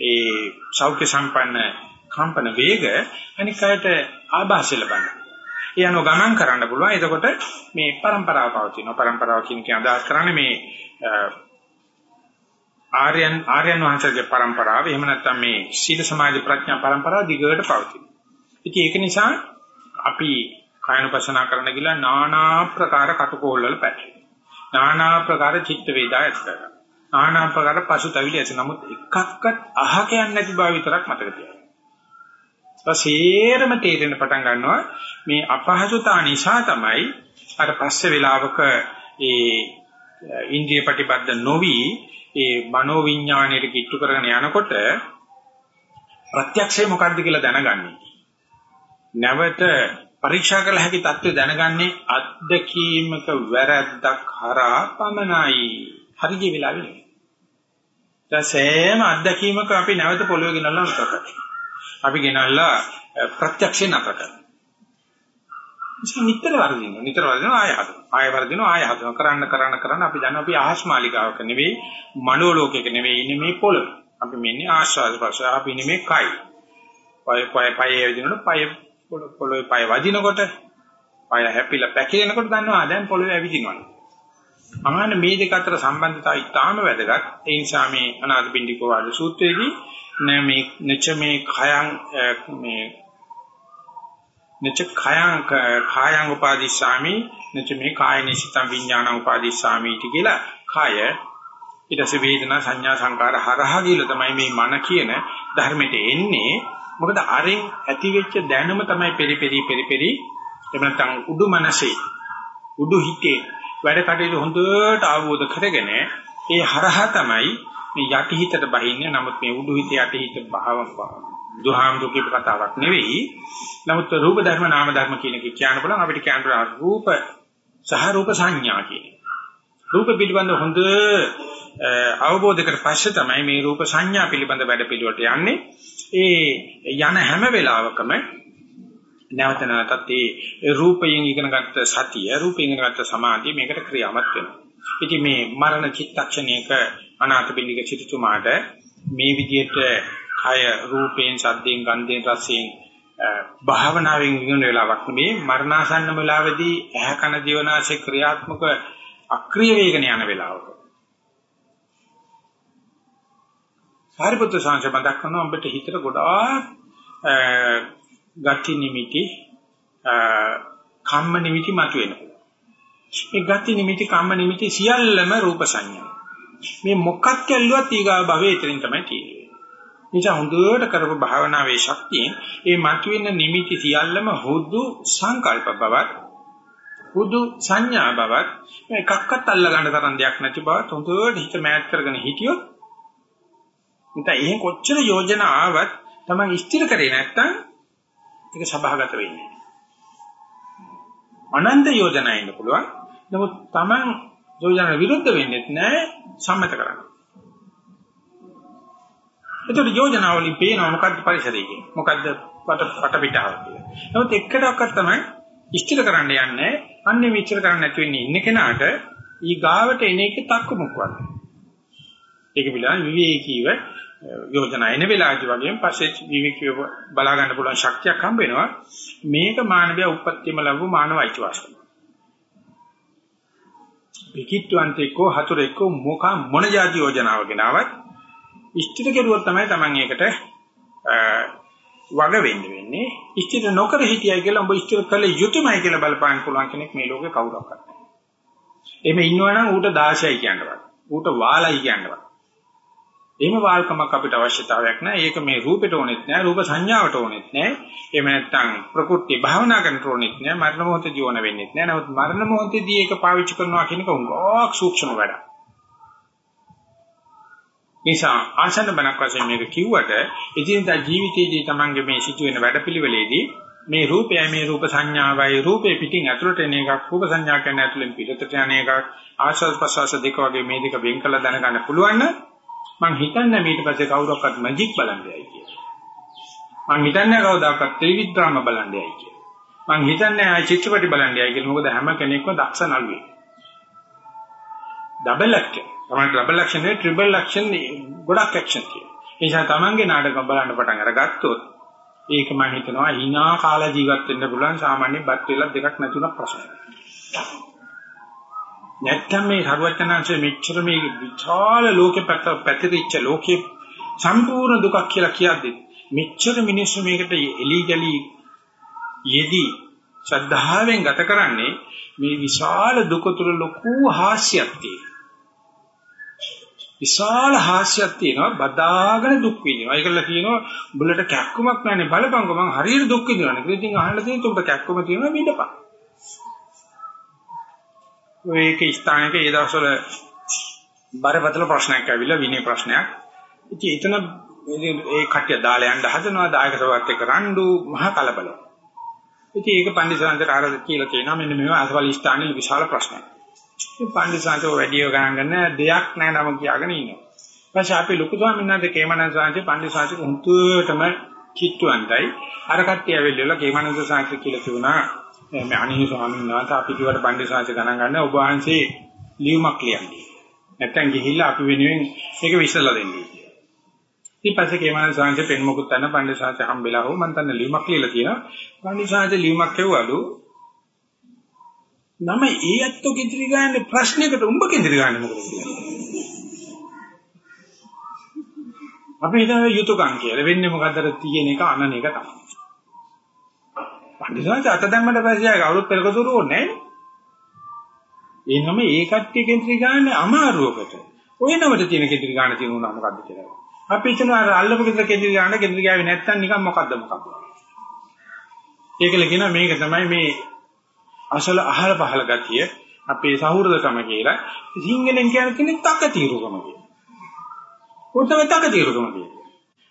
Speaker 1: ඒ සෞඛ්‍ය සම්පන්න කම්පන වේග අනික් අයට ආభాෂය ලබන්න. ඒ අනුව ගමන් කරන්න පුළුවන්. එතකොට මේ પરම්පරාව පවතිනවා. પરම්පරාව කියන කේ අදහස් කරන්නේ මේ ආර්යයන් ආර්යයන් වහන්සේගේ પરම්පරාව. එහෙම නැත්නම් මේ සීල සමාධි ප්‍රඥා પરම්පරාව දිගට පවතිනවා. ඉතින් ඒක නිසා අපි කායනුපසනා කරන්න ගිලා নানা ප්‍රකාර කටකෝල් වල පැටලෙනවා. নানা ප්‍රකාර චිත්ත වේදා ඇති කරගන්නවා. নানা ප්‍රකාර පසුතැවිලි ඇති. නමුත් එකක්වත් අහක යන්නේ නැති බව විතරක් මතක තියාගන්න. සේරම තේරෙන්න පටන් ගන්නවා මේ අපහසුතා නිසා තමයි අර පස්සේ වෙලාවක ඒ ඉන්ද්‍රිය ප්‍රතිබද්ධ නොවි ඒ මනෝ විඥාණයට කිට්ටු කරගෙන යනකොට ප්‍රත්‍යක්ෂය මොකක්ද කියලා දැනගන්නේ. නැවත පරීක්ෂා කළ හැකි தත්ත්වය දැනගන්නේ අත්දැකීමක වැරද්දක් හරහා පමණයි. හරිය වෙලාවෙ. දැන් සෑම අත්දැකීමක අපි නැවත පොළොවේ ගෙනල්ලා උත්තරයි. අපි ගෙනල්ලා ප්‍රත්‍යක්ෂේ නතර කරනවා. ඉතින් නිතර වර්ධිනවා. නිතර වර්ධිනවා ආය හදනවා. ආය වර්ධිනවා ආය හදනවා. කරන්න කරන්න කරන්න අපි දන්නවා අපි ආහස් මාලිකාවක නෙවෙයි මනෝ ලෝකයක නෙවෙයි ඉන්නේ මේ පොළොව. අපි මෙන්නේ ආශ්වාස ප්‍රශ්වාස අපි ඉන්නේ මේ කයි. පය පය පය වදිනකොට පය පොළොවේ පය වදිනකොට පය හැපිලා පැකිලෙනකොට දන්නවා දැන් පොළොවේ ඇවිදිනවා. අමාන මේ දෙක අතර සම්බන්ධතාවය ඉතාම වැදගත්. ඒ නිසා මේ අනාථපිණ්ඩික වාද සූත්‍රයේදී නෑ මේ නච මේ khයං මේ නච khයං khයං උපාදිස්සාමි නච මේ කාය නිසිතං විඥාන උපාදිස්සාමි කියලා කාය ඊට පස්සේ වේදනා සංඥා සංකාර හරහා ගිහලා තමයි මේ මන කියන ධර්මෙට එන්නේ. මොකද අරින් ඇති වෙච්ච දැනුම තමයි පෙරිපෙරි පෙරිපෙරි එහෙම නැත්නම් උඩු මනසේ උඩු හිතේ වැඩ කටයුතු හොඳට අවබෝධ කරගෙන ඒ හරහා තමයි මේ යටි හිතට බහින්නේ නමුත් මේ උඩු හිත යටි හිත භාවම් දුහාම්දු කියපු කතාවක් නෙවෙයි. නමුත් රූප ධර්ම නාම ධර්ම කියන එක කියන්න බලන් අපිට කියන්න රූප සහ රූප සංඥා කියන්නේ රූප පිළිබඳ හොඳ අවබෝධ කර පස්සේ තමයි මේ රූප සංඥා පිළිබඳ වැඩ පිළිවෙලට යන්නේ. ඒ යන හැම වෙලාවකම නැවත නැවතත් ඒ රූපයෙන් ඉගෙනගත්ත සතිය රූපයෙන් ඉගෙනගත්ත සමාධිය මේකට ක්‍රියාවත් වෙනවා. ඉතින් මේ මරණ චිත්තක්ෂණයක අනාථපිණ්ඩික සිටුමාට මේ විදිහට කය රූපයෙන් සද්දයෙන් ගන්ධයෙන් රසයෙන් භාවනාවෙන් විගුණ වෙලාවක් නෙමේ මරණාසන්න වෙලාවේදී ඇහ කන දිවනාශය ක්‍රියාත්මක අක්‍රිය වේගන යන වෙලාවක. සාරිපුත්‍ර සංඝ මතක් කරනවා ඔබට හිතට ගොඩාක් ගති නිමිති කම්ම නිමිති මතුවෙනවා. මේ ගති නිමිති කම්ම නිමිති සියල්ලම රූප සංඥා මේ මොකක් කැල්ලුවත් ඊගා භවයේ එතනින් තමයි තියෙන්නේ. නිසා හොඳට කරපු භාවනාවේ ශක්තියෙන් මේ මතුවෙන නිමිති සියල්ලම හුදු සංකල්ප බවත් හුදු සංඥා බවත් එකක්වත් අල්ල ගන්න තරම් දෙයක් නැති බවත් හොඳට හිත මෑත් කරගෙන හිටියොත් නැත්නම් එහෙන් කොච්චර යෝජනා ආවත් Taman ස්ථිර කරේ නැත්නම් ඒක සභාගත වෙන්නේ අනන්ත යෝජනා ඉන්න පුළුවන්. නමුත් Taman යෝජනා විරුද්ධ වෙන්නේ නැහැ සම්මත කරන්න. ඒතකොට යෝජනා වලින් පේනවා මොකද්ද පරිසරය කියන්නේ. මොකද්ද වට වට පිටාව කියලා. නමුත් එකටවත් තමයි ඉෂ්ටිත කරන්න යන්නේ. අන්නේ විචාර කරන්න නැති වෙන්නේ ඉන්න කෙනාට ඊ ගාවට එන එක තක්කු මුක්වන්න. ඒක පිළිබඳ විවේකීව යෝජනා එන වෙලාවදී වගේම පස්සේ විවික්‍ය බලා ගන්න පුළුවන් ශක්තියක් හම්බ වෙනවා මේක මානවය උපත්තියම ලැබු මානව අයිතිවාසිකම විකිට්වන්තේකෝ හතුරෙක්කෝ මොක මොන જાති යෝජනාව ගෙනාවත් ඉෂ්ටිත කෙරුවොත් තමයි Taman ඒකට වග වෙන්න වෙන්නේ ඉෂ්ටිත නොකර හිටියයි කියලා උඹ ඉෂ්ටිත කළ යුතුයමයි කියලා බලපාන්න පුළුවන් කෙනෙක් මේ ලෝකේ කවුරක්වත් නැහැ. එහෙම ඉන්නවනම් ඌට 16යි කියන්නවත්. ඌට වාලයි කියන්නවත්. එහෙම වාල්කමක් අපිට අවශ්‍යතාවයක් නැහැ. ඒක මේ රූපෙට ඕනෙත් නැහැ, රූප සංඥාවට ඕනෙත් නැහැ. එහෙම නැත්නම් ප්‍රකෘති භාවනා කරන්න ඕනෙත් නැහැ, මරණ මොහොතදී ඕන වෙන්නේත් නැහැ. නමුත් මරණ මොහොතදී ඒක පාවිච්චි කරනවා කියන එක උංගක් සූක්ෂම වැඩක්. නිසා ආසන්න බණක් වශයෙන් මේක කිව්වට ඉදින්දා ජීවිතයේදී Tamange මේ සිදුවෙන වැඩපිළිවෙලේදී මේ රූපයයි මේ රූප සංඥාවයි රූපේ පිටින් ඇතුළට එන එකක් රූප සංඥා කියන ඇතුළෙන් පිටතට යන එකක් ආශස් ප්‍රසවාස දෙක වගේ මේ දෙක වෙන් කළ දැනගන්න පුළුවන් නම් මං හිතන්නේ ඊට පස්සේ කවුරක්වත් මැජික් බලන්නේයි කියලා. මං හිතන්නේ කවදාකවත් ත්‍රිවිධ ඩ්‍රාම බලන්නේයි කියලා. මං හිතන්නේ ආ චිත්‍රපටි බලන්නේයි කියලා. මොකද හැම කෙනෙක්ම දක්ෂ නළුවෙක්. Double action. තමයි ඩබල් ඇක්ෂන් නේ ට්‍රිපල් ඇක්ෂන් ගොඩක් ඇක්ෂන් කියනවා. ඒ නිසා තමන්ගේ නාටකම් බලන්න පටන් අරගත්තොත් ඒක මම හිතනවා hina කාලා ජීවත් වෙන්න පුළුවන් සාමාන්‍ය බත් වේලක් දෙකක් නැතුණක් ප්‍රශ්නයක්. නැත්තම් මේ සරුවචනාංශයේ මෙච්චර මේ විශාල ලෝකෙ පැතිරිච්ච ලෝකෙ සම්පූර්ණ දුකක් කියලා කියද්දි මෙච්චර මිනිස්සු මේකට එලි ගලි යෙදී ශ්‍රද්ධාවෙන් ගත කරන්නේ මේ විශාල දුක තුල ලොකු හාස්‍යයක් තියෙනවා. විශාල හාස්‍යයක් තියෙනවා බදාගෙන දුක් විඳිනවා. ඒකල කියනවා උඹලට කැක්කමක් නැන්නේ බලපංකො මං හරියට දුක් විඳිනවා. ඉතින් අහන්න තියෙන උඹට කැක්කම තියෙනවා විඳපන්. ඒක ස්ථානික ඒ දවස්වල බරපතල ප්‍රශ්නයක් ඇවිල්ලා විනය ප්‍රශ්නයක්. ඉතින් එතන ඒ කට්ටිය දාලා යන්න හදනවා දායක සභාවත් එක්ක රණ්ඩු මහ කලබල. ඉතින් ඒක පඬිසාන්තට ආරද කියලා කියනවා මෙන්න මේව අසවල් ස්ථානයේ විශාල ප්‍රශ්නයක්. ඉතින් පඬිසාන්ත වැඩිව ගණන් ගන්න දෙයක් නැහැ නම කියාගෙන ඉන්නවා. ඊපස්සේ අපි ලොකු ස්වාමීන් වහන්සේ කේමනන් සාංශේ පඬිසාන්ත උන්තුටම කිට්ටුවන්ටයි අර කට්ටිය ඇවිල්ලා කේමනන් සාංශ කියලා කිව්වනා මේ අනිහි ස්වාමීන් වහන්සේ අපි කිව්වට පඬිසාංශ ගණන් ගන්න ඔබ වහන්සේ ලියුමක් ලියන්නේ. නැත්තම් ගිහිල්ලා අපි වෙනුවෙන් මේක විශ්ලලා දෙන්නේ. ඊට පස්සේ කේමනන් සාංශ පෙන් මොකුත් තන පඬිසාංශ හම්බෙලා හෝ මන් තන ලියුමක් ලියලා තියෙනවා. පඬිසාංශ ලියුමක් කියවලු නම ඒ ඇත්තෝ කිඳිරි ගන්න ප්‍රශ්නයකට උඹ කිඳිරි ගන්න මොකද කියන්නේ? අපි හිතන යුතුයකම් කියලා වෙන්නේ මොකද්ද තියෙන එක අනන එක තමයි. පඬිසාංශ අත දැම්මට පස්සේ ආය කවුරුත් පෙරකසුරු ඕනේ නැහැ. ඒ නම ඒ කට්ටිය කේන්ද්‍රී ගන්න අමාරුවකට. ඔය නමට තියෙන කේන්ද්‍රී ගන්න තියෙන උනා මොකද්ද කියලා. අපි හිතනවා අර අල්ලපු කේන්ද්‍ර කේන්ද්‍රී ගන්න කේන්ද්‍රී ගාවේ නැත්තම් නිකන් මොකද්ද මොකද්ද. ඒකල කියන මේක තමයි මේ අසල අහල පහල ගතිය අපේ සහෘදකම කියලා. සිංහලෙන් කියන්නේ තියෙන තක తీරුකම කියලා. උත්තම තක తీරුකම කියලා.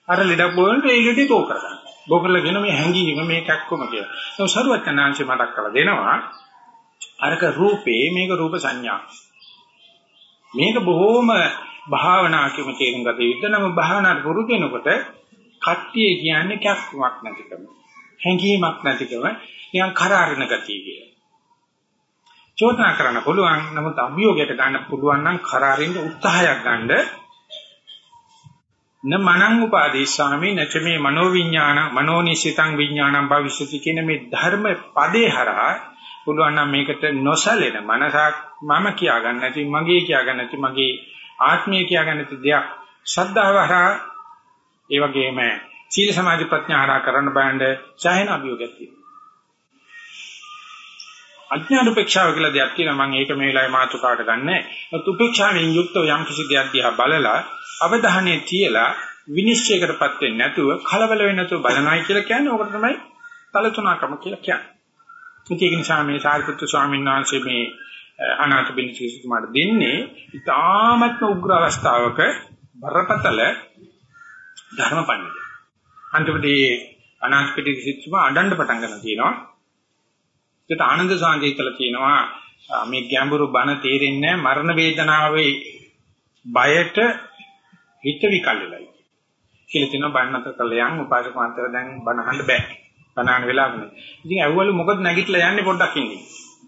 Speaker 1: අර ලෙඩක් බොන්න ඒ ලෙඩේ තෝ කරගන්න. බොකරලගෙන මේ හැංගීම මේ කැක්කම කියලා. ඒක සරුවචනාංශය මතක් කරලා දෙනවා. අරක රූපේ මේක රූප සංඥා. මේක බොහොම භාවනා කිම තේරුම් ගත යුතු නම් භාවනාට පුරුදු වෙනකොට කට්ටිය කියන්නේ කැක්කමක් නැතිකම. හැංගීමක් නැතිකම නිකන් කරාරින ගතිය කියලා. චෝදනා කරන්න පුළුවන් නමුත් අභියෝගයට ගන්න පුළුවන් නම් කරාරින්න උත්සාහයක් ගන්න න මනං උපාදේශාමි නච මේ මනෝවිඥාන මනෝනිසිතං විඥානං භවිෂති කියන මේ ධර්ම පදේ හරහා පුළුවන් නම් මේකට නොසලෙන මනසක් මම කියා ගන්න නැති මගේ කියා ගන්න නැති මගේ ආත්මය කියා ගන්න නැති දෙයක් ශ්‍රද්ධාව හරහා ඒ වගේම සීල සමාධි ප්‍රඥා හරහා කරන්න බෑන්ඩ සෑහෙන අභියෝගයක් තියෙනවා අඥාන උපේක්ෂාව කියලා දෙයක් තියෙනවා මම ඒක මේ වෙලාවේ මාතෘකාවට ගන්නෑ. ඒත් උපේක්ෂාවෙන් යුක්තව යම් කිසි දෙයක් දිහා බලලා අවධානය තියලා විනිශ්චයකටපත් වෙන්නේ නැතුව කලබල වෙන්නේ නැතුව බලනවායි කියලා කියන්නේ ඕකට තමයි තලතුණකම කියලා කියන්නේ. ඒක නිසා මේ සාරිපුත්‍ර ස්වාමීන් වහන්සේ මේ අනාථ බිනිසිතුමාට දෙන්නේ ඉතාමත්ම උග්‍ර අවස්ථාවක බරපතල ධර්ම පණිවිඩය. අන්තිමට අනාථ බිනිසිතුමා අඬන්න පටන් ගන්න තියෙනවා. ඒකට ආනන්ද සාංගය කියලා කියනවා මේ ගැඹුරු බණ තේරෙන්නේ මරණ වේදනාවේ බයට හිත විකල්ලලයි. කියලා තියෙනවා බණ නැත කළයන් උපාසක මාතර දැන් බණ අහන්න බෑ. බණ අහන්න වෙලාවක් නෑ. ඉතින් ඇව්වලු මොකද නැගිටලා යන්නේ පොඩ්ඩක් ඉන්නේ.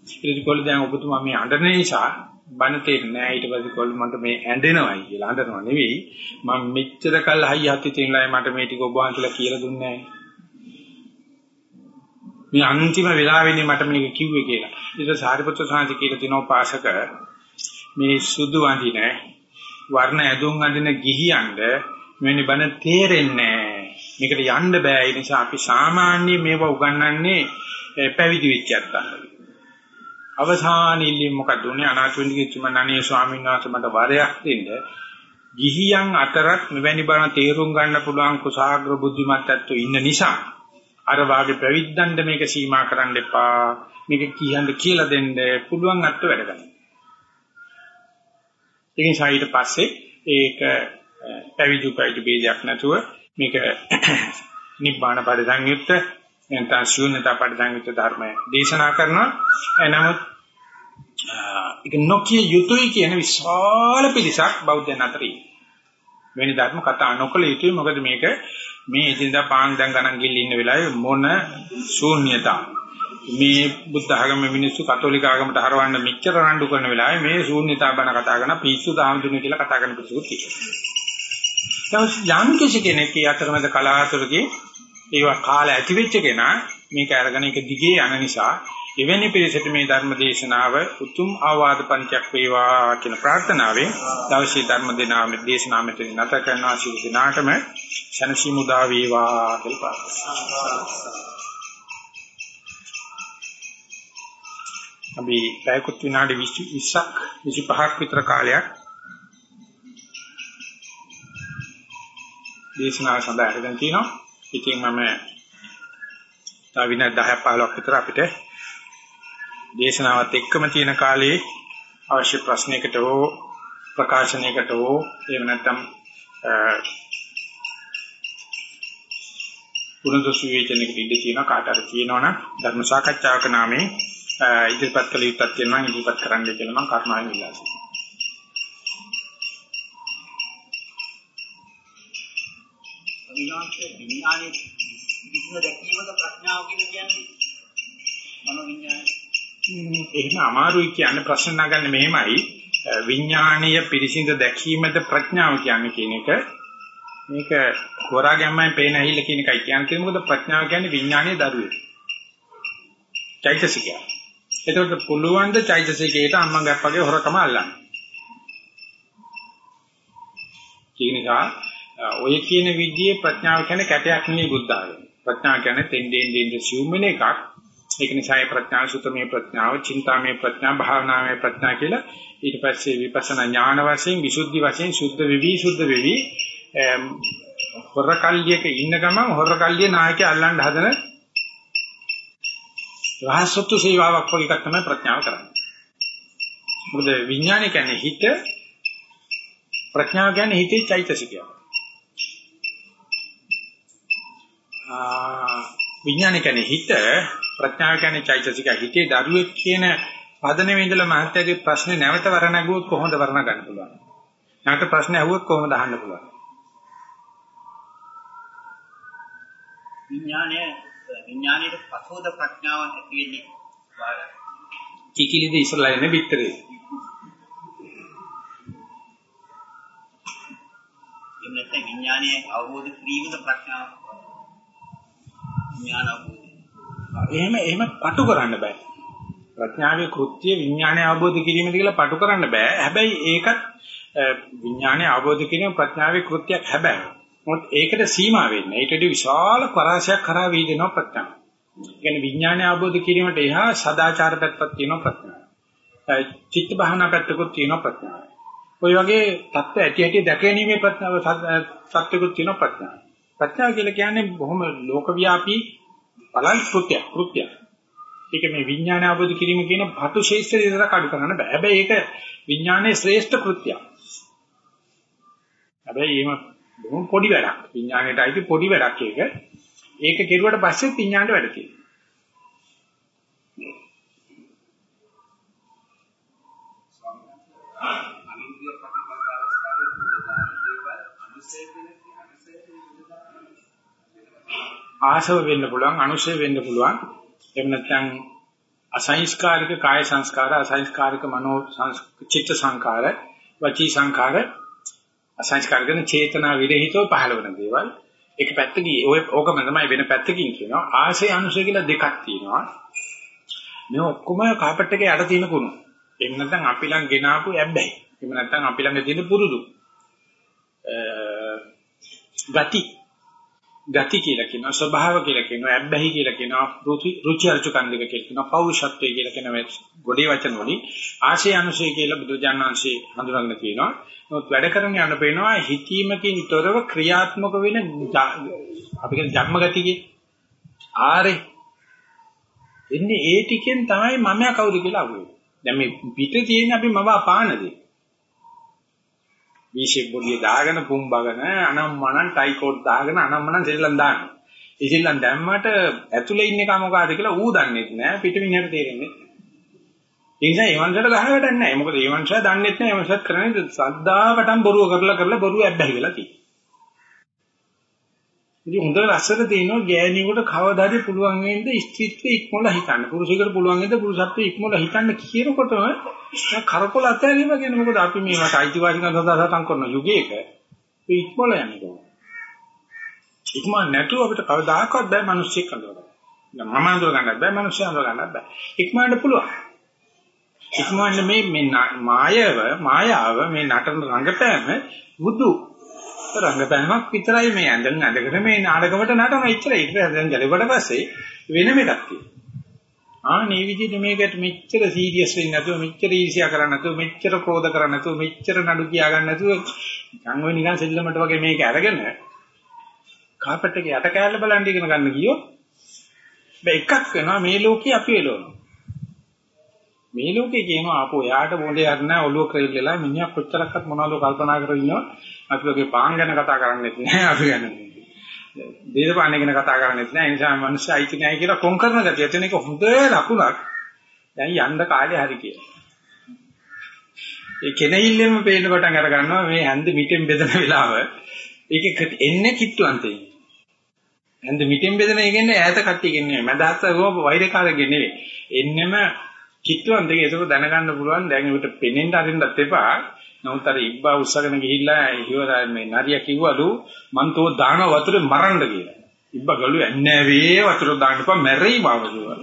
Speaker 1: ඊට පස්සේ දැන් ඔබතුමා මේ අඬන නිසා බන තේරෙන්නේ නැහැ ඊට පස්සේ කොල්ල මන්ට මේ ඇඬෙනවයි කියලා අඬනවා නෙවෙයි මම මෙච්චර කල් හයි හති තිනලා මට මේ ටික ඔබ වහන්සේලා කියලා දුන්නේ මේ අන්තිම වෙලාවෙනේ මට මේක කිව්වේ කියලා ඊට සාරිපුත්‍ර සාන්ති කියලා දිනෝ පාසක මේ සුදු අඳින වර්ණ ඇඳුම් අඳින ගිහියන්ද මෙවැනි බන තේරෙන්නේ මේකට යන්න බෑ. ඒ නිසා අපි සාමාන්‍ය මේවා උගන්වන්නේ පැවිදි වෙච්ච අත්තන්ට. අවසාන ඉල්ලීම මොකද උනේ? අනාථවෙන්දිගේ චිමනණී ස්වාමීන් වහන්සේ මට වරයක් දෙන්න. ගිහියන් අතරත් මෙවැනි බණ තේරුම් ගන්න පුළුවන් කුසాగ්‍ර බුද්ධිමත් ඇත්තෝ ඉන්න නිසා අර වාගේ ප්‍රවිද්දන්ඩ මේක සීමා කරන්න එපා. මේක කියන්න කියලා දෙන්න පුළුවන් අත්ව වැඩ ගන්න. ඒකෙන් ඊට පස්සේ ඒක පැවිදි උපයිට බේදයක් නැතුව මේක <coughs> නිබ්බාන පරිසංයුක්ත නැත්නම් ශූන්‍යතා පරිසංයුක්ත ධර්මය දේශනා කරනවා. නමුත් ඒක නොකිය යුතුයි කියන විශාල පිරිසක් බෞද්ධයන් අතර වෙනි ධර්ම කතා නොකළ යුතුයි. මොකද මේක මේ ඉදින්දා පාන් දැන් ගණන් ගිල්ල ඉන්න වෙලාවේ මොන ශූන්‍යතා මේ බුද්ධ ආගම මිනිස්සු කතෝලික ආගමට හරවන්න මෙච්චර රණ්ඩු කරන වෙලාවේ මේ ශූන්‍යතා බණ කතා කරන පිස්සු දාමතුනේ කියලා කතා කරන පිස්සු කියනවා. යම් කිසි කෙනෙක් අතරමැද කලාතුරකින් ඒවා කාල ඇති වෙච්ච කෙනා මේක අරගෙන ඒක දිගේ යන නිසා එවැනි පිරිසට මේ ධර්ම දේශනාව උතුම් ආවාද පන්තියක් වේවා කියන ප්‍රාර්ථනාවෙන් දවසේ ධර්ම දේනාම දේශනාව මෙතන නැත කරනවා සිල් දිනාටම සනසි මුදා වේවා කියලා අපි පැයකුත් විනාඩි 20ක් 25ක් විතර කාලයක් දේශනාව සඳහා හදන් තිනවා. ඉතින් මම තව විනාඩි 10ක් 15ක් විතර අපිට දේශනාවත් එක්කම තියෙන කාලේ අවශ්‍ය ප්‍රශ්නයකට හෝ ප්‍රකාශනයකට හෝ එහෙම නැත්නම් පුනදසු වේචනයකට ඉඳ තියෙන කාට හරි තියෙනවනම් ධර්ම සාකච්ඡාවක නාමයෙන් ඉදිරිපත් කළ යුත්තක් තියෙනවා ඉදිරිපත් කරන්න කියලා මම කරුණාවෙන් ඉල්ලා සිටිනවා.
Speaker 2: විනාශ විඥානයේ විස්ම දැකීමද ප්‍රඥාව කියලා කියන්නේ මනෝ විඥානය
Speaker 1: එහෙම අමාරුයි කියන්නේ ප්‍රශ්න නගන්නේ මෙහෙමයි. විඥානීය පිරිසිඳ දැකීමද ප්‍රඥාව කියන්නේ කියන එක. මේක හොරා ගැම්මෙන් පේන ඇහිල්ල කියන එකයි කියන්නේ. මොකද ප්‍රඥාව කියන්නේ විඥානීය දරුවෙක්. චෛතසිකය එතකොට පුළුවන් ද චෛතසිකයට අම්මන් ගැප්පගේ හොරකම අල්ලන්න? ඒ නිසා ඔය කියන විදිහේ ප්‍රඥාව කියන්නේ කැටයක් නෙවෙයි බුද්ධ ආගම ප්‍රඥාව කියන්නේ තෙන්දෙන් දෙන්න සිව් වෙන එකක්. ඒක නිසා ඒ ප්‍රඥා සුතමේ ප්‍රඥාව, චින්තාමේ ප්‍රඥා, භාවනාමේ ප්‍රඥා කියලා ඊට පස්සේ විපස්සනා ඥාන වශයෙන්, විසුද්ධි වශයෙන් සුද්ධ වෙවි, සුද්ධ වෙවි. හොරකල්ලියක ඉන්න ගමන් හොරකල්ලිය නායකය අල්ලන්න හදන රහසොත්තු සේවාවක් වගේ එකක් තමයි ප්‍රඥාව කරන්නේ. මොකද විඥානය කියන්නේ හිත ප්‍රඥාව කියන්නේ හිතේ චෛතසිකය. ආ විඥානය කියන්නේ හිත ප්‍රඥාව කියන්නේ චෛතසික හිතේ දරුවෙක් කියන පදනමේ ඉඳලා මහත්යාගේ ප්‍රශ්නේ නැවත වරණගුවොත් කොහොමද වරණ ගන්න පුළුවන්? නැවත ප්‍රශ්නේ අහුවොත් කොහොමද අහන්න පුළුවන්?
Speaker 2: විඥානය විඥානයේ පසෝද ප්‍රඥාව ඇති වෙන්නේ වාග්ය.
Speaker 1: කිකිලිද ඉස්සරලා එන්නේ පිටරේ.
Speaker 2: එන්නත් විඥානයේ අවබෝධ කිරීමද ප්‍රඥාව. විඥාන අවබෝධ
Speaker 1: එහෙම එහෙම පටු කරන්න බෑ. ප්‍රඥාවේ කෘත්‍ය විඥානය අවබෝධ කිරීමද කියලා පටු කරන්න බෑ. හැබැයි ඒකත් විඥානය අවබෝධ කිරීම ප්‍රඥාවේ කෘත්‍යයක් හැබැයි. මොකද ඒකට සීමා වෙන්නේ. ඊට වඩා විශාල පරාසයක් කරා වේදෙනවා ප්‍රඥාව. කියන්නේ විඥානය අවබෝධ කිරීමට එහා සදාචාර පැත්තක් තියෙනවා ප්‍රඥාව. චිත්ත භාවනා පැත්තකුත් තියෙනවා ප්‍රඥාව. ওই වගේ தත්ත්ව ඇටි ඇටි දැකීමේ ප්‍රඥාව සත්‍යකුත් තියෙනවා ප්‍රඥාව. ප්‍රඥාව කියලා කියන්නේ බොහොම ලෝකව්‍යාපී බලන් කෘත්‍ය කෘත්‍ය. ඒක මේ විඥානය අවබෝධ කිරීම කියන භතු ශේෂ්ත්‍රය විතර කඩු කරන්න බෑ. හැබැයි ඒක විඥානයේ ශ්‍රේෂ්ඨ කෘත්‍යයක්. හැබැයි එහෙම බොහොම පොඩි වැඩක්. විඥාණයට අයිති පොඩි වැඩක් ඒක. ඒක කෙරුවට පස්සේ විඥාණයට වැඩ තියෙනවා. ආශව වෙන්න පුළුවන්, අනුශය වෙන්න පුළුවන්. එහෙම නැත්නම් අසංස්කාරික කාය සංස්කාර අසංස්කාරික මනෝ චිත්ත සංකාර වචී සංකාර අසංස්කාරික චේතනා විරහිතව පහළ වෙන දේවල්. එක පැත්තකින් ඔය ඕකම තමයි වෙන පැත්තකින් කියනවා. ආශය අනුසය කියලා දෙකක් තියෙනවා. මේ ඔක්කොම කාපට් එකේ යට තියෙන කුණු. එහෙම නැත්නම් අපි ළඟ ගෙනාපු ඇබ්බැහි. එහෙම නැත්නම් අපි ළඟ තියෙන පුරුදු. ගති. ගති කියලා කියනවා ස්වභාව කියලා කියනවා අබ්බැහි කියලා කියනවා රුචි රුචි අරුචිකන් දෙක කියලා කියනවා පෞරුෂත්වය කියලා කියන මේ ගොඩේ වචන වලින් ආශය අනුශය කියලා බුදුජානනාංශي හඳුනගෙන තියෙනවා නමුත් වැඩ කරන යන පේනවා හිතීමකින් තොරව ක්‍රියාත්මක වෙන අපි කියන ජම්ම ගතියේ ආරේ. එන්නේ ඒ ටිකෙන් තමයි මමයා කවුද කියලා අහුවෙන්නේ. දැන් මේ පිට තියෙන අපි මව අපානදී? වීෂේ බොඩිය දාගෙන පුම්බගෙන අනම්මනන් ටයිකෝඩ් දාගෙන අනම්මනන් සෙල්ලම් දානවා. ඒ සෙල්ලම් දැම්මට ඇතුලේ ඉන්නේ කම මොකಾದ කියලා ඌ දන්නේ නැහැ පිටමිනට තේරෙන්නේ. ඒ නිසා ඒ වන්සට ගහ වැඩක් නැහැ. මොකද ඒ වන්සය දන්නේ නැහැ. ඒ වන්සත් කරන්නේ සද්දාවටම බොරුව කරලා කරලා බොරුව ඇබ්බැහි වෙලා තියෙනවා. ඉතින් හොඳ රසට තියෙනවා ගෑණියෙකුට කවදාද පුළුවන් වෙන්නේ ස්ත්‍රීත්වය ඉක්මවලා හිතන්න. පුරුෂයෙකුට පුළුවන් වෙන්නේ පුරුෂත්වය ඉක්මවලා හිතන්න කියනකොටම කරකොල අතහැරීම කියන්නේ මොකද අපි මේ වට අයිතිවාසිකම් සඳහා සටන් කරන යුගයක මේ ඉක්මවලා යන්නේ. ඉක්මව නැතුව අපිට කවදාකවත් බෑ මිනිස්සෙක් අඳුරගන්න. මම අඳුර ගන්නත් බෑ මිනිස්සු අඳුර ගන්නත් බෑ. ඉක්මවන්න පුළුවන්. ඉක්මවන්න මේ මේ මායව මායාව මේ නටන රංගපෑම බුදු රංගපෑමක් විතරයි මේ ඇඳන් ඇඳගෙන මේ නාටකමට නටන ඉච්චරයි. ඊට පස්සේ දැන් ගැලෙවට පස්සේ වෙනම එකක් තියෙනවා. ආ මේ විදිහට මේකට මෙච්චර සීරියස් වෙන්නේ නැතුව මෙච්චර ඊර්ෂ්‍යා කරන්නේ නැතුව මෙච්චර ක්‍රෝධ කරන්නේ නැතුව මෙච්චර නඩු කියා ගන්න නැතුව නිකන් ඔය නිකන් සෙල්ලමට වගේ මේක අරගෙන කාපට් එකේ යට කෑල්ල බලන් ඉගෙන ගන්න ගියොත් බෑ එකක් වෙනවා මේ ලෝකේ අපි එළවනවා. මේ ලෝකේ කියනවා ආපෝ යාට මොලේ යන්න ඔළුව ක්‍රෙල්ලලා මිනිහා කොච්චරක්වත් මොනවද කල්පනා කරගෙන ඉන්නවා අපි වගේ පාන් ගැන කතා කරන්නේත් නැහැ අපි ගැන. දේශපාලනය ගැන කතා කරන්නේත් නැහැ ඒ නිසා මිනිස්සු අයිති නැහැ කියලා කොන් කරන ගතිය. එතන එක හොඳ ලකුණක්. දැන් යන්න කාලේ හරි කියලා. ඒ කෙනෙහිල්ලෙම පේන්න පටන් අර ගන්නවා මේ හැන්ද මිටෙන් බෙදෙන වෙලාව. ඒක එන්නේ කිට්ටුවන්තේ හැන්ද මිටෙන් බෙදෙන එකන්නේ ඈත කට්ටියකින් නෙමෙයි මදහත් ගෝප වෛරකාරගෙ නෙවෙයි. එන්නෙම කිට්ටුවන් දෙක ඒක දැනගන්න පුළුවන්. දැන් ඒකට පෙනෙන්න අරින්නත් එපා. නමුත් අර ඉබ්බා උස්සගෙන ගිහිල්ලා ඉවර මේ නරිය කිව්වලු මං තෝ දාන වතුරේ මරන්න කියලා. ඉබ්බා ගලු ඇන්නේ වේ වතුර දාන්න එපා මැරෙයි බව කිව්වා.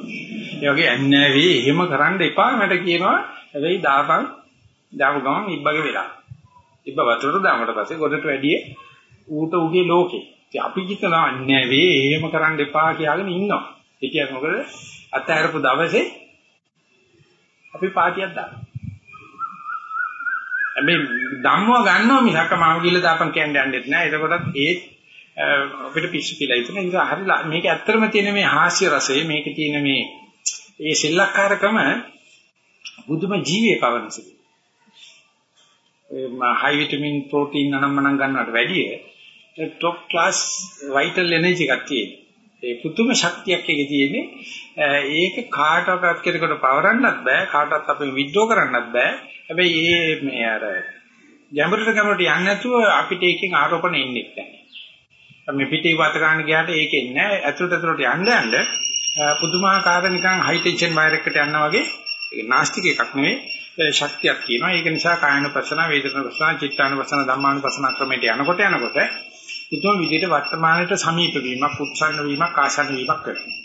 Speaker 1: ඒ වගේ ඇන්නේ වේ එහෙම කරන්න එපා මට කියනවා. හැබැයි දාපන් දාපු ගමන් ඉබ්බගේ වෙලා. ඉබ්බා වතුර දාමට පස්සේ ගොඩට වැඩිය ඌට උගේ ලෝකේ. ඉතින් අපි හිතනවා ඇන්නේ වේ එහෙම කරන්න එපා කියලාගෙන ඉන්නවා. ඒ කියන්නේ මොකද අතහැරපු දවසේ අපි පාටියක් දානවා. හැබැයි ධම්මව ගන්නවා මිසක් මාව ගිහලා දාපන් කියන්නේ යන්නෙත් නෑ. එතකොටත් ඒ අපිට පිස්සු කියලා හිතන නිසා හරි මේක ඇත්තටම තියෙන මේ හාස්‍ය රසය මේක තියෙන මේ ඒ සෙල්ලක්කාරකම බුදුම ජීවේ පවනසද. ඒ හයි විටමින් ප්‍රෝටීන් අනම්මනම් ගන්නවට වැඩිය টොප් ක්ලාස් වයිටල් එනර්ජි එකක් තියෙනවා. ඒ පුදුම ශක්තියක් එකේ තියෙන්නේ ඒක කාටවත් කෙනෙකුට පවරන්නත් බෑ කාටවත් අපෙන් විද්‍රෝ කරන්නත් බෑ හැබැයි මේ මේ අර ගැඹුරට ගැඹුරට යන්නේ නැතුව අපිට එකකින් ආරෝපණ එන්නේ නැහැ මේ පිටේ වත් ගන්න ගියාට ඒකෙන් නෑ ඇතුළට ඇතුළට යන්න යන්න පුදුමාකාර නිකන් හයි ටෙන්ෂන් වයර් එකකට යනවා වගේ ඒක නාස්තික එකක් නෙවෙයි ශක්තියක් කියනවා ඒක නිසා කායනුපස්සන වේදනානුපස්සන චිත්තානුපස්සන ධම්මානුපස්සන ක්‍රමයට යනකොට යනකොට පුදුම විදිහට වර්තමානයට සමීප වීමක් උත්සන්න වීමක් ආසන්න වීමක් කරනවා.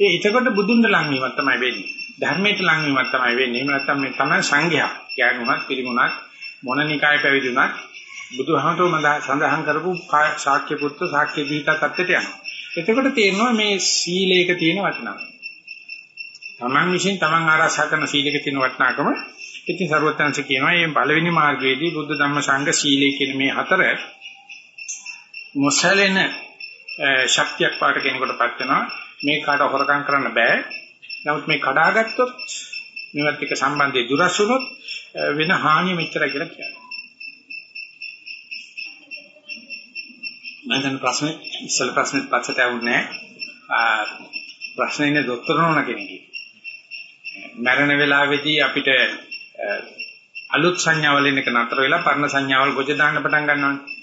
Speaker 1: ඒ එතකොට බුදුන් ලං වීමක් තමයි වෙන්නේ. ධර්මයට ලං වීමක් තමයි වෙන්නේ. එහෙම නැත්නම් මේ තමයි සංඝයා. ඥානුණක් පිළිගුණක් මොන නිකාය පැවිදුණක් බුදුහමතුම සඳහන් කරපු ශාක්‍ය පුත්‍ර ශාක්‍ය දීත තත්ත්වයට යනවා. එතකොට තේරෙනවා මේ සීලයක තියෙන වටිනාකම. තමන් විසින් තමන් ආරක්ෂා කරන සීලයක තියෙන වටිනාකම ඉතින් සරුවත්ංශ කියනවා මේ පළවෙනි මාර්ගයේදී බුද්ධ ධම්ම සංඝ සීලය කියන මේ හතර නොසැලෙන ශක්තියක් පාට කෙනෙකුටපත් වෙනවා මේ කාට හොරකම් කරන්න බෑ නමුත් මේ කඩාගත්තොත් මේවත් එක්ක සම්බන්ධය දුරස් වුණොත් වෙන හානිය මෙච්චරයි කියලා කියනවා. මම දැන් ප්‍රශ්නේ ඉස්සෙල් ප්‍රශ්නේ පස්සට આવුනේ ප්‍රශ්නේ ඉන්නේ දොස්තර නෝන කෙනෙක්ගේ. මරණ වෙලාවේදී අපිට අලුත් සංඥාවල් එන එක නතර වෙලා පරණ සංඥාවල් ගොජ දාන්න පටන් ගන්නවානේ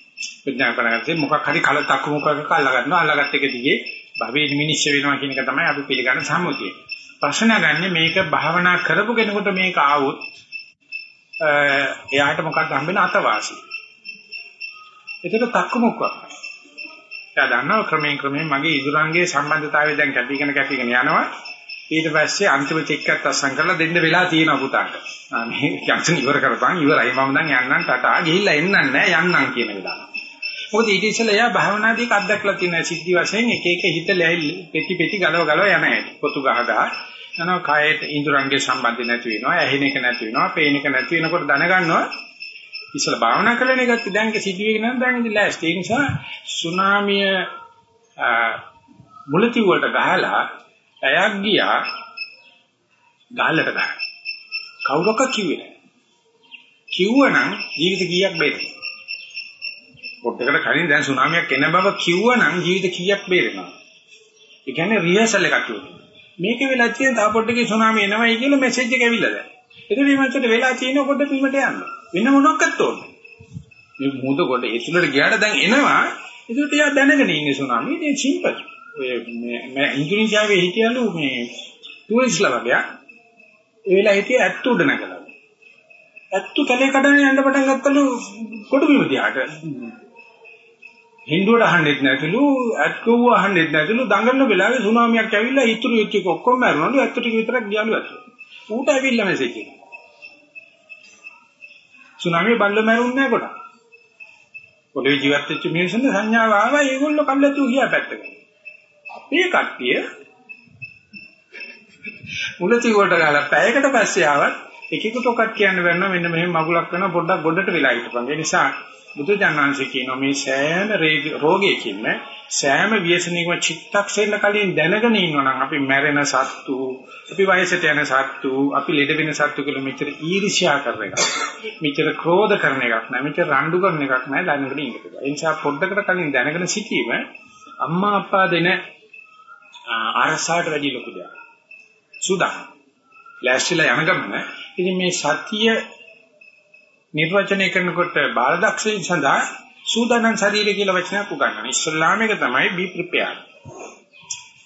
Speaker 1: විඥාන කරගත්තේ මොකක් හරි කලතක් මොකක් අල්ලා ගන්නවා. අල්ලාගත්ත එක දිගේ භවයේ මිනිස්සු වෙනවා කියන එක තමයි අපි පිළිගන්න සම්මුතිය. ප්‍රශ්න ගන්නේ මේක භාවනා කරපු කෙනෙකුට මේක ආවොත් එයාට මොකක්ද හම්බෙන අතවාසිය. ඒකට තක්කමුක්කක්. එයා දන්නවා ක්‍රමයෙන් ක්‍රමයෙන් මගේ ඉදුරංගේ සම්බන්ධතාවය දැන් කැපිගෙන කැපිගෙන යනවා. ඊට පස්සේ අන්තිම චෙක්කත් අස්සම් කරලා දෙන්න වෙලා තියෙනවා පුතාට. මේ යන්තම් ඉවර කරපන් ඉවරයි මම දැන් යන්නම් ටටා ගිහිල්ලා එන්නම් නෑ යන්නම් කියන වෙලාව. මොකද ඊට ඉස්සෙල්ලා එයා භාවනාදී අත්දැකලා තියෙන සිද්ධි වශයෙන් එක එක හිත පෙති පෙති ගලව ගලව යන හැටි. පොතු ගහ ගහ යනවා කායයට ඉන්ද්‍රයන්ගේ සම්බන්ධය නැති වෙනවා ඇහෙන එක නැති වෙනවා පේන එක නැති වෙනකොට දැනගන්නවා ඉස්සලා භාවනා කරගෙන ගත්ත දැන් ඒක සිදුවෙගෙන නම් දැන් ඉතින් ලෑස්ති. ඒ නිසා සුනාමිය මුලති වලට ගහලා ඇයක් ගියා ගාලට ගහන කවුරක කිව්වේ නැහැ. කිව්වනම් ජීවිත කීයක් බේරෙයි පොඩ්ඩකට කලින් දැන් සුනාමියක් එන බව කිව්වනම් ජීවිත කීයක් බේරෙනවා ඒ කියන්නේ රිහර්සල් එකක් කියනවා මේක වෙලා තියෙන තා පොඩ්ඩකේ සුනාමි එනවයි කියලා මෙසේජ් එක ඇවිල්ලා දැන්. ඒක මේ මැත්තේ වෙලා තියෙන පොඩ්ඩ බීමට යන්න. වෙන මොනක්වත් ඕනේ. මේ මුද කොට ඒතුලට ගියාට දැන් එනවා. ඒකට එයා දැනගෙන ඉන්නේ සුනාමි. ඒක සිම්පල්. ඔය මේ ඉන්දුනීසියාවේ හිටියලු මේ ටූරිස්ට්ලා වගේ. ඒ වෙලාව හිටියේ ඇත්ත උඩ නැගලා. ඇත්තු කැලේ කඩන යන්න පටන් ගත්තලු කොටු බිම දිහාට. හින්දුවට අහන්නෙත් නැතිලු ඇත්කව අහන්නෙත් නැතිලු දඟලන වෙලාවේ සුනාමියක් ඇවිල්ලා ඉතුරු ඉච්ච එක ඔක්කොම මැරුණලු ඇත්ත ටික විතරක් ගියලු ඇත්ත. ඌට ඇවිල්ලා මෙසේජ් එක. සුනාමිය බල්ල මැරුන්නේ නැහැ කොට. පොළවේ ජීවත් වෙච්ච මිනිස්සුන්ගේ සංඥාව ආවා ඒගොල්ලෝ කල්ලාතු ගියා පැත්තකට. අපේ කට්ටිය මුලති වලට ගාලා පැයකට පස්සේ ආවත් එකෙකුට ඔකත් කියන්න බැන්න මෙන්න මෙහෙම මගුලක් කරන පොඩ්ඩක් ගොඩට වෙලා හිටපන්. ඒ නිසා බුදුජානනාංශ කියනවා මේ සෑම රෝගයකින්ම සෑම ව්‍යසනයකම චිත්තක්ෂණ කලින් දැනගෙන ඉන්නවා නම් අපි මැරෙන සත්තු, අපි වයසට යන සත්තු, අපි ලෙඩ වෙන සත්තු කියලා මෙච්චර ඊර්ෂ්‍යා කරන එකක්. මෙච්චර ක්‍රෝධ කරන එකක් නෑ, මෙච්චර රණ්ඩු කරන එකක් නෑ දැනගෙන ඉන්න එක. ඒ නිසා පොඩ්ඩකට කලින් දැනගෙන සිටීම අම්මා අප්පා දෙන අරසාවට වැඩි ලොකු දෙයක්. සුදා. ලෑස්තිලා යන ගමන ඉතින් මේ සතිය නිර්වචනය කරනකොට බාලදක්ෂයන් සඳහා සූදානම් ශරීරය කියලා වචනයක් උගන්වනවා. ඉස්ලාම එක තමයි be prepared.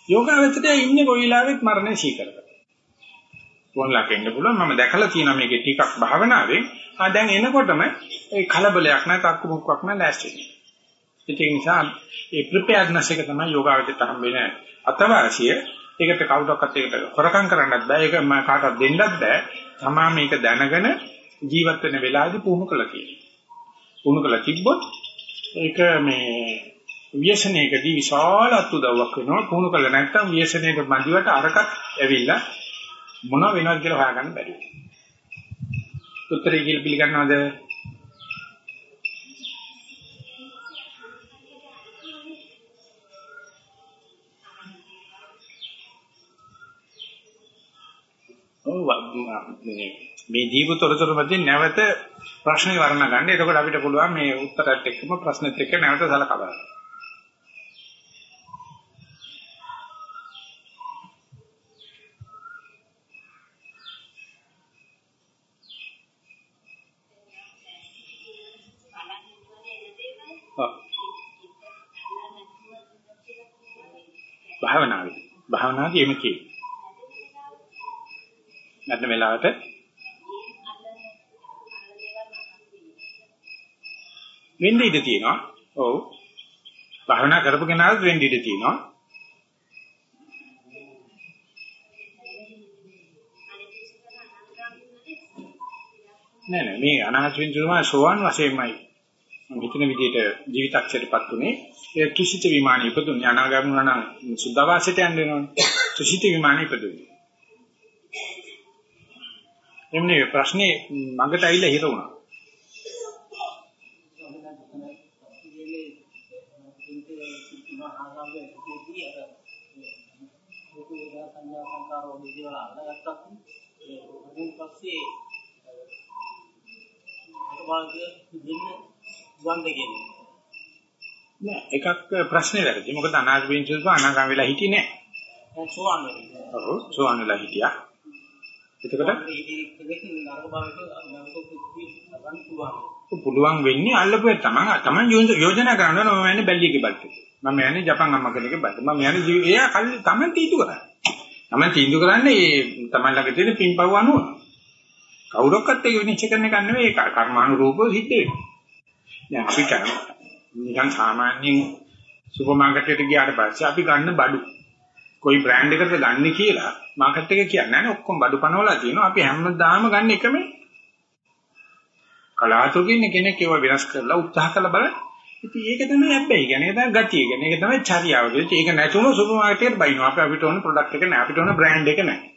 Speaker 1: යෝගාවචරය ඉන්නේ කොයි වෙලාවෙත් මරණය සීකරක. වොන්ලක ඉන්න පුළුවන් මම දැකලා තියෙනවා මේකේ ටිකක් භාවනාවෙන්. ආ දැන් එනකොටම ඒ කලබලයක් නැත අක්කු මුක්කක් නැ ලෑස්ති. ඒ නිසා ඒ preparedness එක තමයි යෝගාවචරයට හම් වෙන අතවාසිය. ඒකට කවුරක්වත් ඒකට හොරකම් කරන්නත් බෑ. ඒක කාටවත් දෙන්නත් බෑ. තමා මේක දැනගෙන ජීවත් වෙන වෙලාවේදී පුහුණු කළා කියලා. පුහුණු කළා තිබ්බොත් ඒක මේ ව්‍යසනයකදී විශාල අත්උදව්වක් වෙනවා. පුහුණු කළා නැත්නම් ව්‍යසනයක මැදිවට අරකට ඇවිල්ලා මොන වෙනවද කියලා හොයාගන්න බැරි වෙනවා. උත්තරේ කියලා පිළිගන්නවද? මේ දීපු තොරතුරු මැදින් නැවත ප්‍රශ්න වර්ණ ගන්න. එතකොට අපිට පුළුවන් මේ උත්තරත් එක්කම ප්‍රශ්නෙත් එක්ක නැවත සලකා බලන්න. භාවනාවේ භාවනාදී එමෙ. නැත්නම් වෙලාවට? වෙන්න ඉඩ තියෙනවා. ඔව්. භාවනා කරපු කෙනාට වෙන්න ඉඩ තියෙනවා. නෑ නෑ. මේ අනාථ විඳුමා සෝවන් වශයෙන්මයි. මම හිතන විදිහට ජීවිතක්ෂයටපත් උනේ. ඒ තුසිත විමානය ඉපදුනේ. අනාගාමී වුණා නම් සුද්ධවාසයට යන්න වෙනවනේ. තුසිත විමානය ඉපදුනේ. එන්නේ ප්‍රශ්නේ මගට ඇවිල්ලා හිර වුණා නෑ එකක් ප්‍රශ්නේ වැරදි. මොකද අනාගමින් සුසු අනාගම වෙලා හිටියේ නෑ.
Speaker 2: සෝවන් වෙලා.
Speaker 1: ඔව් සෝවන් වෙලා හිටියා. එතකොට පුළුවන් වෙන්නේ අල්ලපුවේ තමයි තමයි යෝජනා කරනවා මම යන්නේ බැල්ලියගේ බල්ට. මම යන්නේ ජපන් අම්මා කෙනෙක්ගේ බල්ට. මම යන්නේ එයා කල් තමයි තීතු කරන්නේ. නම් තීන්දුව කරන්නේ මේ තමයි ළඟ තියෙන පින්පව් අනුව. කවුරක්වත් ඒක විනිශ්චය කරන එක නෙවෙයි ඒක කර්මානුරූපව සිද්ධ වෙනවා. දැන් අපි කරනවා. නිකන් සාමාන්‍යයෙන් සුපර් මාකට් එකට ගියාට පස්සේ අපි ගන්න බඩු කොයි බ්‍රෑන්ඩ් එකකද ගන්න කියලා මාකට් එක කියන්නේ නැහැ ඔක්කොම බඩු පනවලා තියෙනවා. අපි හැමදාම ගන්න එකම කලාතුරකින් කෙනෙක් ඒව වෙනස් කරලා උත්සාහ කරලා බලන්න. ඉතින් ඒක තමයි හැබැයි. කියන්නේ ඒක තමයි ගතිය. කියන්නේ ඒක තමයි චර්යාව. කියන්නේ ඒක නැතුණු සුපර් මාකට් එකට බයිනවා. අපි අපිට ඕන ප්‍රොඩක්ට් එක නැහැ. අපිට ඕන බ්‍රෑන්ඩ් එක නැහැ.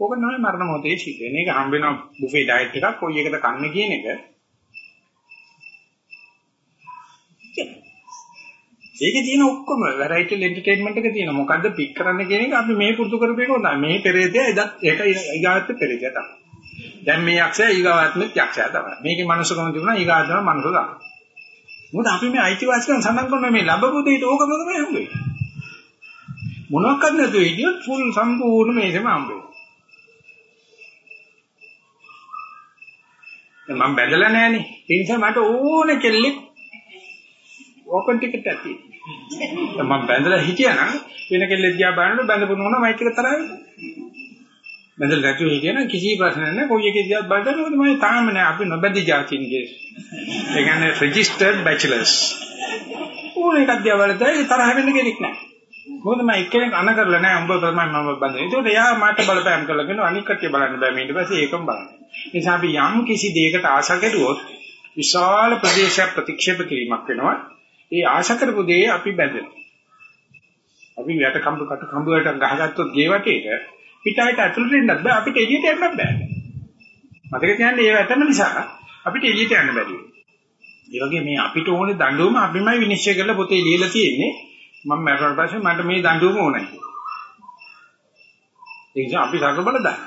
Speaker 1: ඕක තමයි මරණ මොහොතේ සිද්ධ වෙන්නේ. ඒක හම්බ වෙන බුෆේ ඩයට් එකක්. කොයි එකද කන්නේ කියන එක. ඒකේ තියෙන ඔක්කොම වැරයිටි එන්ටර්ටේන්මන්ට් එක තියෙන. මොකද්ද පික් කරන්න කියන එක අපි මේ පුරුදු කරපේක හොඳයි මේ පෙරේතය එදත් ඒක ඊගාවත් පෙරේතය තමයි. දැන් මේ යක්ෂය ඊගාවත්මත් යක්ෂය තමයි. මේකේ මනුස්සකම තිබුණා ඊගාවත්ම මනුස්ස තමයි මොකද අපි මේ අයිතිවාසිකම් සඳහන් කරන මේ ලැබපු දෙයට ඕකම තමයි හම්බෙන්නේ? මොනවාක්වත් නැතුව ඉතින් ෆුල් සම්පූර්ණ මේකම හම්බෙන්නේ. මම බැඳලා නැහනේ. ඒ නිසා මට ඕනේ කෙල්ලෙක් ඕපන් ටිකට් එකක් තියෙනවා. මම බැඳලා හිටියානම් වෙන කෙල්ලෙක් දිහා බලනකොට බැඳපු නෝන මයික් එක තරයි බැඳලා නැතුව හිටියනම් කිසි ප්‍රශ්නයක් නැහැ. කොයි එකේ දිහා බලනකොට මම තාම නෑ. අපි නොබැඳි જાතින්ගේ ඒ කියන්නේ රෙජිස්ටර්ඩ් බැචලර්ස් ඕන එකක් දිහා බලද්දී තරහ වෙන්න කෙනෙක් නැහැ මොකද මම එක්කෙනෙක් අන කරලා නැහැ උඹ තමයි මම බඳින්නේ. ඒකට එයා මාට බලපෑම් කරලා කියනවා අනික් කට්ටිය බලන්න බෑ මේ ඊට පස්සේ ඒකම බලන්න. ඒ නිසා අපි යම් කිසි දෙයකට ආශා කෙරුවොත් විශාල ප්‍රදේශයක් ප්‍රතික්ෂේප කිරීමක් වෙනවා. ඒ ආශා කරපු දේ අපි බැඳෙනවා. අපි යට කම්බු කට කම්බු වලට ගහගත්තොත් ගේ වටේට පිටායට ඇතුළට එන්නත් බෑ අපිට එළියට යන්නත් බෑ. මතක තියාගන්න ඒ වැටම නිසා අපිට එළියට යන්න බැරි වෙනවා. ඒ වගේ මේ අපිට ඕනේ දඬුවම අපිමයි විනිශ්චය කරලා පොතේ ලියලා තියෙන්නේ. මම මරණ පස්සේ මට මේ දඬුවම ඕනයි. ඒ නිසා අපි සර්ව බල දාන්න.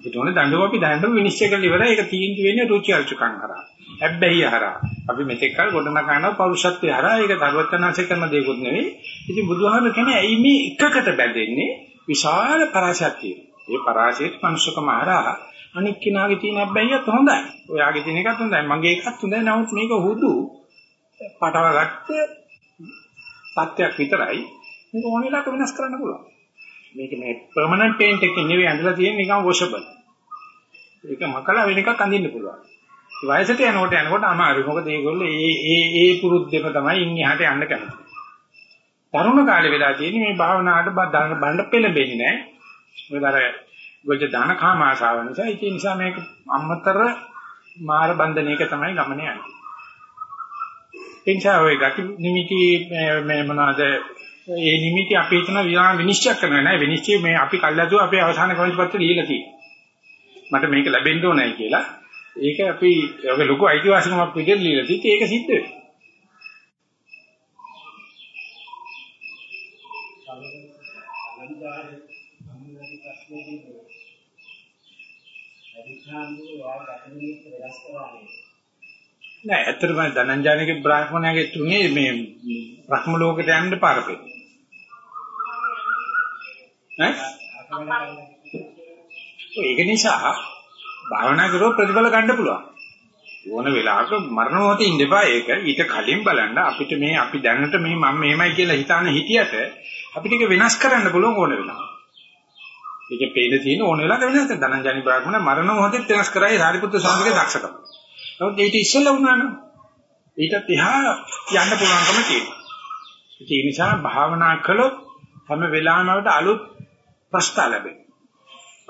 Speaker 1: අපිට ඕනේ දඬුවම අපි දඬුවම විනිශ්චය කරලා ඉවරයි. ඒක තීන්දුව වෙන්නේ රුචි අරුචිකම් හරහා. හැබැයි හරහා. අපි මෙතෙක් කල ගොඩනගන පෞරුෂත්වය හරහා ඒක ධර්මචනාංශ කරන දෙයක්වත් නෙවෙයි. ඉතින් බුදුහාම කියන්නේ ඇයි මේ එකකට බැඳෙන්නේ? විශාල පරාසයක් තියෙනවා. ඒ පරාසයට මනුෂ්‍යකම හරහා අනික් කෙනාගේ තියෙන හැබැයිත් හොඳයි. ඔයාගේ තියෙන එකත් හොඳයි. මගේ එකත් හොඳයි. නමුත් මේක හුදු පටවගත්ත සත්‍යයක් විතරයි. මේක ඕන වෙලාවක වෙනස් කරන්න පුළුවන්. මේක මේ පර්මනන්ට් පේන්ට් එකකින් නෙවෙයි ඇඳලා තියෙන නිකන් වොෂබල්. ඒක මකලා වෙන එකක් අඳින්න පුළුවන්. වයසට යනකොට යනකොට අමාරුයි. මොකද මේගොල්ලෝ ඒ ඒ ඒ පුරුද්දෙම තමයි ඉන් එහාට යන්න කැමති. තරුණ කාලේ වෙලා තියෙන්නේ මේ භාවනාවට බණ්ඩ පෙළඹෙන්නේ නැහැ. මොකද අර ගොජ දාන කාම ආශාව නිසා ඒක නිසා මේක අම්මතර මාර බන්ධනයක තමයි ගමන යන්නේ. එනිසා ඔය ගති නිමිති මේ මොනවාද ඒ නිමිති අපි හිතන විලාම විනිශ්චය කරනවා නෑ විනිශ්චය මේ අපි කල්ලාදුව අපේ අවසාන කමිටු පත්‍රය ලියලා තියෙනවා. මට මේක ලැබෙන්න ඕනයි කියලා. ඒක අපි ඔය ලොකු අයිතිවාසිකමක් විදිහට ලියලා තියෙන්නේ ඒක සිද්ධ වෙනවා. නෑ ඇත්තටම ධනංජානගේ බ්‍රාහ්මණයාගේ තුනේ මේ බ්‍රහ්ම ලෝකයට යන්න පාරපේ. ඈ? ඒක නිසා භාවනා කරුවොත් ප්‍රතිඵල ගන්න පුළුවන්. ඕන වෙලාවක මරණ මොහොතේ ඉන්න එපා ඒක. ඊට කලින් බලන්න අපිට මේ අපි දැනට මේ මම මෙහෙමයි කියලා හිතාන හිටියට අපිට ඒක වෙනස් කරන්න පුළුවන් ඕන වෙලාවක. ඒකේ පේන තියෙන ඕන වෙලාවක වෙනස් කරන ධනංජානි බ්‍රාහ්මණ මරණ මොහොතේ වෙනස් කරයි සාරිපුත්‍ර ස්වාමීගේ දක්ෂකම. නමුත් ඊට ඉස්සෙල්ලා වුණා නම් ඊටත් එහා යන්න පුළුවන්කම තියෙනවා. ඒ නිසා භාවනා කළොත් හැම වෙලාවෙම අලුත් ප්‍රස්තාව ලැබෙනවා.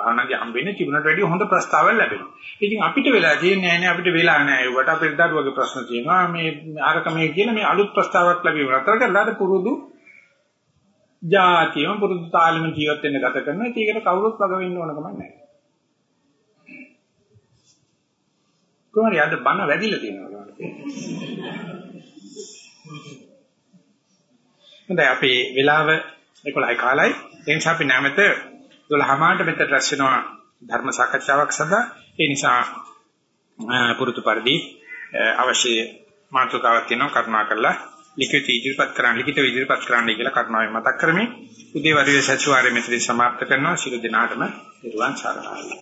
Speaker 1: භාවනාවේ හම්බෙන්නේ තිබුණට වැඩිය හොඳ ප්‍රස්තාවල් ලැබෙනවා. ඉතින් අපිට වෙලා තියෙන්නේ නැහැ අපිට වෙලා නැහැ. ඒකට අපේ දරුවගේ ප්‍රශ්න තියෙනවා. මේ ආරක මේ කියන මේ අලුත් ප්‍රස්තාවක් ලැබීම නතර කරලා පුරුදු ජාතියම පුරුදු තාලෙම ජීවත් වෙන්න ගත කරනවා. ඒකට කවුරුත් වග වෙන්න ඕන කමක් නැහැ. කොහොමද යන්න බන වැඩිලා තියෙනවා හොඳයි අපි වෙලාව 11යි කාලයි ඒ නිසා අපි නැවත 12 මාට මෙතන රැස් වෙනවා ධර්ම සාකච්ඡාවක් සඳහා. ඒ නිසා පුරුදු පරිදි අවශ්‍ය මාතෘකාවක් තියෙනවා කරුණා කරලා ලිඛිත ඉදිරිපත් කරන්න ලිඛිත ඉදිරිපත් කරන්න කියලා කරුණාවෙන් මතක් කරමි උදේ වරුවේ සතිವಾರයේ මෙතන සමාප්ත කරනවා. ශිරු දිනාටම නිර්වාණ සාරණයි.